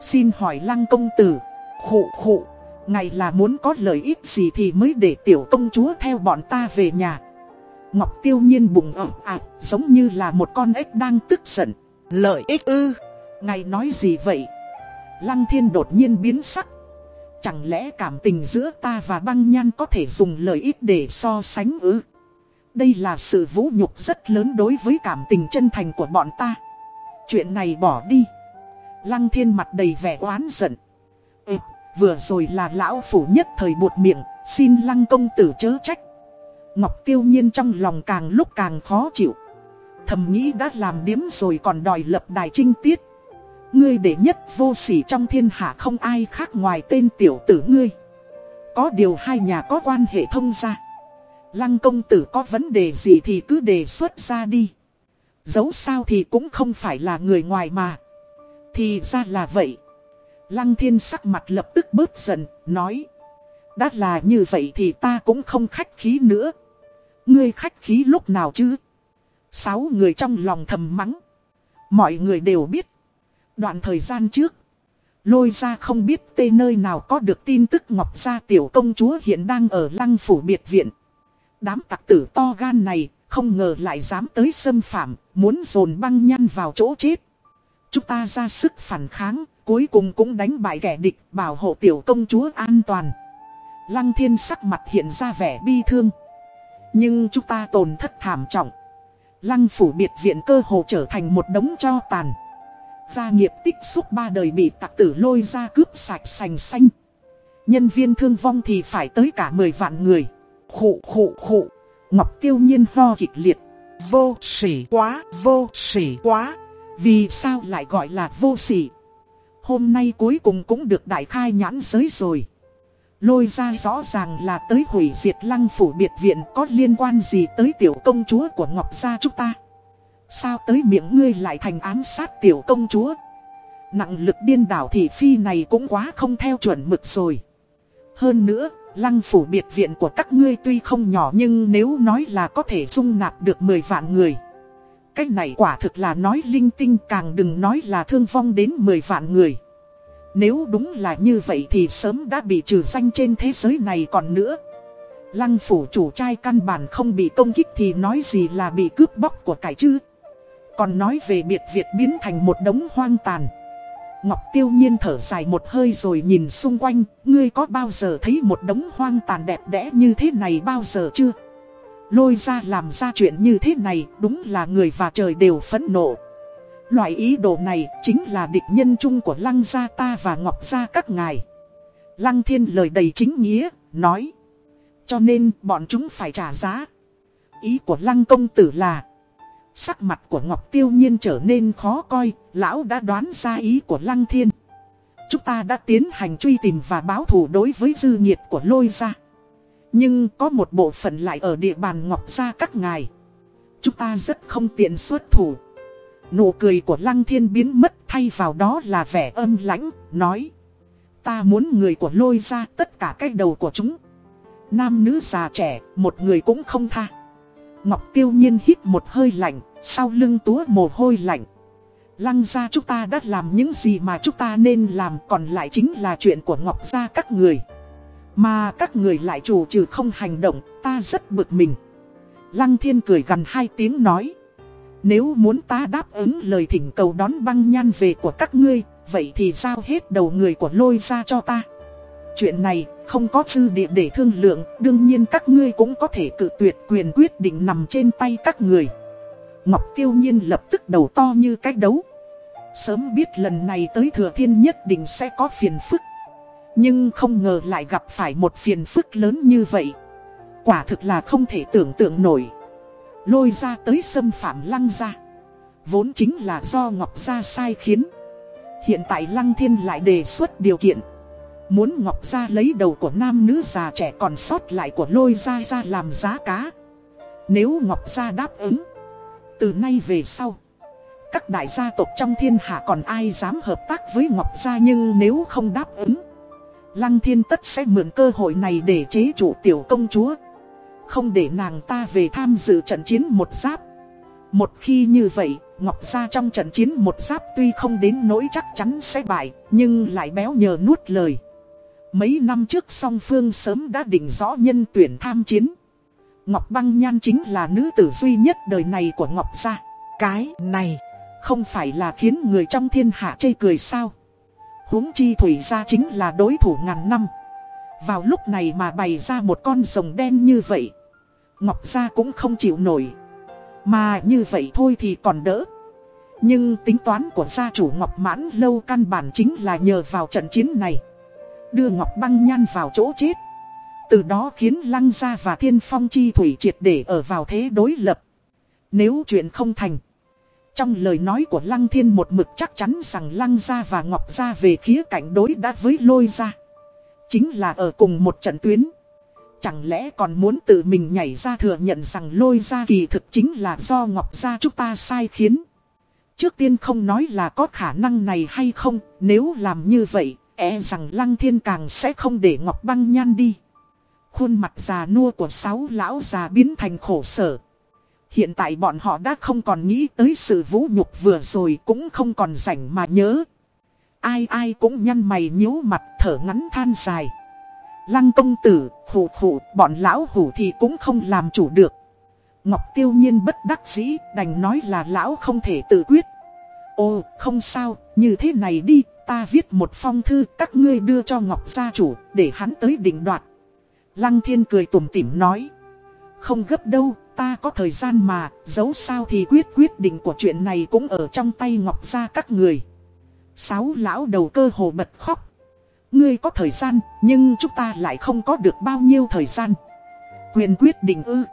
Xin hỏi lăng công tử, khụ khụ, ngày là muốn có lợi ích gì thì mới để tiểu công chúa theo bọn ta về nhà. Ngọc tiêu nhiên bụng ẩm ạc, giống như là một con ếch đang tức giận. Lợi ích ư, ngày nói gì vậy? Lăng thiên đột nhiên biến sắc. Chẳng lẽ cảm tình giữa ta và băng nhan có thể dùng lợi ích để so sánh ư? Đây là sự vũ nhục rất lớn đối với cảm tình chân thành của bọn ta. Chuyện này bỏ đi. Lăng thiên mặt đầy vẻ oán giận. Ê, vừa rồi là lão phủ nhất thời buột miệng, xin lăng công tử chớ trách. Ngọc tiêu nhiên trong lòng càng lúc càng khó chịu. Thầm nghĩ đã làm điếm rồi còn đòi lập đài trinh tiết. Ngươi đệ nhất vô sỉ trong thiên hạ không ai khác ngoài tên tiểu tử ngươi. Có điều hai nhà có quan hệ thông gia. Lăng công tử có vấn đề gì thì cứ đề xuất ra đi. Dẫu sao thì cũng không phải là người ngoài mà. Thì ra là vậy. Lăng thiên sắc mặt lập tức bớt giận, nói. Đã là như vậy thì ta cũng không khách khí nữa. Ngươi khách khí lúc nào chứ? Sáu người trong lòng thầm mắng. Mọi người đều biết. Đoạn thời gian trước. Lôi ra không biết tê nơi nào có được tin tức Ngọc Gia tiểu công chúa hiện đang ở lăng phủ biệt viện. Đám tặc tử to gan này không ngờ lại dám tới xâm phạm, muốn dồn băng nhăn vào chỗ chết. Chúng ta ra sức phản kháng, cuối cùng cũng đánh bại kẻ địch, bảo hộ tiểu công chúa an toàn. Lăng thiên sắc mặt hiện ra vẻ bi thương. Nhưng chúng ta tổn thất thảm trọng. Lăng phủ biệt viện cơ hồ trở thành một đống cho tàn. Gia nghiệp tích xúc ba đời bị tặc tử lôi ra cướp sạch sành xanh. Nhân viên thương vong thì phải tới cả 10 vạn người. Khụ khụ khụ. Ngọc tiêu nhiên ho kịch liệt. Vô sỉ quá, vô sỉ quá. Vì sao lại gọi là vô sỉ? Hôm nay cuối cùng cũng được đại khai nhãn giới rồi. Lôi ra rõ ràng là tới hủy diệt lăng phủ biệt viện có liên quan gì tới tiểu công chúa của Ngọc Gia chúng ta. Sao tới miệng ngươi lại thành ám sát tiểu công chúa? Nặng lực điên đảo thị phi này cũng quá không theo chuẩn mực rồi. Hơn nữa, lăng phủ biệt viện của các ngươi tuy không nhỏ nhưng nếu nói là có thể dung nạp được 10 vạn người. Cách này quả thực là nói linh tinh, càng đừng nói là thương vong đến 10 vạn người. Nếu đúng là như vậy thì sớm đã bị trừ danh trên thế giới này còn nữa. Lăng phủ chủ trai căn bản không bị công kích thì nói gì là bị cướp bóc của cải chứ. Còn nói về biệt Việt biến thành một đống hoang tàn. Ngọc tiêu nhiên thở dài một hơi rồi nhìn xung quanh, ngươi có bao giờ thấy một đống hoang tàn đẹp đẽ như thế này bao giờ chưa? Lôi ra làm ra chuyện như thế này, đúng là người và trời đều phẫn nộ. Loại ý đồ này chính là địch nhân chung của lăng gia ta và ngọc gia các ngài. Lăng thiên lời đầy chính nghĩa, nói. Cho nên bọn chúng phải trả giá. Ý của lăng công tử là Sắc mặt của Ngọc Tiêu Nhiên trở nên khó coi, lão đã đoán ra ý của Lăng Thiên. Chúng ta đã tiến hành truy tìm và báo thù đối với dư nhiệt của lôi gia. Nhưng có một bộ phận lại ở địa bàn Ngọc gia các ngài. Chúng ta rất không tiện xuất thủ. Nụ cười của Lăng Thiên biến mất thay vào đó là vẻ âm lãnh, nói. Ta muốn người của lôi ra tất cả cái đầu của chúng. Nam nữ già trẻ, một người cũng không tha. Ngọc tiêu nhiên hít một hơi lạnh, sau lưng túa mồ hôi lạnh. Lăng ra chúng ta đã làm những gì mà chúng ta nên làm còn lại chính là chuyện của Ngọc gia các người. Mà các người lại chủ trừ không hành động, ta rất bực mình. Lăng thiên cười gần hai tiếng nói. Nếu muốn ta đáp ứng lời thỉnh cầu đón băng nhan về của các ngươi, vậy thì giao hết đầu người của lôi ra cho ta. Chuyện này không có dư địa để thương lượng, đương nhiên các ngươi cũng có thể cự tuyệt quyền quyết định nằm trên tay các người. Ngọc Tiêu Nhiên lập tức đầu to như cái đấu. Sớm biết lần này tới Thừa Thiên nhất định sẽ có phiền phức. Nhưng không ngờ lại gặp phải một phiền phức lớn như vậy. Quả thực là không thể tưởng tượng nổi. Lôi ra tới xâm phạm lăng ra. Vốn chính là do Ngọc Gia sai khiến. Hiện tại Lăng Thiên lại đề xuất điều kiện. Muốn Ngọc Gia lấy đầu của nam nữ già trẻ còn sót lại của lôi gia ra làm giá cá. Nếu Ngọc Gia đáp ứng. Từ nay về sau. Các đại gia tộc trong thiên hạ còn ai dám hợp tác với Ngọc Gia nhưng nếu không đáp ứng. Lăng thiên tất sẽ mượn cơ hội này để chế chủ tiểu công chúa. Không để nàng ta về tham dự trận chiến một giáp. Một khi như vậy, Ngọc Gia trong trận chiến một giáp tuy không đến nỗi chắc chắn sẽ bại, nhưng lại béo nhờ nuốt lời. Mấy năm trước song phương sớm đã định rõ nhân tuyển tham chiến. Ngọc Băng Nhan chính là nữ tử duy nhất đời này của Ngọc Gia. Cái này không phải là khiến người trong thiên hạ chê cười sao. huống chi Thủy Gia chính là đối thủ ngàn năm. Vào lúc này mà bày ra một con rồng đen như vậy. Ngọc Gia cũng không chịu nổi. Mà như vậy thôi thì còn đỡ. Nhưng tính toán của gia chủ Ngọc Mãn lâu căn bản chính là nhờ vào trận chiến này. Đưa Ngọc Băng Nhan vào chỗ chết. Từ đó khiến Lăng Gia và Thiên Phong Chi Thủy triệt để ở vào thế đối lập. Nếu chuyện không thành. Trong lời nói của Lăng Thiên một mực chắc chắn rằng Lăng Gia và Ngọc Gia về khía cạnh đối đã với lôi gia Chính là ở cùng một trận tuyến. Chẳng lẽ còn muốn tự mình nhảy ra thừa nhận rằng lôi gia kỳ thực chính là do Ngọc Gia chúng ta sai khiến. Trước tiên không nói là có khả năng này hay không, nếu làm như vậy, e rằng Lăng Thiên càng sẽ không để Ngọc Băng Nhan đi. Khuôn mặt già nua của sáu lão già biến thành khổ sở. Hiện tại bọn họ đã không còn nghĩ tới sự vũ nhục vừa rồi cũng không còn rảnh mà nhớ. Ai ai cũng nhăn mày nhíu mặt thở ngắn than dài. Lăng công tử, hủ hủ, bọn lão hủ thì cũng không làm chủ được. Ngọc tiêu nhiên bất đắc dĩ, đành nói là lão không thể tự quyết. Ồ, không sao, như thế này đi, ta viết một phong thư các ngươi đưa cho Ngọc gia chủ, để hắn tới định đoạt. Lăng thiên cười tủm tỉm nói. Không gấp đâu, ta có thời gian mà, dẫu sao thì quyết quyết định của chuyện này cũng ở trong tay Ngọc gia các người. Sáu lão đầu cơ hồ bật khóc. Ngươi có thời gian, nhưng chúng ta lại không có được bao nhiêu thời gian. Quyền quyết định ư.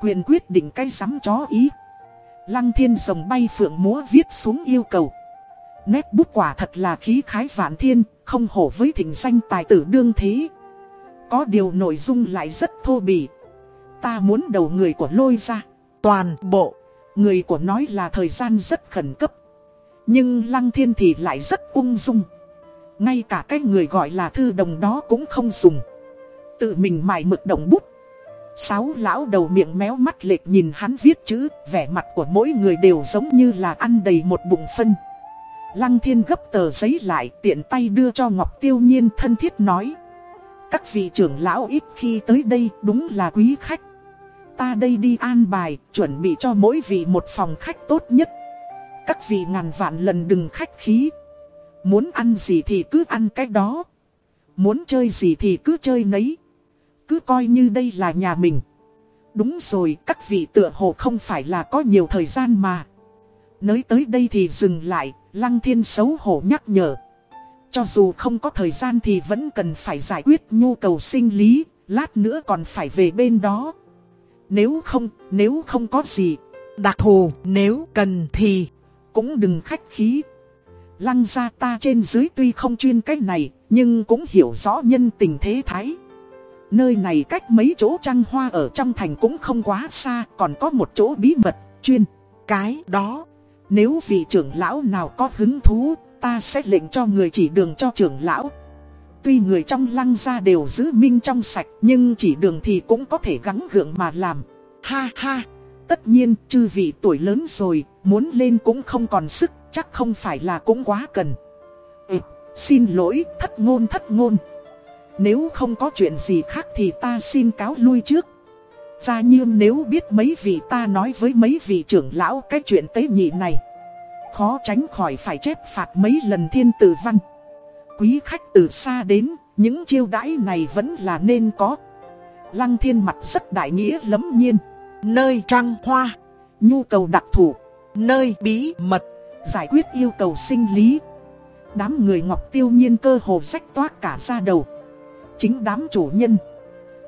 Quyền quyết định cái sắm chó ý. Lăng thiên rồng bay phượng múa viết xuống yêu cầu. Nét bút quả thật là khí khái vạn thiên, không hổ với thỉnh danh tài tử đương thế. Có điều nội dung lại rất thô bỉ. Ta muốn đầu người của lôi ra, toàn bộ. Người của nói là thời gian rất khẩn cấp. Nhưng lăng thiên thì lại rất ung dung. Ngay cả cái người gọi là thư đồng đó cũng không dùng. Tự mình mài mực đồng bút. Sáu lão đầu miệng méo mắt lệch nhìn hắn viết chữ, vẻ mặt của mỗi người đều giống như là ăn đầy một bụng phân. Lăng thiên gấp tờ giấy lại tiện tay đưa cho Ngọc Tiêu Nhiên thân thiết nói. Các vị trưởng lão ít khi tới đây đúng là quý khách. Ta đây đi an bài, chuẩn bị cho mỗi vị một phòng khách tốt nhất. Các vị ngàn vạn lần đừng khách khí. Muốn ăn gì thì cứ ăn cái đó. Muốn chơi gì thì cứ chơi nấy. Cứ coi như đây là nhà mình. Đúng rồi, các vị tựa hồ không phải là có nhiều thời gian mà. Nới tới đây thì dừng lại, Lăng Thiên xấu hổ nhắc nhở. Cho dù không có thời gian thì vẫn cần phải giải quyết nhu cầu sinh lý, lát nữa còn phải về bên đó. Nếu không, nếu không có gì, đặc thù, nếu cần thì cũng đừng khách khí. Lăng gia ta trên dưới tuy không chuyên cách này, nhưng cũng hiểu rõ nhân tình thế thái. Nơi này cách mấy chỗ trăng hoa ở trong thành cũng không quá xa, còn có một chỗ bí mật, chuyên. Cái đó, nếu vị trưởng lão nào có hứng thú, ta sẽ lệnh cho người chỉ đường cho trưởng lão. Tuy người trong lăng gia đều giữ minh trong sạch, nhưng chỉ đường thì cũng có thể gắng gượng mà làm. Ha ha, tất nhiên, chư vị tuổi lớn rồi, muốn lên cũng không còn sức, chắc không phải là cũng quá cần. Ừ, xin lỗi, thất ngôn thất ngôn. Nếu không có chuyện gì khác thì ta xin cáo lui trước. Gia Nhiêm nếu biết mấy vị ta nói với mấy vị trưởng lão cái chuyện tế nhị này. Khó tránh khỏi phải chép phạt mấy lần thiên tử văn. Quý khách từ xa đến, những chiêu đãi này vẫn là nên có. Lăng thiên mặt rất đại nghĩa lấm nhiên. Nơi trăng hoa, nhu cầu đặc thù, nơi bí mật, giải quyết yêu cầu sinh lý. Đám người ngọc tiêu nhiên cơ hồ rách toát cả ra đầu. Chính đám chủ nhân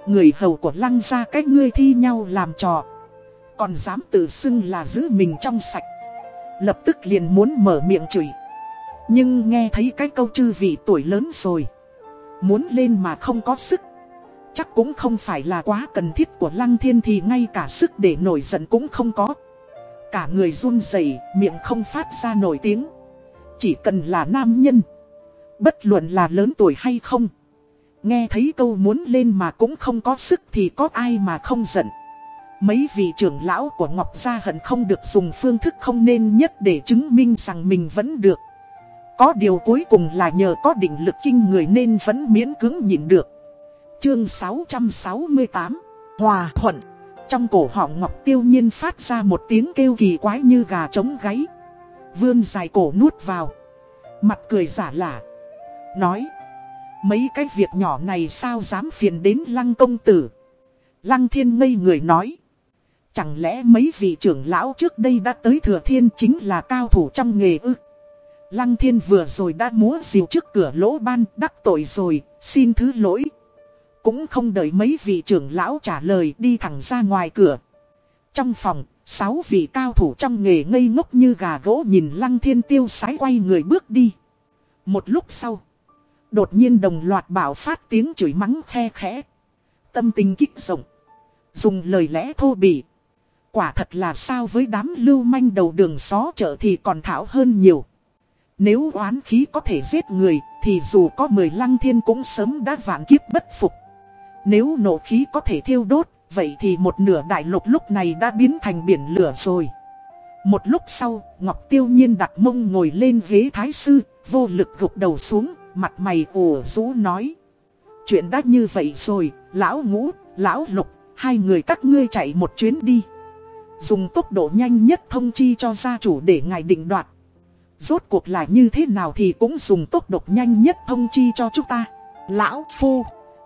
Người hầu của lăng ra cách ngươi thi nhau làm trò Còn dám tự xưng là giữ mình trong sạch Lập tức liền muốn mở miệng chửi. Nhưng nghe thấy cái câu chư vị tuổi lớn rồi. Muốn lên mà không có sức. Chắc cũng không phải là quá cần thiết của lăng thiên thì ngay cả sức để nổi giận cũng không có. Cả người run rẩy, miệng không phát ra nổi tiếng. Chỉ cần là nam nhân. Bất luận là lớn tuổi hay không. Nghe thấy câu muốn lên mà cũng không có sức thì có ai mà không giận. Mấy vị trưởng lão của Ngọc Gia hận không được dùng phương thức không nên nhất để chứng minh rằng mình vẫn được. Có điều cuối cùng là nhờ có định lực kinh người nên vẫn miễn cưỡng nhịn được. Chương 668 Hòa thuận Trong cổ họng Ngọc Tiêu Nhiên phát ra một tiếng kêu kỳ quái như gà trống gáy. Vươn dài cổ nuốt vào. Mặt cười giả lả. Nói, Mấy cái việc nhỏ này sao dám phiền đến lăng công tử. Lăng thiên ngây người nói. Chẳng lẽ mấy vị trưởng lão trước đây đã tới thừa thiên chính là cao thủ trong nghề ư? Lăng thiên vừa rồi đã múa diều trước cửa lỗ ban đắc tội rồi, xin thứ lỗi. Cũng không đợi mấy vị trưởng lão trả lời đi thẳng ra ngoài cửa. Trong phòng, sáu vị cao thủ trong nghề ngây ngốc như gà gỗ nhìn lăng thiên tiêu sái quay người bước đi. Một lúc sau. Đột nhiên đồng loạt bảo phát tiếng chửi mắng khe khẽ. Tâm tình kích rộng. Dùng lời lẽ thô bỉ. Quả thật là sao với đám lưu manh đầu đường xó chợ thì còn thảo hơn nhiều. Nếu oán khí có thể giết người thì dù có mười lăng thiên cũng sớm đã vạn kiếp bất phục. Nếu nổ khí có thể thiêu đốt, vậy thì một nửa đại lục lúc này đã biến thành biển lửa rồi. Một lúc sau, Ngọc Tiêu Nhiên đặt mông ngồi lên ghế thái sư, vô lực gục đầu xuống, mặt mày ủ rũ nói. Chuyện đã như vậy rồi, lão ngũ, lão lục, hai người các ngươi chạy một chuyến đi. Dùng tốc độ nhanh nhất thông chi cho gia chủ để ngài định đoạt. Rốt cuộc là như thế nào thì cũng dùng tốc độ nhanh nhất thông chi cho chúng ta. Lão Phu,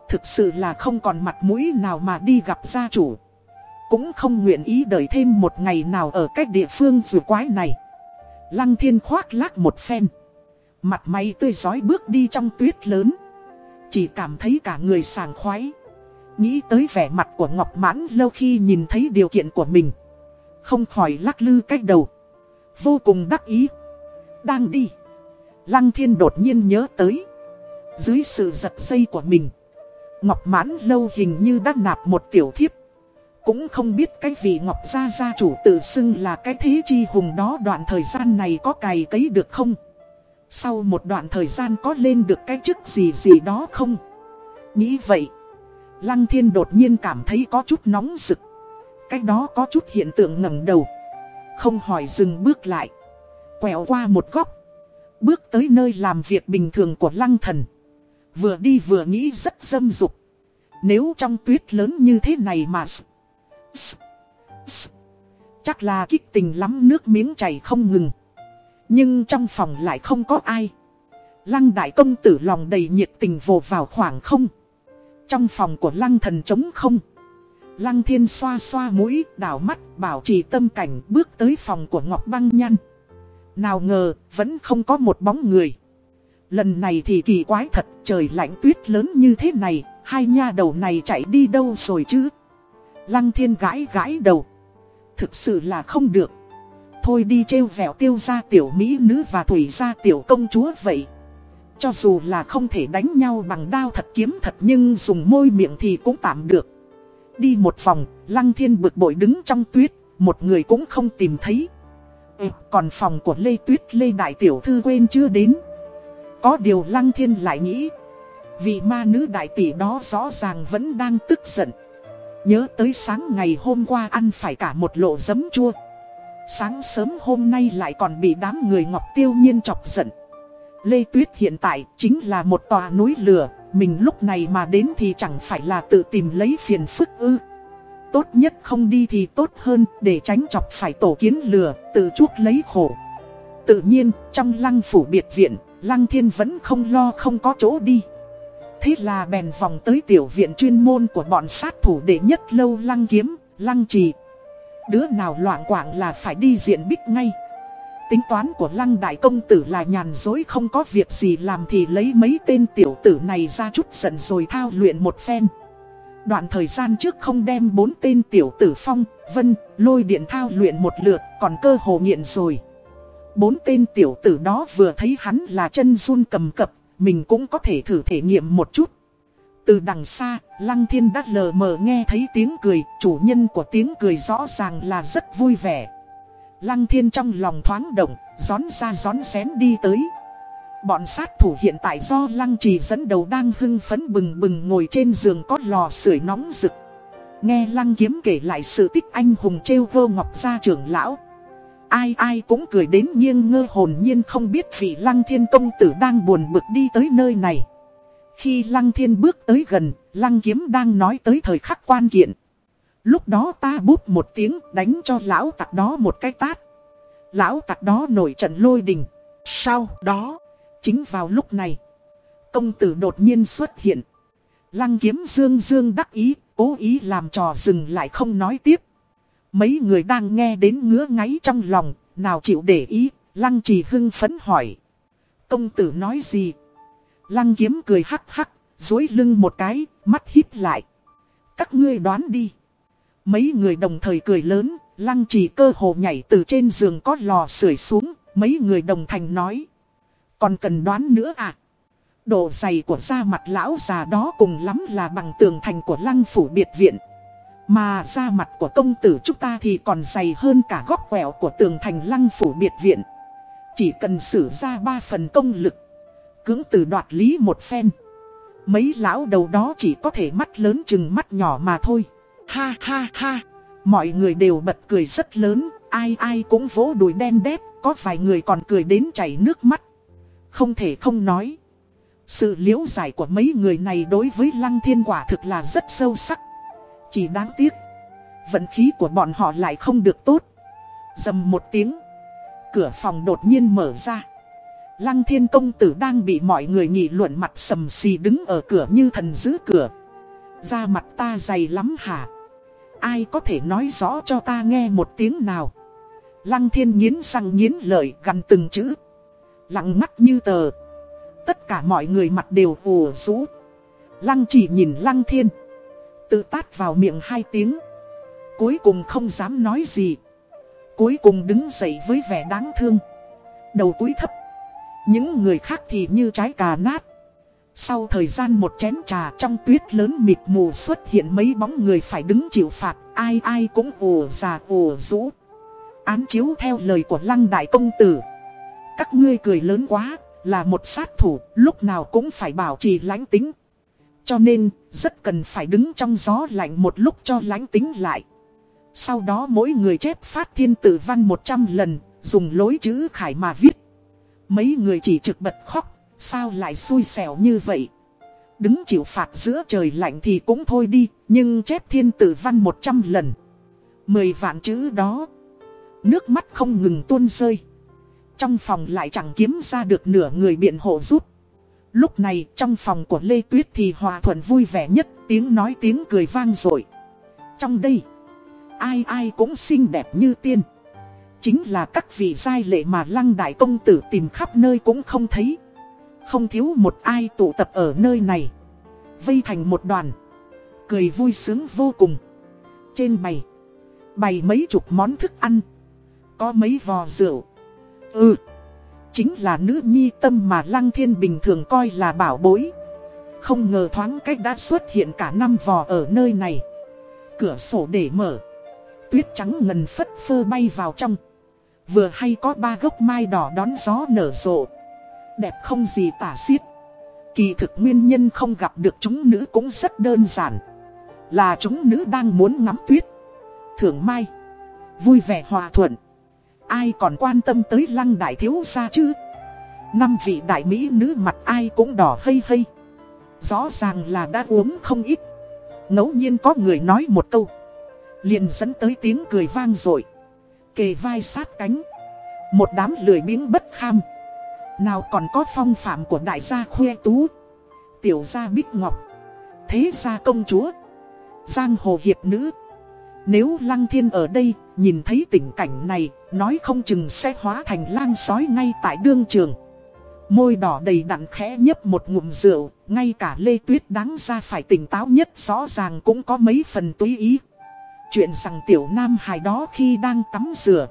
thực sự là không còn mặt mũi nào mà đi gặp gia chủ. Cũng không nguyện ý đợi thêm một ngày nào ở cách địa phương dù quái này. Lăng thiên khoác lác một phen. Mặt mày tươi giói bước đi trong tuyết lớn. Chỉ cảm thấy cả người sàng khoái. Nghĩ tới vẻ mặt của Ngọc Mãn lâu khi nhìn thấy điều kiện của mình. Không khỏi lắc lư cách đầu. Vô cùng đắc ý. Đang đi. Lăng thiên đột nhiên nhớ tới. Dưới sự giật dây của mình. Ngọc Mãn lâu hình như đã nạp một tiểu thiếp. Cũng không biết cái vị Ngọc Gia Gia chủ tự xưng là cái thế chi hùng đó đoạn thời gian này có cày cấy được không? Sau một đoạn thời gian có lên được cái chức gì gì đó không? Nghĩ vậy, Lăng Thiên đột nhiên cảm thấy có chút nóng rực. Cái đó có chút hiện tượng ngẩng đầu. Không hỏi dừng bước lại. Quẹo qua một góc. Bước tới nơi làm việc bình thường của Lăng Thần. Vừa đi vừa nghĩ rất dâm dục. Nếu trong tuyết lớn như thế này mà... Chắc là kích tình lắm nước miếng chảy không ngừng. Nhưng trong phòng lại không có ai. Lăng đại công tử lòng đầy nhiệt tình vồ vào khoảng không. Trong phòng của lăng thần trống không. Lăng thiên xoa xoa mũi, đảo mắt, bảo trì tâm cảnh bước tới phòng của Ngọc Băng Nhăn. Nào ngờ, vẫn không có một bóng người. Lần này thì kỳ quái thật, trời lạnh tuyết lớn như thế này, hai nha đầu này chạy đi đâu rồi chứ? Lăng thiên gãi gãi đầu. Thực sự là không được. Thôi đi trêu vẻo tiêu ra tiểu mỹ nữ và thủy ra tiểu công chúa vậy. Cho dù là không thể đánh nhau bằng đao thật kiếm thật nhưng dùng môi miệng thì cũng tạm được. Đi một vòng, lăng thiên bực bội đứng trong tuyết, một người cũng không tìm thấy. Ừ, còn phòng của Lê Tuyết Lê Đại Tiểu Thư quên chưa đến. Có điều lăng thiên lại nghĩ, vị ma nữ đại tỷ đó rõ ràng vẫn đang tức giận. Nhớ tới sáng ngày hôm qua ăn phải cả một lộ giấm chua. Sáng sớm hôm nay lại còn bị đám người Ngọc Tiêu Nhiên chọc giận. Lê Tuyết hiện tại chính là một tòa núi lửa, mình lúc này mà đến thì chẳng phải là tự tìm lấy phiền phức ư. Tốt nhất không đi thì tốt hơn để tránh chọc phải tổ kiến lừa tự chuốc lấy khổ. Tự nhiên, trong lăng phủ biệt viện, lăng thiên vẫn không lo không có chỗ đi. Thế là bèn vòng tới tiểu viện chuyên môn của bọn sát thủ để nhất lâu lăng kiếm, lăng trì. Đứa nào loạn quảng là phải đi diện bích ngay. Tính toán của lăng đại công tử là nhàn dối không có việc gì làm thì lấy mấy tên tiểu tử này ra chút giận rồi thao luyện một phen. Đoạn thời gian trước không đem bốn tên tiểu tử phong, vân, lôi điện thao luyện một lượt còn cơ hồ nghiện rồi. Bốn tên tiểu tử đó vừa thấy hắn là chân run cầm cập, mình cũng có thể thử thể nghiệm một chút. Từ đằng xa, Lăng Thiên đã lờ mờ nghe thấy tiếng cười, chủ nhân của tiếng cười rõ ràng là rất vui vẻ. Lăng Thiên trong lòng thoáng động, gión ra gión xén đi tới. Bọn sát thủ hiện tại do Lăng Trì dẫn đầu đang hưng phấn bừng bừng ngồi trên giường có lò sưởi nóng rực. Nghe Lăng Kiếm kể lại sự tích anh hùng trêu vô ngọc gia trưởng lão. Ai ai cũng cười đến nghiêng ngơ hồn nhiên không biết vì Lăng Thiên công tử đang buồn bực đi tới nơi này. Khi Lăng Thiên bước tới gần, Lăng Kiếm đang nói tới thời khắc quan kiện. Lúc đó ta bút một tiếng đánh cho lão tặc đó một cái tát. Lão tặc đó nổi trận lôi đình. Sau đó, chính vào lúc này, công tử đột nhiên xuất hiện. Lăng kiếm dương dương đắc ý, cố ý làm trò dừng lại không nói tiếp. Mấy người đang nghe đến ngứa ngáy trong lòng, nào chịu để ý, lăng trì hưng phấn hỏi. Công tử nói gì? Lăng kiếm cười hắc hắc, dối lưng một cái, mắt híp lại. Các ngươi đoán đi. Mấy người đồng thời cười lớn, lăng trì cơ hồ nhảy từ trên giường có lò sưởi xuống, mấy người đồng thành nói. Còn cần đoán nữa à? Độ dày của da mặt lão già đó cùng lắm là bằng tường thành của lăng phủ biệt viện. Mà da mặt của công tử chúng ta thì còn dày hơn cả góc quẹo của tường thành lăng phủ biệt viện. Chỉ cần sử ra ba phần công lực. Cưỡng từ đoạt lý một phen. Mấy lão đầu đó chỉ có thể mắt lớn chừng mắt nhỏ mà thôi. Ha ha ha. Mọi người đều bật cười rất lớn. Ai ai cũng vỗ đùi đen đét. Có vài người còn cười đến chảy nước mắt. Không thể không nói. Sự liễu giải của mấy người này đối với lăng thiên quả thực là rất sâu sắc. Chỉ đáng tiếc. Vận khí của bọn họ lại không được tốt. Dầm một tiếng. Cửa phòng đột nhiên mở ra. Lăng thiên công tử đang bị mọi người nghị luận mặt sầm xì đứng ở cửa như thần giữ cửa. Da mặt ta dày lắm hả? Ai có thể nói rõ cho ta nghe một tiếng nào? Lăng thiên nghiến răng nghiến lợi gần từng chữ. Lặng mắt như tờ. Tất cả mọi người mặt đều vùa rũ. Lăng chỉ nhìn lăng thiên. Tự tát vào miệng hai tiếng. Cuối cùng không dám nói gì. Cuối cùng đứng dậy với vẻ đáng thương. Đầu cúi thấp. Những người khác thì như trái cà nát. Sau thời gian một chén trà trong tuyết lớn mịt mù xuất hiện mấy bóng người phải đứng chịu phạt, ai ai cũng ồ già ồ rũ. Án chiếu theo lời của lăng đại công tử. Các ngươi cười lớn quá, là một sát thủ, lúc nào cũng phải bảo trì lãnh tính. Cho nên, rất cần phải đứng trong gió lạnh một lúc cho lãnh tính lại. Sau đó mỗi người chép phát thiên tử văn 100 lần, dùng lối chữ khải mà viết. Mấy người chỉ trực bật khóc, sao lại xui xẻo như vậy? Đứng chịu phạt giữa trời lạnh thì cũng thôi đi, nhưng chép thiên tử văn 100 lần. Mười vạn chữ đó. Nước mắt không ngừng tuôn rơi. Trong phòng lại chẳng kiếm ra được nửa người biện hộ giúp. Lúc này trong phòng của Lê Tuyết thì hòa thuận vui vẻ nhất, tiếng nói tiếng cười vang rồi. Trong đây, ai ai cũng xinh đẹp như tiên. Chính là các vị giai lệ mà lăng đại công tử tìm khắp nơi cũng không thấy. Không thiếu một ai tụ tập ở nơi này. Vây thành một đoàn. Cười vui sướng vô cùng. Trên bày. Bày mấy chục món thức ăn. Có mấy vò rượu. Ừ. Chính là nữ nhi tâm mà Lăng Thiên bình thường coi là bảo bối. Không ngờ thoáng cách đã xuất hiện cả năm vò ở nơi này. Cửa sổ để mở. Tuyết trắng ngần phất phơ bay vào trong. Vừa hay có ba gốc mai đỏ đón gió nở rộ. Đẹp không gì tả xiết. Kỳ thực nguyên nhân không gặp được chúng nữ cũng rất đơn giản. Là chúng nữ đang muốn ngắm tuyết. Thưởng mai. Vui vẻ hòa thuận. Ai còn quan tâm tới lăng đại thiếu gia chứ Năm vị đại mỹ nữ mặt ai cũng đỏ hây hây Rõ ràng là đã uống không ít ngẫu nhiên có người nói một câu liền dẫn tới tiếng cười vang rồi Kề vai sát cánh Một đám lười biếng bất kham nào còn có phong phạm của đại gia khuê tú. Tiểu gia bích ngọc. Thế gia công chúa. Giang hồ hiệp nữ. Nếu lăng thiên ở đây, Nhìn thấy tình cảnh này, Nói không chừng sẽ hóa thành lang sói ngay tại đương trường. Môi đỏ đầy đặn khẽ nhấp một ngụm rượu, Ngay cả Lê Tuyết đáng ra phải tỉnh táo nhất Rõ ràng cũng có mấy phần túy ý. Chuyện rằng tiểu nam hài đó khi đang tắm rửa.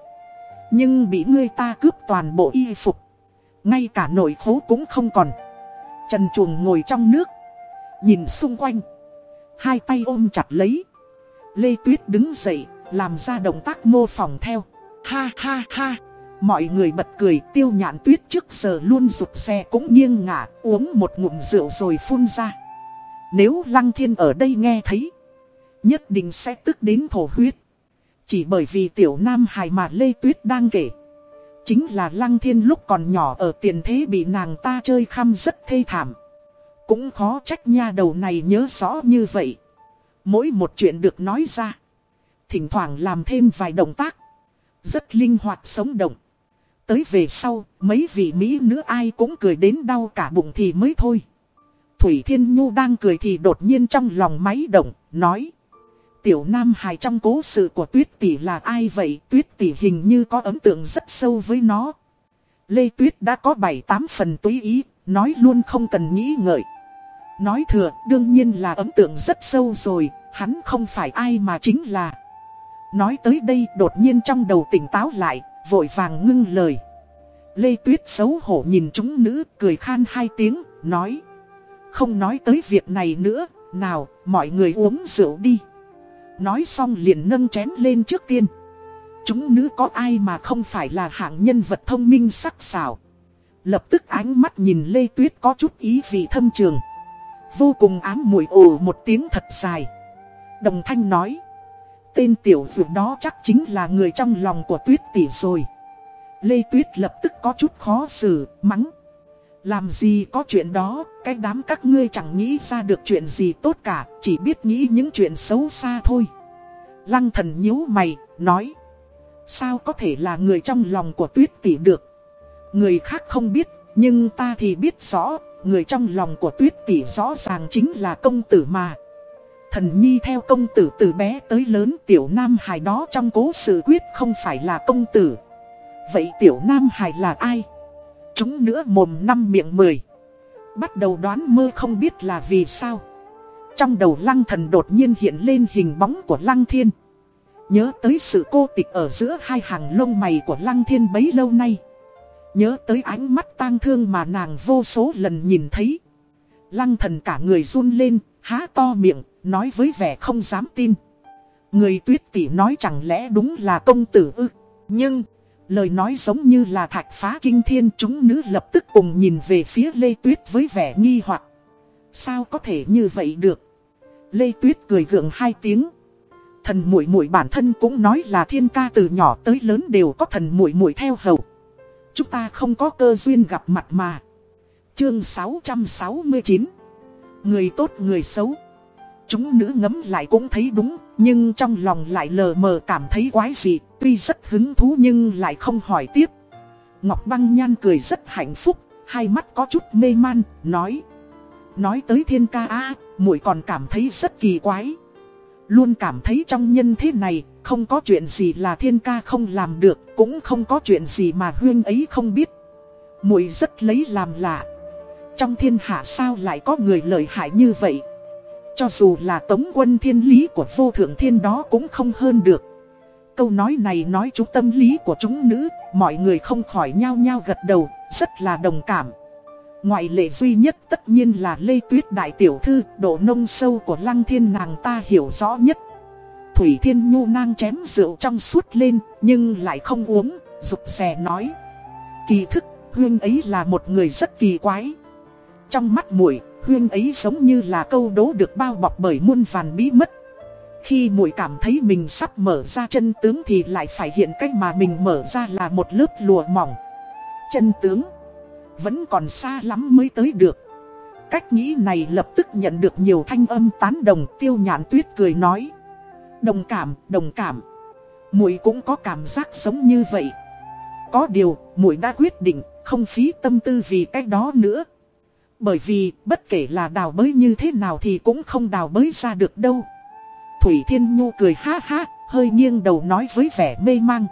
Nhưng bị người ta cướp toàn bộ y phục. Ngay cả nội khố cũng không còn. Trần chuồng ngồi trong nước. Nhìn xung quanh. Hai tay ôm chặt lấy. Lê Tuyết đứng dậy, Làm ra động tác mô phỏng theo. Ha ha ha. Mọi người bật cười, tiêu nhạn tuyết trước giờ luôn rụt xe cũng nghiêng ngả, Uống một ngụm rượu rồi phun ra. Nếu Lăng Thiên ở đây nghe thấy, Nhất định sẽ tức đến thổ huyết. Chỉ bởi vì tiểu nam hài mà Lê Tuyết đang kể. Chính là Lăng Thiên lúc còn nhỏ ở tiền thế bị nàng ta chơi khăm rất thê thảm. Cũng khó trách nha đầu này nhớ rõ như vậy. Mỗi một chuyện được nói ra Thỉnh thoảng làm thêm vài động tác Rất linh hoạt sống động. Tới về sau, mấy vị Mỹ nữ ai cũng cười đến đau cả bụng thì mới thôi. Thủy Thiên Nhu đang cười thì đột nhiên trong lòng máy động, nói Tiểu Nam Hải trong cố sự của Tuyết Tỷ là ai vậy? Tuyết Tỷ hình như có ấn tượng rất sâu với nó. Lê Tuyết đã có 7-8 phần tùy ý, nói luôn không cần nghĩ ngợi. Nói thừa, đương nhiên là ấn tượng rất sâu rồi, hắn không phải ai mà chính là. Nói tới đây đột nhiên trong đầu tỉnh táo lại, vội vàng ngưng lời. Lê Tuyết xấu hổ nhìn chúng nữ, cười khan hai tiếng, nói Không nói tới việc này nữa, nào, mọi người uống rượu đi Nói xong liền nâng chén lên trước tiên. Chúng nữ có ai mà không phải là hạng nhân vật thông minh sắc sảo? Lập tức ánh mắt nhìn Lê Tuyết có chút ý vị thâm trường. Vô cùng ám mùi ồ một tiếng thật dài. Đồng thanh nói Tên tiểu vượt đó chắc chính là người trong lòng của Tuyết tỷ rồi. Lê Tuyết lập tức có chút khó xử, mắng làm gì có chuyện đó, cái đám các ngươi chẳng nghĩ ra được chuyện gì tốt cả Chỉ biết nghĩ những chuyện xấu xa thôi. Lăng thần nhíu mày, nói Sao có thể là người trong lòng của Tuyết tỷ được? Người khác không biết, nhưng ta thì biết rõ Người trong lòng của tuyết tỷ rõ ràng chính là công tử mà. Thần nhi theo công tử từ bé tới lớn tiểu nam hài đó trong cố sự quyết không phải là công tử. Vậy tiểu nam hài là ai? Chúng nữa mồm năm miệng mười Bắt đầu đoán mơ không biết là vì sao Trong đầu lăng thần đột nhiên hiện lên hình bóng của lăng thiên Nhớ tới sự cô tịch ở giữa hai hàng lông mày của lăng thiên bấy lâu nay Nhớ tới ánh mắt tang thương mà nàng vô số lần nhìn thấy. Lăng thần cả người run lên, há to miệng, nói với vẻ không dám tin. Người tuyết tỷ nói chẳng lẽ đúng là công tử ư. Nhưng, lời nói giống như là thạch phá kinh thiên, chúng nữ lập tức cùng nhìn về phía Lê Tuyết với vẻ nghi hoặc Sao có thể như vậy được? Lê Tuyết cười gượng hai tiếng. Thần muội muội bản thân cũng nói là thiên ca từ nhỏ tới lớn đều có thần muội muội theo hầu. Chúng ta không có cơ duyên gặp mặt mà. Chương 669 Người tốt người xấu Chúng nữ ngấm lại cũng thấy đúng Nhưng trong lòng lại lờ mờ cảm thấy quái dị Tuy rất hứng thú nhưng lại không hỏi tiếp Ngọc Băng Nhan cười rất hạnh phúc Hai mắt có chút mê man Nói Nói tới thiên ca a muội còn cảm thấy rất kỳ quái Luôn cảm thấy trong nhân thế này không có chuyện gì là thiên ca không làm được, cũng không có chuyện gì mà huyên ấy không biết. muội rất lấy làm lạ. Trong thiên hạ sao lại có người lợi hại như vậy? Cho dù là tống quân thiên lý của vô thượng thiên đó cũng không hơn được. Câu nói này nói chúng tâm lý của chúng nữ, mọi người không khỏi nhao nhao gật đầu, rất là đồng cảm. Ngoại lệ duy nhất tất nhiên là Lê Tuyết Đại Tiểu Thư, độ nông sâu của lăng thiên nàng ta hiểu rõ nhất. Thủy Thiên Nhu nang chém rượu trong suốt lên, nhưng lại không uống, dục rè nói. Kỳ thức, Huyên ấy là một người rất kỳ quái. Trong mắt muội Huyên ấy giống như là câu đố được bao bọc bởi muôn vàn bí mất. Khi muội cảm thấy mình sắp mở ra chân tướng thì lại phải hiện cách mà mình mở ra là một lớp lùa mỏng. Chân tướng vẫn còn xa lắm mới tới được. Cách nghĩ này lập tức nhận được nhiều thanh âm tán đồng tiêu nhãn tuyết cười nói. Đồng cảm, đồng cảm. muội cũng có cảm giác sống như vậy. Có điều, muội đã quyết định, không phí tâm tư vì cách đó nữa. Bởi vì, bất kể là đào bới như thế nào thì cũng không đào bới ra được đâu. Thủy Thiên Nhu cười ha ha, hơi nghiêng đầu nói với vẻ mê mang.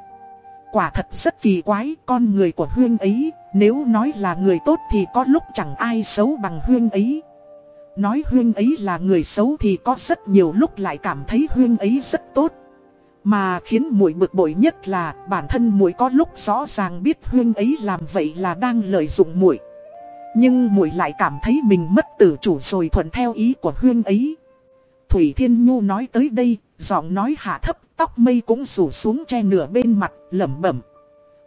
Quả thật rất kỳ quái, con người của Huyên ấy, nếu nói là người tốt thì có lúc chẳng ai xấu bằng Huyên ấy. Nói Huyên ấy là người xấu thì có rất nhiều lúc lại cảm thấy Huyên ấy rất tốt. Mà khiến muội bực bội nhất là bản thân muội có lúc rõ ràng biết Huyên ấy làm vậy là đang lợi dụng muội. Nhưng muội lại cảm thấy mình mất tự chủ rồi thuận theo ý của Huyên ấy. Thủy Thiên Nhu nói tới đây, giọng nói hạ thấp, tóc mây cũng rủ xuống che nửa bên mặt, lẩm bẩm.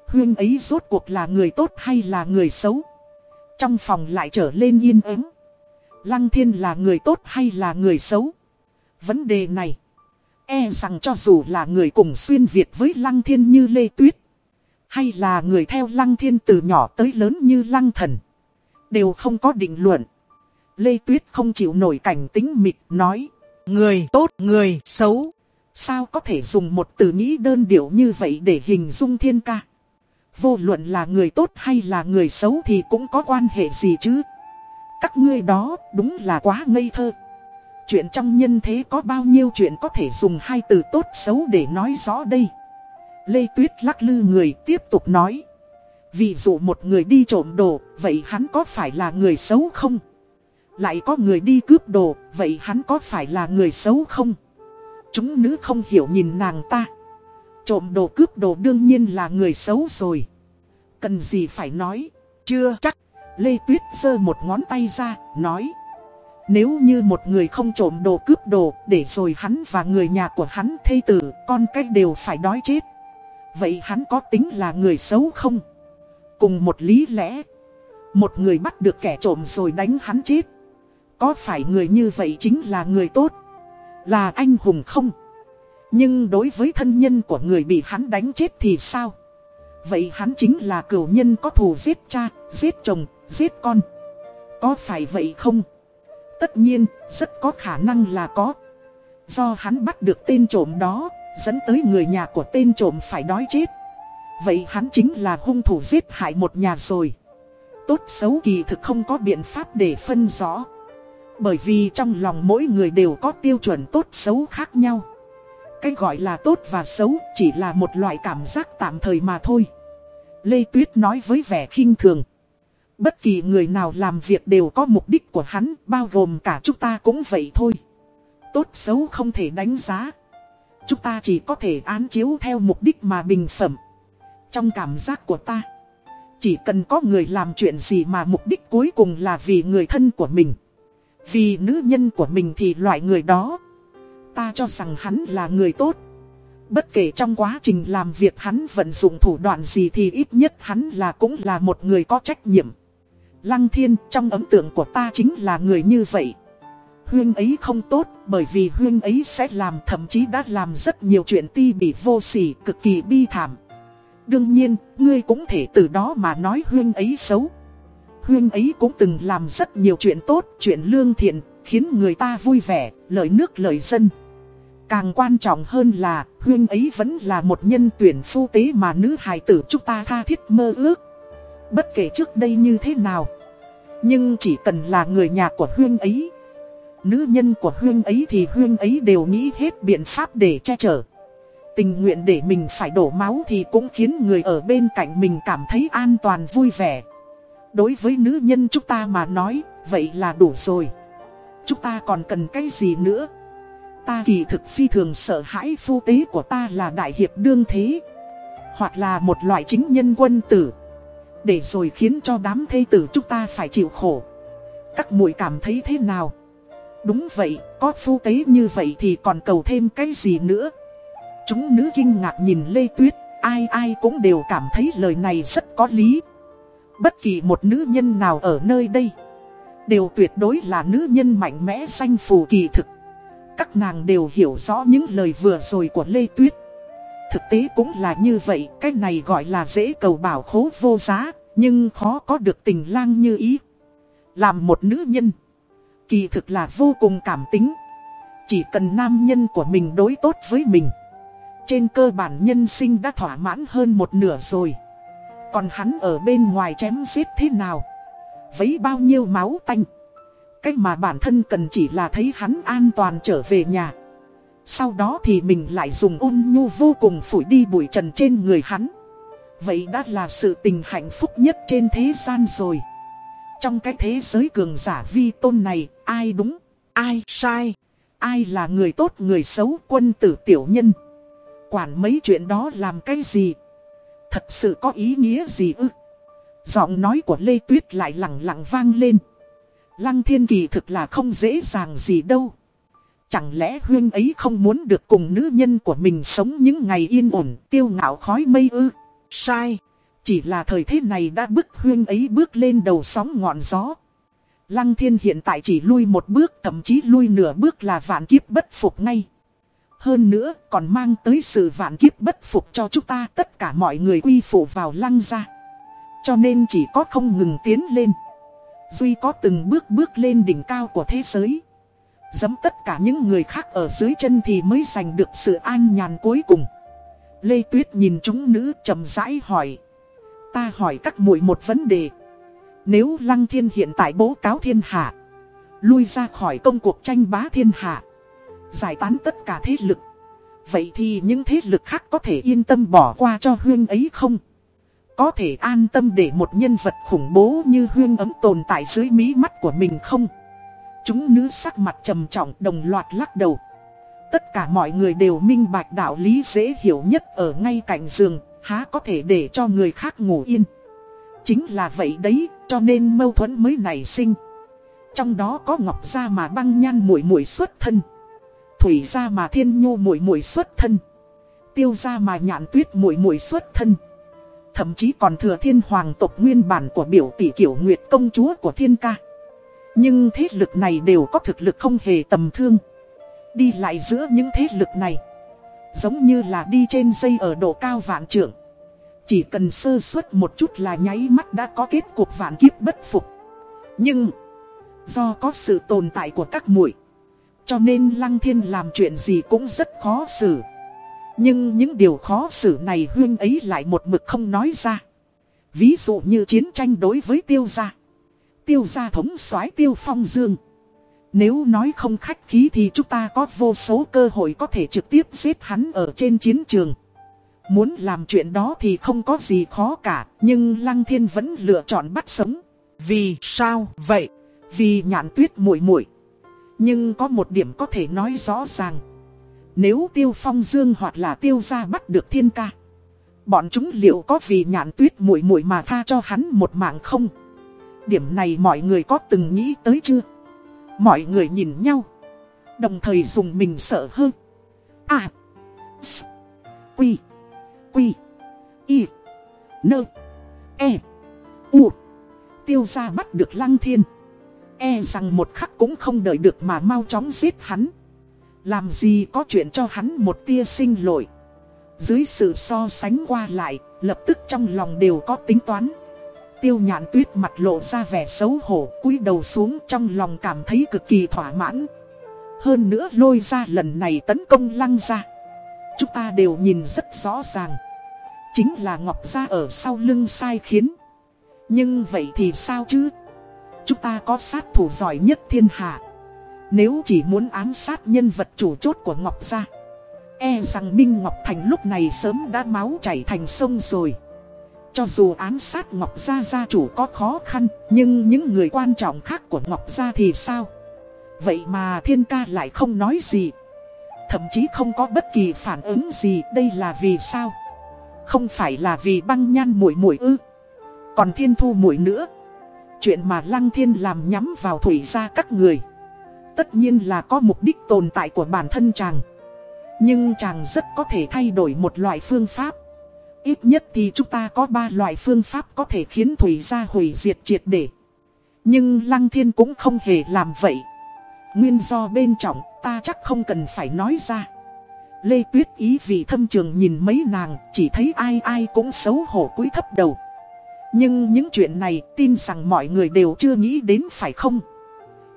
Huyên ấy rốt cuộc là người tốt hay là người xấu? Trong phòng lại trở lên yên ắng. Lăng thiên là người tốt hay là người xấu? Vấn đề này, e rằng cho dù là người cùng xuyên Việt với lăng thiên như Lê Tuyết, hay là người theo lăng thiên từ nhỏ tới lớn như lăng thần, đều không có định luận. Lê Tuyết không chịu nổi cảnh tính mịt nói, người tốt, người xấu. Sao có thể dùng một từ nghĩ đơn điệu như vậy để hình dung thiên ca? Vô luận là người tốt hay là người xấu thì cũng có quan hệ gì chứ? Các ngươi đó đúng là quá ngây thơ. Chuyện trong nhân thế có bao nhiêu chuyện có thể dùng hai từ tốt xấu để nói rõ đây. Lê Tuyết lắc lư người tiếp tục nói vì dụ một người đi trộm đồ, vậy hắn có phải là người xấu không? Lại có người đi cướp đồ, vậy hắn có phải là người xấu không? Chúng nữ không hiểu nhìn nàng ta. Trộm đồ cướp đồ đương nhiên là người xấu rồi. Cần gì phải nói, chưa chắc. Lê Tuyết giơ một ngón tay ra, nói Nếu như một người không trộm đồ cướp đồ Để rồi hắn và người nhà của hắn thây tử Con cách đều phải đói chết Vậy hắn có tính là người xấu không? Cùng một lý lẽ Một người bắt được kẻ trộm rồi đánh hắn chết Có phải người như vậy chính là người tốt? Là anh hùng không? Nhưng đối với thân nhân của người bị hắn đánh chết thì sao? Vậy hắn chính là cửu nhân có thù giết cha, giết chồng, giết con. Có phải vậy không? Tất nhiên, rất có khả năng là có. Do hắn bắt được tên trộm đó, dẫn tới người nhà của tên trộm phải đói chết. Vậy hắn chính là hung thủ giết hại một nhà rồi. Tốt xấu kỳ thực không có biện pháp để phân rõ. Bởi vì trong lòng mỗi người đều có tiêu chuẩn tốt xấu khác nhau. Cái gọi là tốt và xấu chỉ là một loại cảm giác tạm thời mà thôi. Lê Tuyết nói với vẻ khinh thường. Bất kỳ người nào làm việc đều có mục đích của hắn, bao gồm cả chúng ta cũng vậy thôi. Tốt xấu không thể đánh giá. Chúng ta chỉ có thể án chiếu theo mục đích mà bình phẩm. Trong cảm giác của ta, chỉ cần có người làm chuyện gì mà mục đích cuối cùng là vì người thân của mình. Vì nữ nhân của mình thì loại người đó Ta cho rằng hắn là người tốt. Bất kể trong quá trình làm việc hắn vận dụng thủ đoạn gì thì ít nhất hắn là cũng là một người có trách nhiệm. Lăng thiên trong ấn tượng của ta chính là người như vậy. Huyên ấy không tốt bởi vì Huyên ấy sẽ làm thậm chí đã làm rất nhiều chuyện ti bị vô sỉ cực kỳ bi thảm. Đương nhiên, ngươi cũng thể từ đó mà nói Huyên ấy xấu Huyên ấy cũng từng làm rất nhiều chuyện tốt, chuyện lương thiện, khiến người ta vui vẻ, lợi nước lợi dân. Càng quan trọng hơn là, Huyên ấy vẫn là một nhân tuyển phu tế mà nữ hài tử chúng ta tha thiết mơ ước. Bất kể trước đây như thế nào, nhưng chỉ cần là người nhà của Huyên ấy. Nữ nhân của Huyên ấy thì Huyên ấy đều nghĩ hết biện pháp để che chở. Tình nguyện để mình phải đổ máu thì cũng khiến người ở bên cạnh mình cảm thấy an toàn vui vẻ. Đối với nữ nhân chúng ta mà nói, vậy là đủ rồi. Chúng ta còn cần cái gì nữa? Ta kỳ thực phi thường sợ hãi phu tế của ta là đại hiệp đương thế. Hoặc là một loại chính nhân quân tử. Để rồi khiến cho đám thê tử chúng ta phải chịu khổ. Các muội cảm thấy thế nào? Đúng vậy, có phu tế như vậy thì còn cầu thêm cái gì nữa? Chúng nữ kinh ngạc nhìn Lê Tuyết, ai ai cũng đều cảm thấy lời này rất có lý. Bất kỳ một nữ nhân nào ở nơi đây Đều tuyệt đối là nữ nhân mạnh mẽ danh phù kỳ thực. Các nàng đều hiểu rõ những lời vừa rồi của Lê Tuyết. Thực tế cũng là như vậy Cái này gọi là dễ cầu bảo khố vô giá Nhưng khó có được tình lang như ý. Làm một nữ nhân Kỳ thực là vô cùng cảm tính. Chỉ cần nam nhân của mình đối tốt với mình trên cơ bản nhân sinh đã thỏa mãn hơn một nửa rồi. Còn hắn ở bên ngoài chém giết thế nào? Vấy bao nhiêu máu tanh? Cách mà bản thân cần chỉ là thấy hắn an toàn trở về nhà. Sau đó thì mình lại dùng ôn nhu vô cùng phủi đi bụi trần trên người hắn. Vậy đã là sự tình hạnh phúc nhất trên thế gian rồi. Trong cái thế giới cường giả vi tôn này Ai đúng, ai sai? Ai là người tốt người xấu quân tử tiểu nhân? Quản mấy chuyện đó làm cái gì Thật sự có ý nghĩa gì ư? Giọng nói của Lê Tuyết lại lặng lặng vang lên. Lăng thiên kỳ thực là không dễ dàng gì đâu. Chẳng lẽ huyên ấy không muốn được cùng nữ nhân của mình sống những ngày yên ổn, tiêu ngạo khói mây ư? Sai. Chỉ là thời thế này đã bức huyên ấy bước lên đầu sóng ngọn gió. Lăng thiên hiện tại chỉ lui một bước, thậm chí lui nửa bước là vạn kiếp bất phục ngay. Hơn nữa còn mang tới sự vạn kiếp bất phục cho chúng ta tất cả mọi người quy phụ vào lăng ra. Cho nên chỉ có không ngừng tiến lên. Duy có từng bước bước lên đỉnh cao của thế giới. Dấm tất cả những người khác ở dưới chân thì mới giành được sự an nhàn cuối cùng. Lê Tuyết nhìn chúng nữ trầm rãi hỏi. Ta hỏi các muội một vấn đề. Nếu Lăng Thiên hiện tại bố cáo thiên hạ, lui ra khỏi công cuộc tranh bá thiên hạ, giải tán tất cả thế lực. Vậy thì những thế lực khác có thể yên tâm bỏ qua cho huyên ấy không? Có thể an tâm để một nhân vật khủng bố như huyên ấm tồn tại dưới mí mắt của mình không? Chúng nữ sắc mặt trầm trọng đồng loạt lắc đầu. Tất cả mọi người đều minh bạch đạo lý dễ hiểu nhất ở ngay cạnh giường, há có thể để cho người khác ngủ yên. Chính là vậy đấy, cho nên mâu thuẫn mới nảy sinh. Trong đó có Ngọc Gia mà băng nhan muội muội xuất thân. Thủy Gia mà thiên nhu muội muội xuất thân. Tiêu Gia mà nhạn tuyết muội muội xuất thân. Thậm chí còn thừa thiên hoàng tộc nguyên bản của biểu tỷ kiểu nguyệt công chúa của thiên ca. Nhưng thế lực này đều có thực lực không hề tầm thương. Đi lại giữa những thế lực này. Giống như là đi trên dây ở độ cao vạn trượng. Chỉ cần sơ suất một chút là nháy mắt đã có kết cuộc vạn kiếp bất phục. Nhưng, do có sự tồn tại của các muội cho nên Lăng Thiên làm chuyện gì cũng rất khó xử. Nhưng những điều khó xử này huyên ấy lại một mực không nói ra. Ví dụ như chiến tranh đối với tiêu gia. Tiêu gia thống soái tiêu phong dương. Nếu nói không khách khí thì chúng ta có vô số cơ hội có thể trực tiếp giết hắn ở trên chiến trường. Muốn làm chuyện đó thì không có gì khó cả, nhưng Lăng Thiên vẫn lựa chọn bắt sống. Vì sao vậy? Vì nhạn tuyết muội muội. Nhưng có một điểm có thể nói rõ ràng. Nếu Tiêu Phong Dương hoặc là Tiêu gia bắt được thiên ca. Bọn chúng liệu có vì nhạn tuyết muội muội mà tha cho hắn một mạng không? Điểm này mọi người có từng nghĩ tới chưa? Mọi người nhìn nhau. Đồng thời dùng mình sợ hơn. À. S. Quy. Quy. Y. Nơ. E. U. Tiêu gia bắt được lăng thiên. E rằng một khắc cũng không đợi được mà mau chóng giết hắn. Làm gì có chuyện cho hắn một tia sinh lỗi. Dưới sự so sánh qua lại, lập tức trong lòng đều có tính toán. Tiêu nhạn tuyết mặt lộ ra vẻ xấu hổ, cúi đầu xuống trong lòng cảm thấy cực kỳ thỏa mãn. Hơn nữa lôi ra lần này tấn công lăng ra. Chúng ta đều nhìn rất rõ ràng. Chính là Ngọc Gia ở sau lưng sai khiến. Nhưng vậy thì sao chứ? Chúng ta có sát thủ giỏi nhất thiên hạ. Nếu chỉ muốn ám sát nhân vật chủ chốt của Ngọc Gia E rằng Minh Ngọc Thành lúc này sớm đã máu chảy thành sông rồi. Cho dù ám sát Ngọc Gia gia chủ có khó khăn, Nhưng những người quan trọng khác của Ngọc Gia thì sao? Vậy mà thiên ca lại không nói gì. Thậm chí không có bất kỳ phản ứng gì, Đây là vì sao? Không phải là vì băng nhan mũi mũi ư? Còn thiên thu mũi nữa Chuyện mà Lăng Thiên làm nhắm vào thủy gia các người. Tất nhiên là có mục đích tồn tại của bản thân chàng. Nhưng chàng rất có thể thay đổi một loại phương pháp. Ít nhất thì chúng ta có ba loại phương pháp có thể khiến Thủy gia hủy diệt triệt để. Nhưng Lăng Thiên cũng không hề làm vậy. Nguyên do bên trọng, ta chắc không cần phải nói ra. Lê Tuyết ý vì thâm trường nhìn mấy nàng, Chỉ thấy ai ai cũng xấu hổ cúi thấp đầu. Nhưng những chuyện này tin rằng mọi người đều chưa nghĩ đến phải không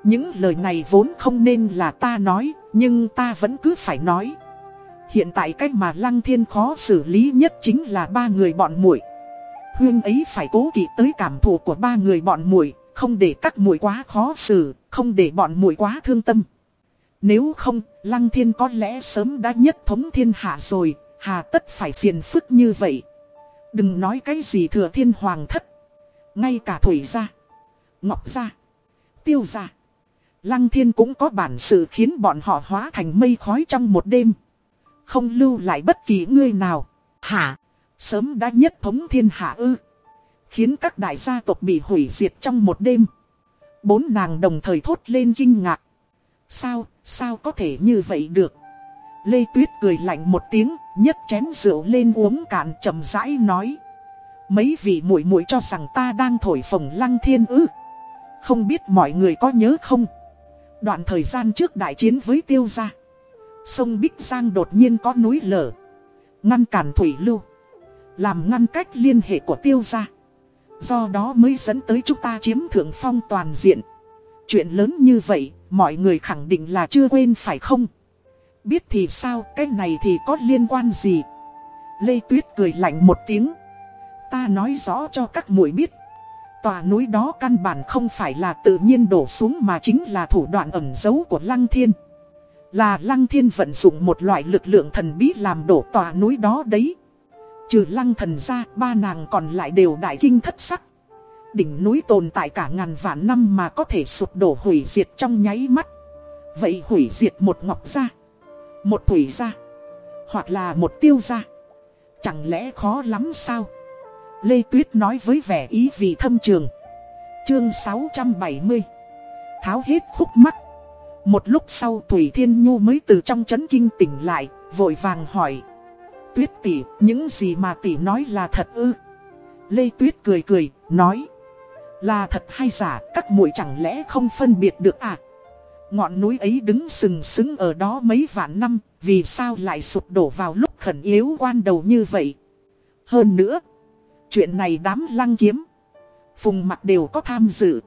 những lời này vốn không nên là ta nói, nhưng ta vẫn cứ phải nói. Hiện tại cách mà Lăng Thiên khó xử lý nhất chính là ba người bọn muội. Huyên ấy phải cố kỵ tới cảm thụ của ba người bọn muội, không để các muội quá khó xử, không để bọn muội quá thương tâm. Nếu không, Lăng Thiên có lẽ sớm đã nhất thống thiên hạ rồi, hà tất phải phiền phức như vậy. Đừng nói cái gì thừa thiên hoàng thất. Ngay cả Thủy gia, Ngọc gia, Tiêu gia. Lăng thiên cũng có bản sự khiến bọn họ hóa thành mây khói trong một đêm. Không lưu lại bất kỳ người nào. Hả? Sớm đã nhất thống thiên hạ ư. Khiến các đại gia tộc bị hủy diệt trong một đêm. Bốn nàng đồng thời thốt lên kinh ngạc. Sao, sao có thể như vậy được? Lê Tuyết cười lạnh một tiếng, nhấc chén rượu lên uống cạn chậm rãi nói. Mấy vị muội muội cho rằng ta đang thổi phồng lăng thiên ư. Không biết mọi người có nhớ không? Đoạn thời gian trước đại chiến với tiêu gia Sông Bích Giang đột nhiên có núi lở Ngăn cản thủy lưu Làm ngăn cách liên hệ của tiêu gia Do đó mới dẫn tới chúng ta chiếm thượng phong toàn diện Chuyện lớn như vậy Mọi người khẳng định là chưa quên phải không Biết thì sao Cái này thì có liên quan gì Lê Tuyết cười lạnh một tiếng Ta nói rõ cho các muội biết Tòa núi đó căn bản không phải là tự nhiên đổ xuống mà chính là thủ đoạn ẩn giấu của Lăng Thiên. Là Lăng Thiên vận dụng một loại lực lượng thần bí làm đổ tòa núi đó đấy. Trừ Lăng thần ra, ba nàng còn lại đều đại kinh thất sắc. Đỉnh núi tồn tại cả ngàn vạn năm mà có thể sụp đổ hủy diệt trong nháy mắt. Vậy hủy diệt một ngọc ra một thủy gia, hoặc là một tiêu gia. Chẳng lẽ khó lắm sao? Lê Tuyết nói với vẻ ý vị thâm trường. Chương 670 Tháo hết khúc mắc Một lúc sau Thủy Thiên Nhu mới từ trong chấn kinh tỉnh lại, vội vàng hỏi. Tuyết tỷ, những gì mà tỷ nói là thật ư? Lê Tuyết cười cười, nói. Là thật hay giả, các muội chẳng lẽ không phân biệt được à? Ngọn núi ấy đứng sừng sững ở đó mấy vạn năm, vì sao lại sụp đổ vào lúc khẩn yếu quan đầu như vậy? Hơn nữa, chuyện này đám lăng kiếm, phùng mặt đều có tham dự.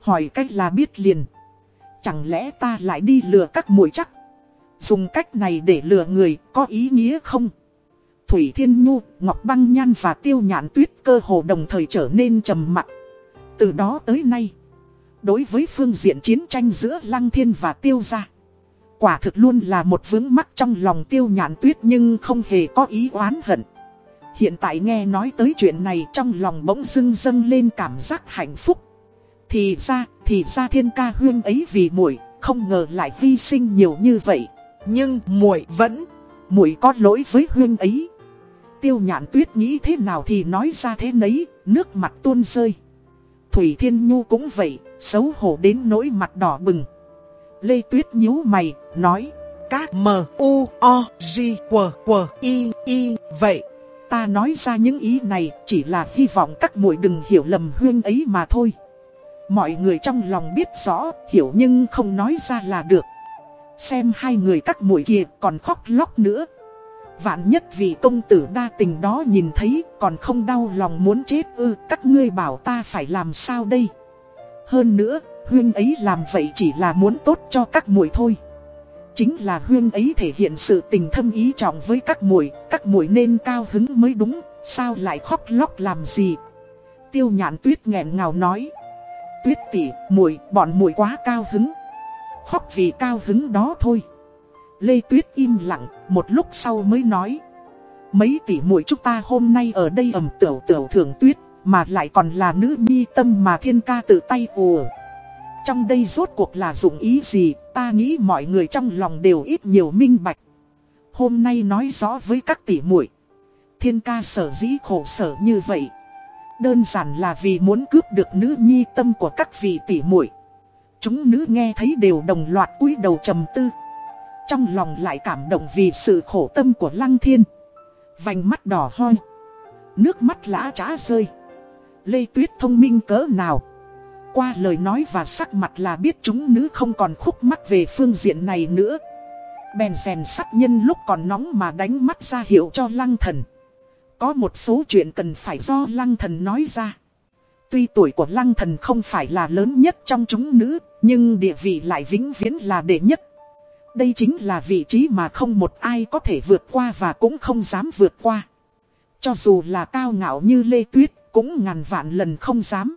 Hỏi cách là biết liền. Chẳng lẽ ta lại đi lừa các mũi chắc? Dùng cách này để lừa người có ý nghĩa không? Thủy Thiên Nhu, Ngọc Băng Nhan và Tiêu Nhạn Tuyết cơ hồ đồng thời trở nên trầm mặc. Từ đó tới nay, đối với phương diện chiến tranh giữa Lăng Thiên và Tiêu gia, quả thực luôn là một vướng mắc trong lòng Tiêu Nhạn Tuyết nhưng không hề có ý oán hận. Hiện tại nghe nói tới chuyện này trong lòng bỗng dưng dâng lên cảm giác hạnh phúc. Thì ra, thì ra thiên ca huyên ấy vì muội không ngờ lại hy sinh nhiều như vậy. Nhưng muội vẫn, muội có lỗi với huyên ấy. Tiêu nhạn tuyết nghĩ thế nào thì nói ra thế nấy, nước mặt tuôn rơi. Thủy Thiên Nhu cũng vậy, xấu hổ đến nỗi mặt đỏ bừng. Lê Tuyết nhíu mày, nói, các M, U, O, G, W, W, I, I, vậy. Ta nói ra những ý này chỉ là hy vọng các muội đừng hiểu lầm huyên ấy mà thôi. Mọi người trong lòng biết rõ, hiểu nhưng không nói ra là được. Xem hai người các muội kia còn khóc lóc nữa. Vạn nhất vị công tử đa tình đó nhìn thấy còn không đau lòng muốn chết ư các ngươi bảo ta phải làm sao đây. Hơn nữa, huyên ấy làm vậy chỉ là muốn tốt cho các muội thôi. Chính là huyên ấy thể hiện sự tình thâm ý trọng với các muội, các muội nên cao hứng mới đúng, sao lại khóc lóc làm gì. Tiêu nhạn tuyết nghẹn ngào nói. Tuyết tỷ, muội, bọn muội quá cao hứng. Khóc vì cao hứng đó thôi. Lê Tuyết im lặng, một lúc sau mới nói. Mấy tỷ muội chúng ta hôm nay ở đây ẩm tiểu tiểu thưởng tuyết, mà lại còn là nữ nhi tâm mà thiên ca tự tay ùa. Trong đây rốt cuộc là dụng ý gì, ta nghĩ mọi người trong lòng đều ít nhiều minh bạch. Hôm nay nói rõ với các tỷ muội Thiên ca sở dĩ khổ sở như vậy. Đơn giản là vì muốn cướp được nữ nhi tâm của các vị tỷ muội. Chúng nữ nghe thấy đều đồng loạt cúi đầu trầm tư. Trong lòng lại cảm động vì sự khổ tâm của Lăng Thiên. Vành mắt đỏ hoi. Nước mắt lã trá rơi. Lê Tuyết thông minh cỡ nào. Qua lời nói và sắc mặt là biết chúng nữ không còn khúc mắc về phương diện này nữa. Bèn rèn sắt nhân lúc còn nóng mà đánh mắt ra hiệu cho lăng thần. Có một số chuyện cần phải do lăng thần nói ra. Tuy tuổi của lăng thần không phải là lớn nhất trong chúng nữ, nhưng địa vị lại vĩnh viễn là đệ nhất. Đây chính là vị trí mà không một ai có thể vượt qua và cũng không dám vượt qua. Cho dù là cao ngạo như Lê Tuyết, cũng ngàn vạn lần không dám.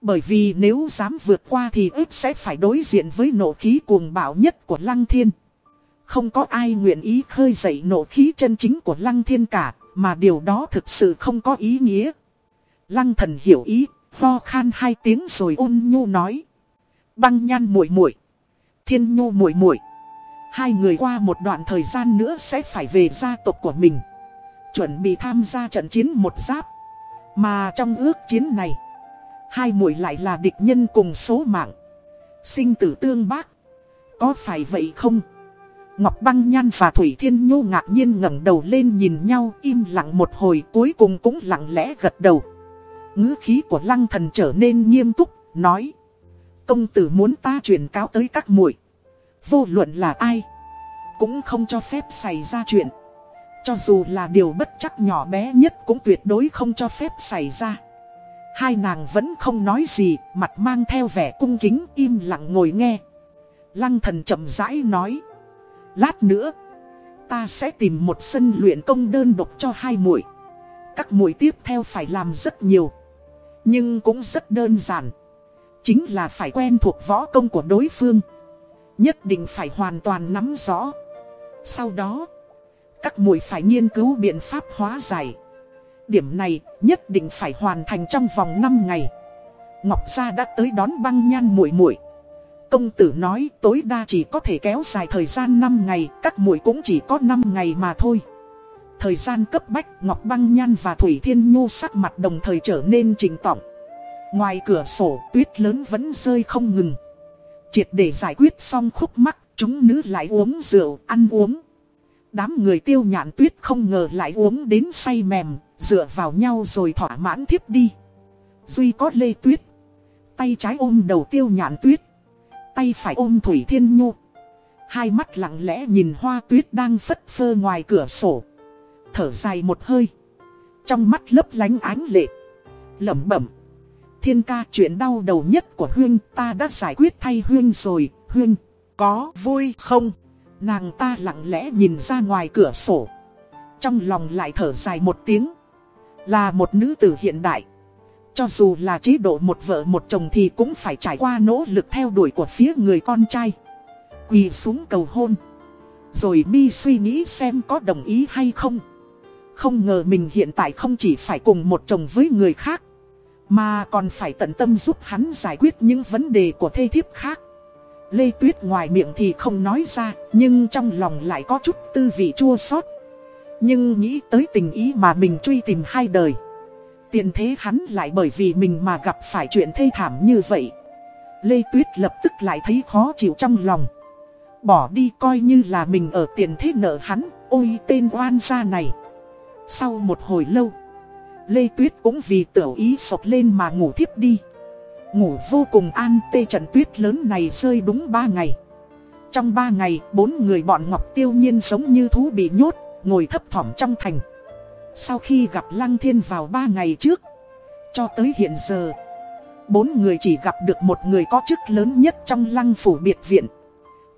Bởi vì nếu dám vượt qua thì ước sẽ phải đối diện với nộ khí cuồng bạo nhất của Lăng Thiên. Không có ai nguyện ý khơi dậy nộ khí chân chính của Lăng Thiên cả, mà điều đó thực sự không có ý nghĩa. Lăng thần hiểu ý, ho khan hai tiếng rồi ôn nhu nói. Băng nhan muội muội Thiên nhu muội muội Hai người qua một đoạn thời gian nữa sẽ phải về gia tộc của mình. Chuẩn bị tham gia trận chiến một giáp. Mà trong ước chiến này, hai muội lại là địch nhân cùng số mạng. Sinh tử tương bác. Có phải vậy không? Ngọc Băng Nhan và Thủy Thiên Nhu ngạc nhiên ngẩng đầu lên nhìn nhau im lặng một hồi cuối cùng cũng lặng lẽ gật đầu. ngữ khí của lăng thần trở nên nghiêm túc, nói. Công tử muốn ta truyền cáo tới các muội Vô luận là ai, Cũng không cho phép xảy ra chuyện. Cho dù là điều bất chắc nhỏ bé nhất cũng tuyệt đối không cho phép xảy ra. Hai nàng vẫn không nói gì, Mặt mang theo vẻ cung kính, im lặng ngồi nghe. Lăng thần chậm rãi nói, Lát nữa, Ta sẽ tìm một sân luyện công đơn độc cho hai muội. Các muội tiếp theo phải làm rất nhiều, Nhưng cũng rất đơn giản. Chính là phải quen thuộc võ công của đối phương. Nhất định phải hoàn toàn nắm rõ. Sau đó Các muội phải nghiên cứu biện pháp hóa giải. Điểm này nhất định phải hoàn thành trong vòng 5 ngày. Ngọc Gia đã tới đón băng nhan muội muội. Công tử nói tối đa chỉ có thể kéo dài thời gian 5 ngày Các muội cũng chỉ có 5 ngày mà thôi. Thời gian cấp bách, Ngọc Băng Nhan và Thủy Thiên Nhu sắc mặt đồng thời trở nên trình tỏng Ngoài cửa sổ, tuyết lớn vẫn rơi không ngừng. Triệt để giải quyết xong khúc mắc, chúng nữ lại uống rượu, ăn uống. Đám người tiêu nhạn tuyết không ngờ lại uống đến say mềm, dựa vào nhau rồi thỏa mãn thiếp đi. Duy có lê tuyết. Tay trái ôm đầu tiêu nhạn tuyết. Tay phải ôm Thủy Thiên Nhu. Hai mắt lặng lẽ nhìn hoa tuyết đang phất phơ ngoài cửa sổ. Thở dài một hơi. Trong mắt lấp lánh ánh lệ. lẩm bẩm. Thiên ca chuyện đau đầu nhất của Huyên ta đã giải quyết thay Huyên rồi. Huyên, có vui không? Nàng ta lặng lẽ nhìn ra ngoài cửa sổ. Trong lòng lại thở dài một tiếng. Là một nữ tử hiện đại. Cho dù là chế độ một vợ một chồng thì cũng phải trải qua nỗ lực theo đuổi của phía người con trai. Quỳ xuống cầu hôn. Rồi mi suy nghĩ xem có đồng ý hay không. Không ngờ mình hiện tại không chỉ phải cùng một chồng với người khác. Mà còn phải tận tâm giúp hắn giải quyết những vấn đề của thê thiếp khác. Lê Tuyết ngoài miệng thì không nói ra, nhưng trong lòng lại có chút tư vị chua xót. Nhưng nghĩ tới tình ý mà mình truy tìm hai đời. Tiền thế hắn lại bởi vì mình mà gặp phải chuyện thê thảm như vậy. Lê Tuyết lập tức lại thấy khó chịu trong lòng. Bỏ đi coi như là mình ở tiền thế nợ hắn, ôi tên oan gia này. Sau một hồi lâu, Lê Tuyết cũng vì tiểu ý sọc lên mà ngủ thiếp đi. Ngủ vô cùng an tê trận tuyết lớn này rơi đúng 3 ngày. Trong 3 ngày, bốn người bọn Ngọc Tiêu Nhiên giống như thú bị nhốt, ngồi thấp thỏm trong thành. Sau khi gặp Lăng Thiên vào 3 ngày trước, cho tới hiện giờ, bốn người chỉ gặp được một người có chức lớn nhất trong Lăng Phủ Biệt Viện.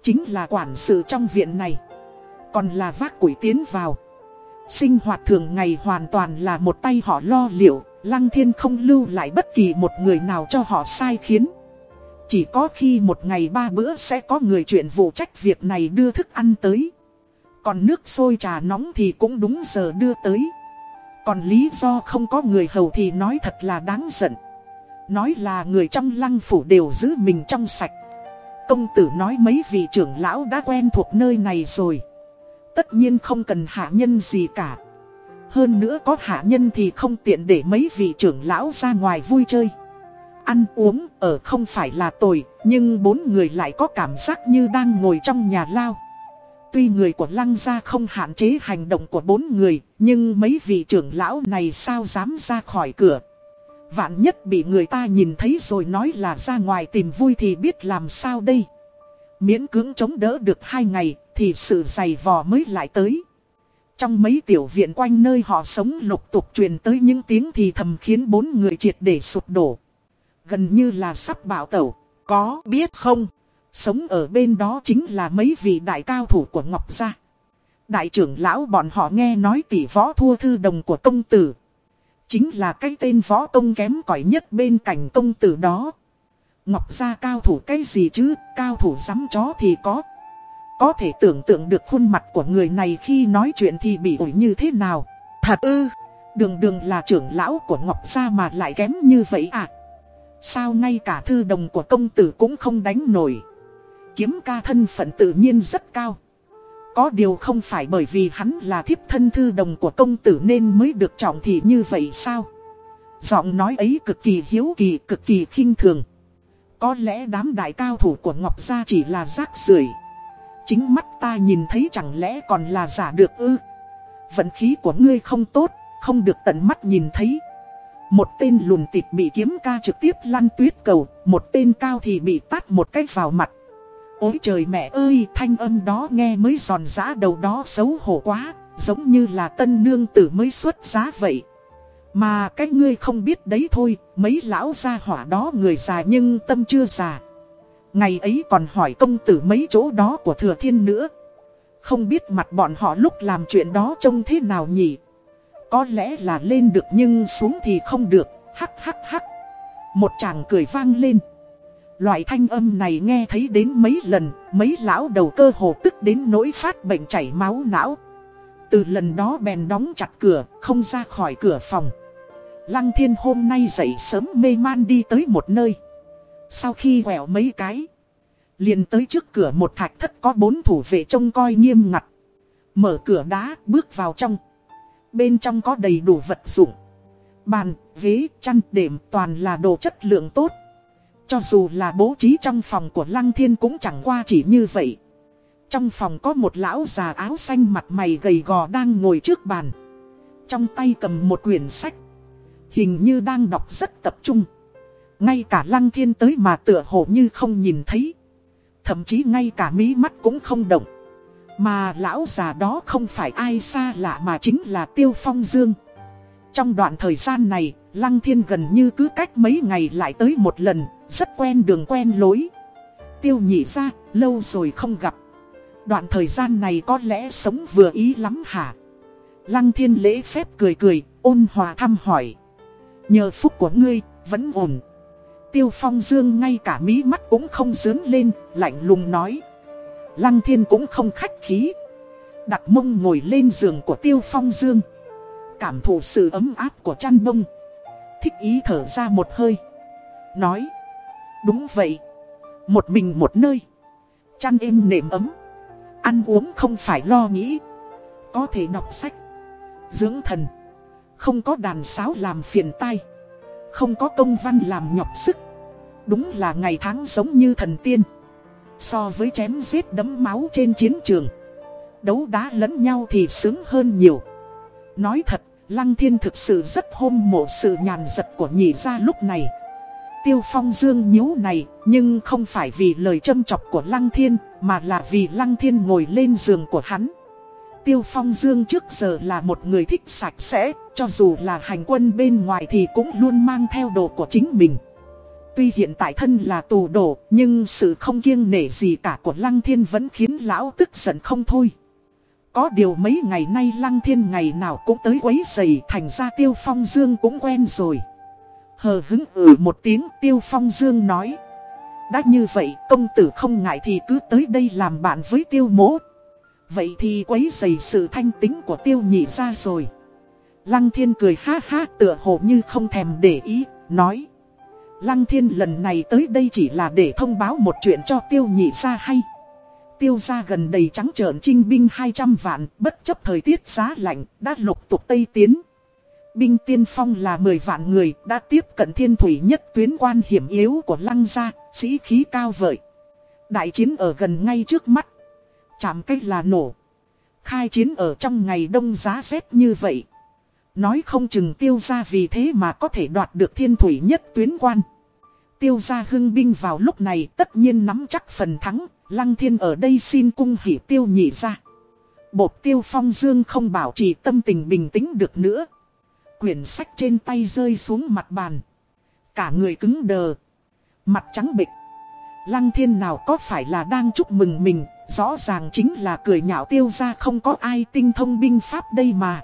Chính là quản sự trong viện này. Còn là vác củi tiến vào. Sinh hoạt thường ngày hoàn toàn là một tay họ lo liệu, Lăng Thiên không lưu lại bất kỳ một người nào cho họ sai khiến. Chỉ có khi một ngày ba bữa sẽ có người chuyện vụ trách việc này đưa thức ăn tới. Còn nước sôi trà nóng thì cũng đúng giờ đưa tới. Còn lý do không có người hầu thì nói thật là đáng giận. Nói là người trong lăng phủ đều giữ mình trong sạch. Công tử nói mấy vị trưởng lão đã quen thuộc nơi này rồi. Tất nhiên không cần hạ nhân gì cả. Hơn nữa có hạ nhân thì không tiện để mấy vị trưởng lão ra ngoài vui chơi. Ăn uống ở không phải là tồi, nhưng bốn người lại có cảm giác như đang ngồi trong nhà lao. Tuy người của lăng gia không hạn chế hành động của bốn người, nhưng mấy vị trưởng lão này sao dám ra khỏi cửa. Vạn nhất bị người ta nhìn thấy rồi nói là ra ngoài tìm vui thì biết làm sao đây. Miễn cưỡng chống đỡ được hai ngày, thì sự dày vò mới lại tới. Trong mấy tiểu viện quanh nơi họ sống lục tục truyền tới những tiếng thì thầm khiến bốn người triệt để sụp đổ. Gần như là sắp bảo tẩu, có biết không? Sống ở bên đó chính là mấy vị đại cao thủ của Ngọc Gia. Đại trưởng lão bọn họ nghe nói tỷ võ thua thư đồng của công tử. Chính là cái tên võ công kém cỏi nhất bên cạnh công tử đó. Ngọc Gia cao thủ cái gì chứ, cao thủ dám chó thì có. Có thể tưởng tượng được khuôn mặt của người này khi nói chuyện thì bị ủi như thế nào. Thật ư, đường đường là trưởng lão của Ngọc Gia mà lại kém như vậy à. Sao ngay cả thư đồng của công tử cũng không đánh nổi. Kiếm ca thân phận tự nhiên rất cao. Có điều không phải bởi vì hắn là thiếp thân thư đồng của công tử nên mới được trọng thị như vậy sao? Giọng nói ấy cực kỳ hiếu kỳ, cực kỳ khinh thường. Có lẽ đám đại cao thủ của Ngọc Gia chỉ là rác rưởi Chính mắt ta nhìn thấy chẳng lẽ còn là giả được ư? Vận khí của ngươi không tốt, Không được tận mắt nhìn thấy. Một tên lùn tịt bị kiếm ca trực tiếp lăn tuyết cầu, Một tên cao thì bị tát một cách vào mặt. Ôi trời mẹ ơi, thanh âm đó nghe mới giòn giã đầu đó xấu hổ quá, Giống như là tân nương tử mới xuất giá vậy. Mà cái ngươi không biết đấy thôi, Mấy lão gia hỏa đó người già nhưng tâm chưa già. Ngày ấy còn hỏi công tử mấy chỗ đó của thừa thiên nữa. Không biết mặt bọn họ lúc làm chuyện đó trông thế nào nhỉ? Có lẽ là lên được nhưng xuống thì không được, hắc hắc hắc. Một chàng cười vang lên. Loại thanh âm này nghe thấy đến mấy lần, mấy lão đầu cơ hồ tức đến nỗi phát bệnh chảy máu não. Từ lần đó bèn đóng chặt cửa, không ra khỏi cửa phòng. Lăng thiên hôm nay dậy sớm mê man đi tới một nơi. Sau khi quẹo mấy cái, liền tới trước cửa một thạch thất có bốn thủ vệ trông coi nghiêm ngặt. Mở cửa đá, bước vào trong. Bên trong có đầy đủ vật dụng. Bàn, ghế, chăn, đệm toàn là đồ chất lượng tốt. Cho dù là bố trí trong phòng của Lăng Thiên cũng chẳng qua chỉ như vậy. Trong phòng có một lão già áo xanh mặt mày gầy gò đang ngồi trước bàn. Trong tay cầm một quyển sách. Hình như đang đọc rất tập trung. Ngay cả Lăng Thiên tới mà tựa hồ như không nhìn thấy. Thậm chí ngay cả mí mắt cũng không động. Mà lão già đó không phải ai xa lạ mà chính là Tiêu Phong Dương. Trong đoạn thời gian này, Lăng Thiên gần như cứ cách mấy ngày lại tới một lần, rất quen đường quen lối. Tiêu nhị ra, lâu rồi không gặp. Đoạn thời gian này có lẽ sống vừa ý lắm hả? Lăng Thiên lễ phép cười cười, ôn hòa thăm hỏi. Nhờ phúc của ngươi, vẫn ổn. Tiêu Phong Dương ngay cả mí mắt cũng không dướn lên, lạnh lùng nói. Lăng Thiên cũng không khách khí. Đặt mông ngồi lên giường của Tiêu Phong Dương. Cảm thụ sự ấm áp của chăn bông. Thích ý thở ra một hơi. Nói. Đúng vậy. Một mình một nơi. Chăn êm nệm ấm. Ăn uống không phải lo nghĩ. Có thể đọc sách. Dưỡng thần. Không có đàn sáo làm phiền tai. Không có công văn làm nhọc sức. Đúng là ngày tháng giống như thần tiên. So với chém giết đấm máu trên chiến trường Đấu đá lẫn nhau thì sướng hơn nhiều Nói thật, Lăng Thiên thực sự rất hôm mộ sự nhàn giật của nhị gia lúc này Tiêu Phong Dương nhíu này, nhưng không phải vì lời châm chọc của Lăng Thiên, mà là vì Lăng Thiên ngồi lên giường của hắn. Tiêu Phong Dương trước giờ là một người thích sạch sẽ, cho dù là hành quân bên ngoài thì cũng luôn mang theo đồ của chính mình. Tuy hiện tại thân là tù đổ, nhưng sự không kiêng nể gì cả của Lăng Thiên vẫn khiến lão tức giận không thôi. Có điều mấy ngày nay Lăng Thiên ngày nào cũng tới quấy giày thành ra Tiêu Phong Dương cũng quen rồi. Hờ hứng ử ừ một tiếng Tiêu Phong Dương nói. Đã như vậy công tử không ngại thì cứ tới đây làm bạn với Tiêu mỗ. Vậy thì quấy dày sự thanh tính của Tiêu nhị ra rồi. Lăng Thiên cười ha ha tựa hồ như không thèm để ý, nói. Lăng thiên lần này tới đây chỉ là để thông báo một chuyện cho tiêu nhị ra hay. Tiêu ra gần đầy trắng trợn trinh binh 200 vạn, bất chấp thời tiết giá lạnh, đã lục tục Tây Tiến. Binh tiên phong là 10 vạn người, đã tiếp cận thiên thủy nhất tuyến quan hiểm yếu của lăng gia, sĩ khí cao vời. Đại chiến ở gần ngay trước mắt. Chạm cách là nổ. Khai chiến ở trong ngày đông giá rét như vậy. Nói không chừng tiêu ra vì thế mà có thể đoạt được thiên thủy nhất tuyến quan. Tiêu ra hưng binh vào lúc này tất nhiên nắm chắc phần thắng, lăng thiên ở đây xin cung hỷ tiêu nhị ra. Bột tiêu phong dương không bảo trì tâm tình bình tĩnh được nữa. Quyển sách trên tay rơi xuống mặt bàn. Cả người cứng đờ. Mặt trắng bịch. Lăng thiên nào có phải là đang chúc mừng mình, rõ ràng chính là cười nhạo tiêu ra không có ai tinh thông binh pháp đây mà.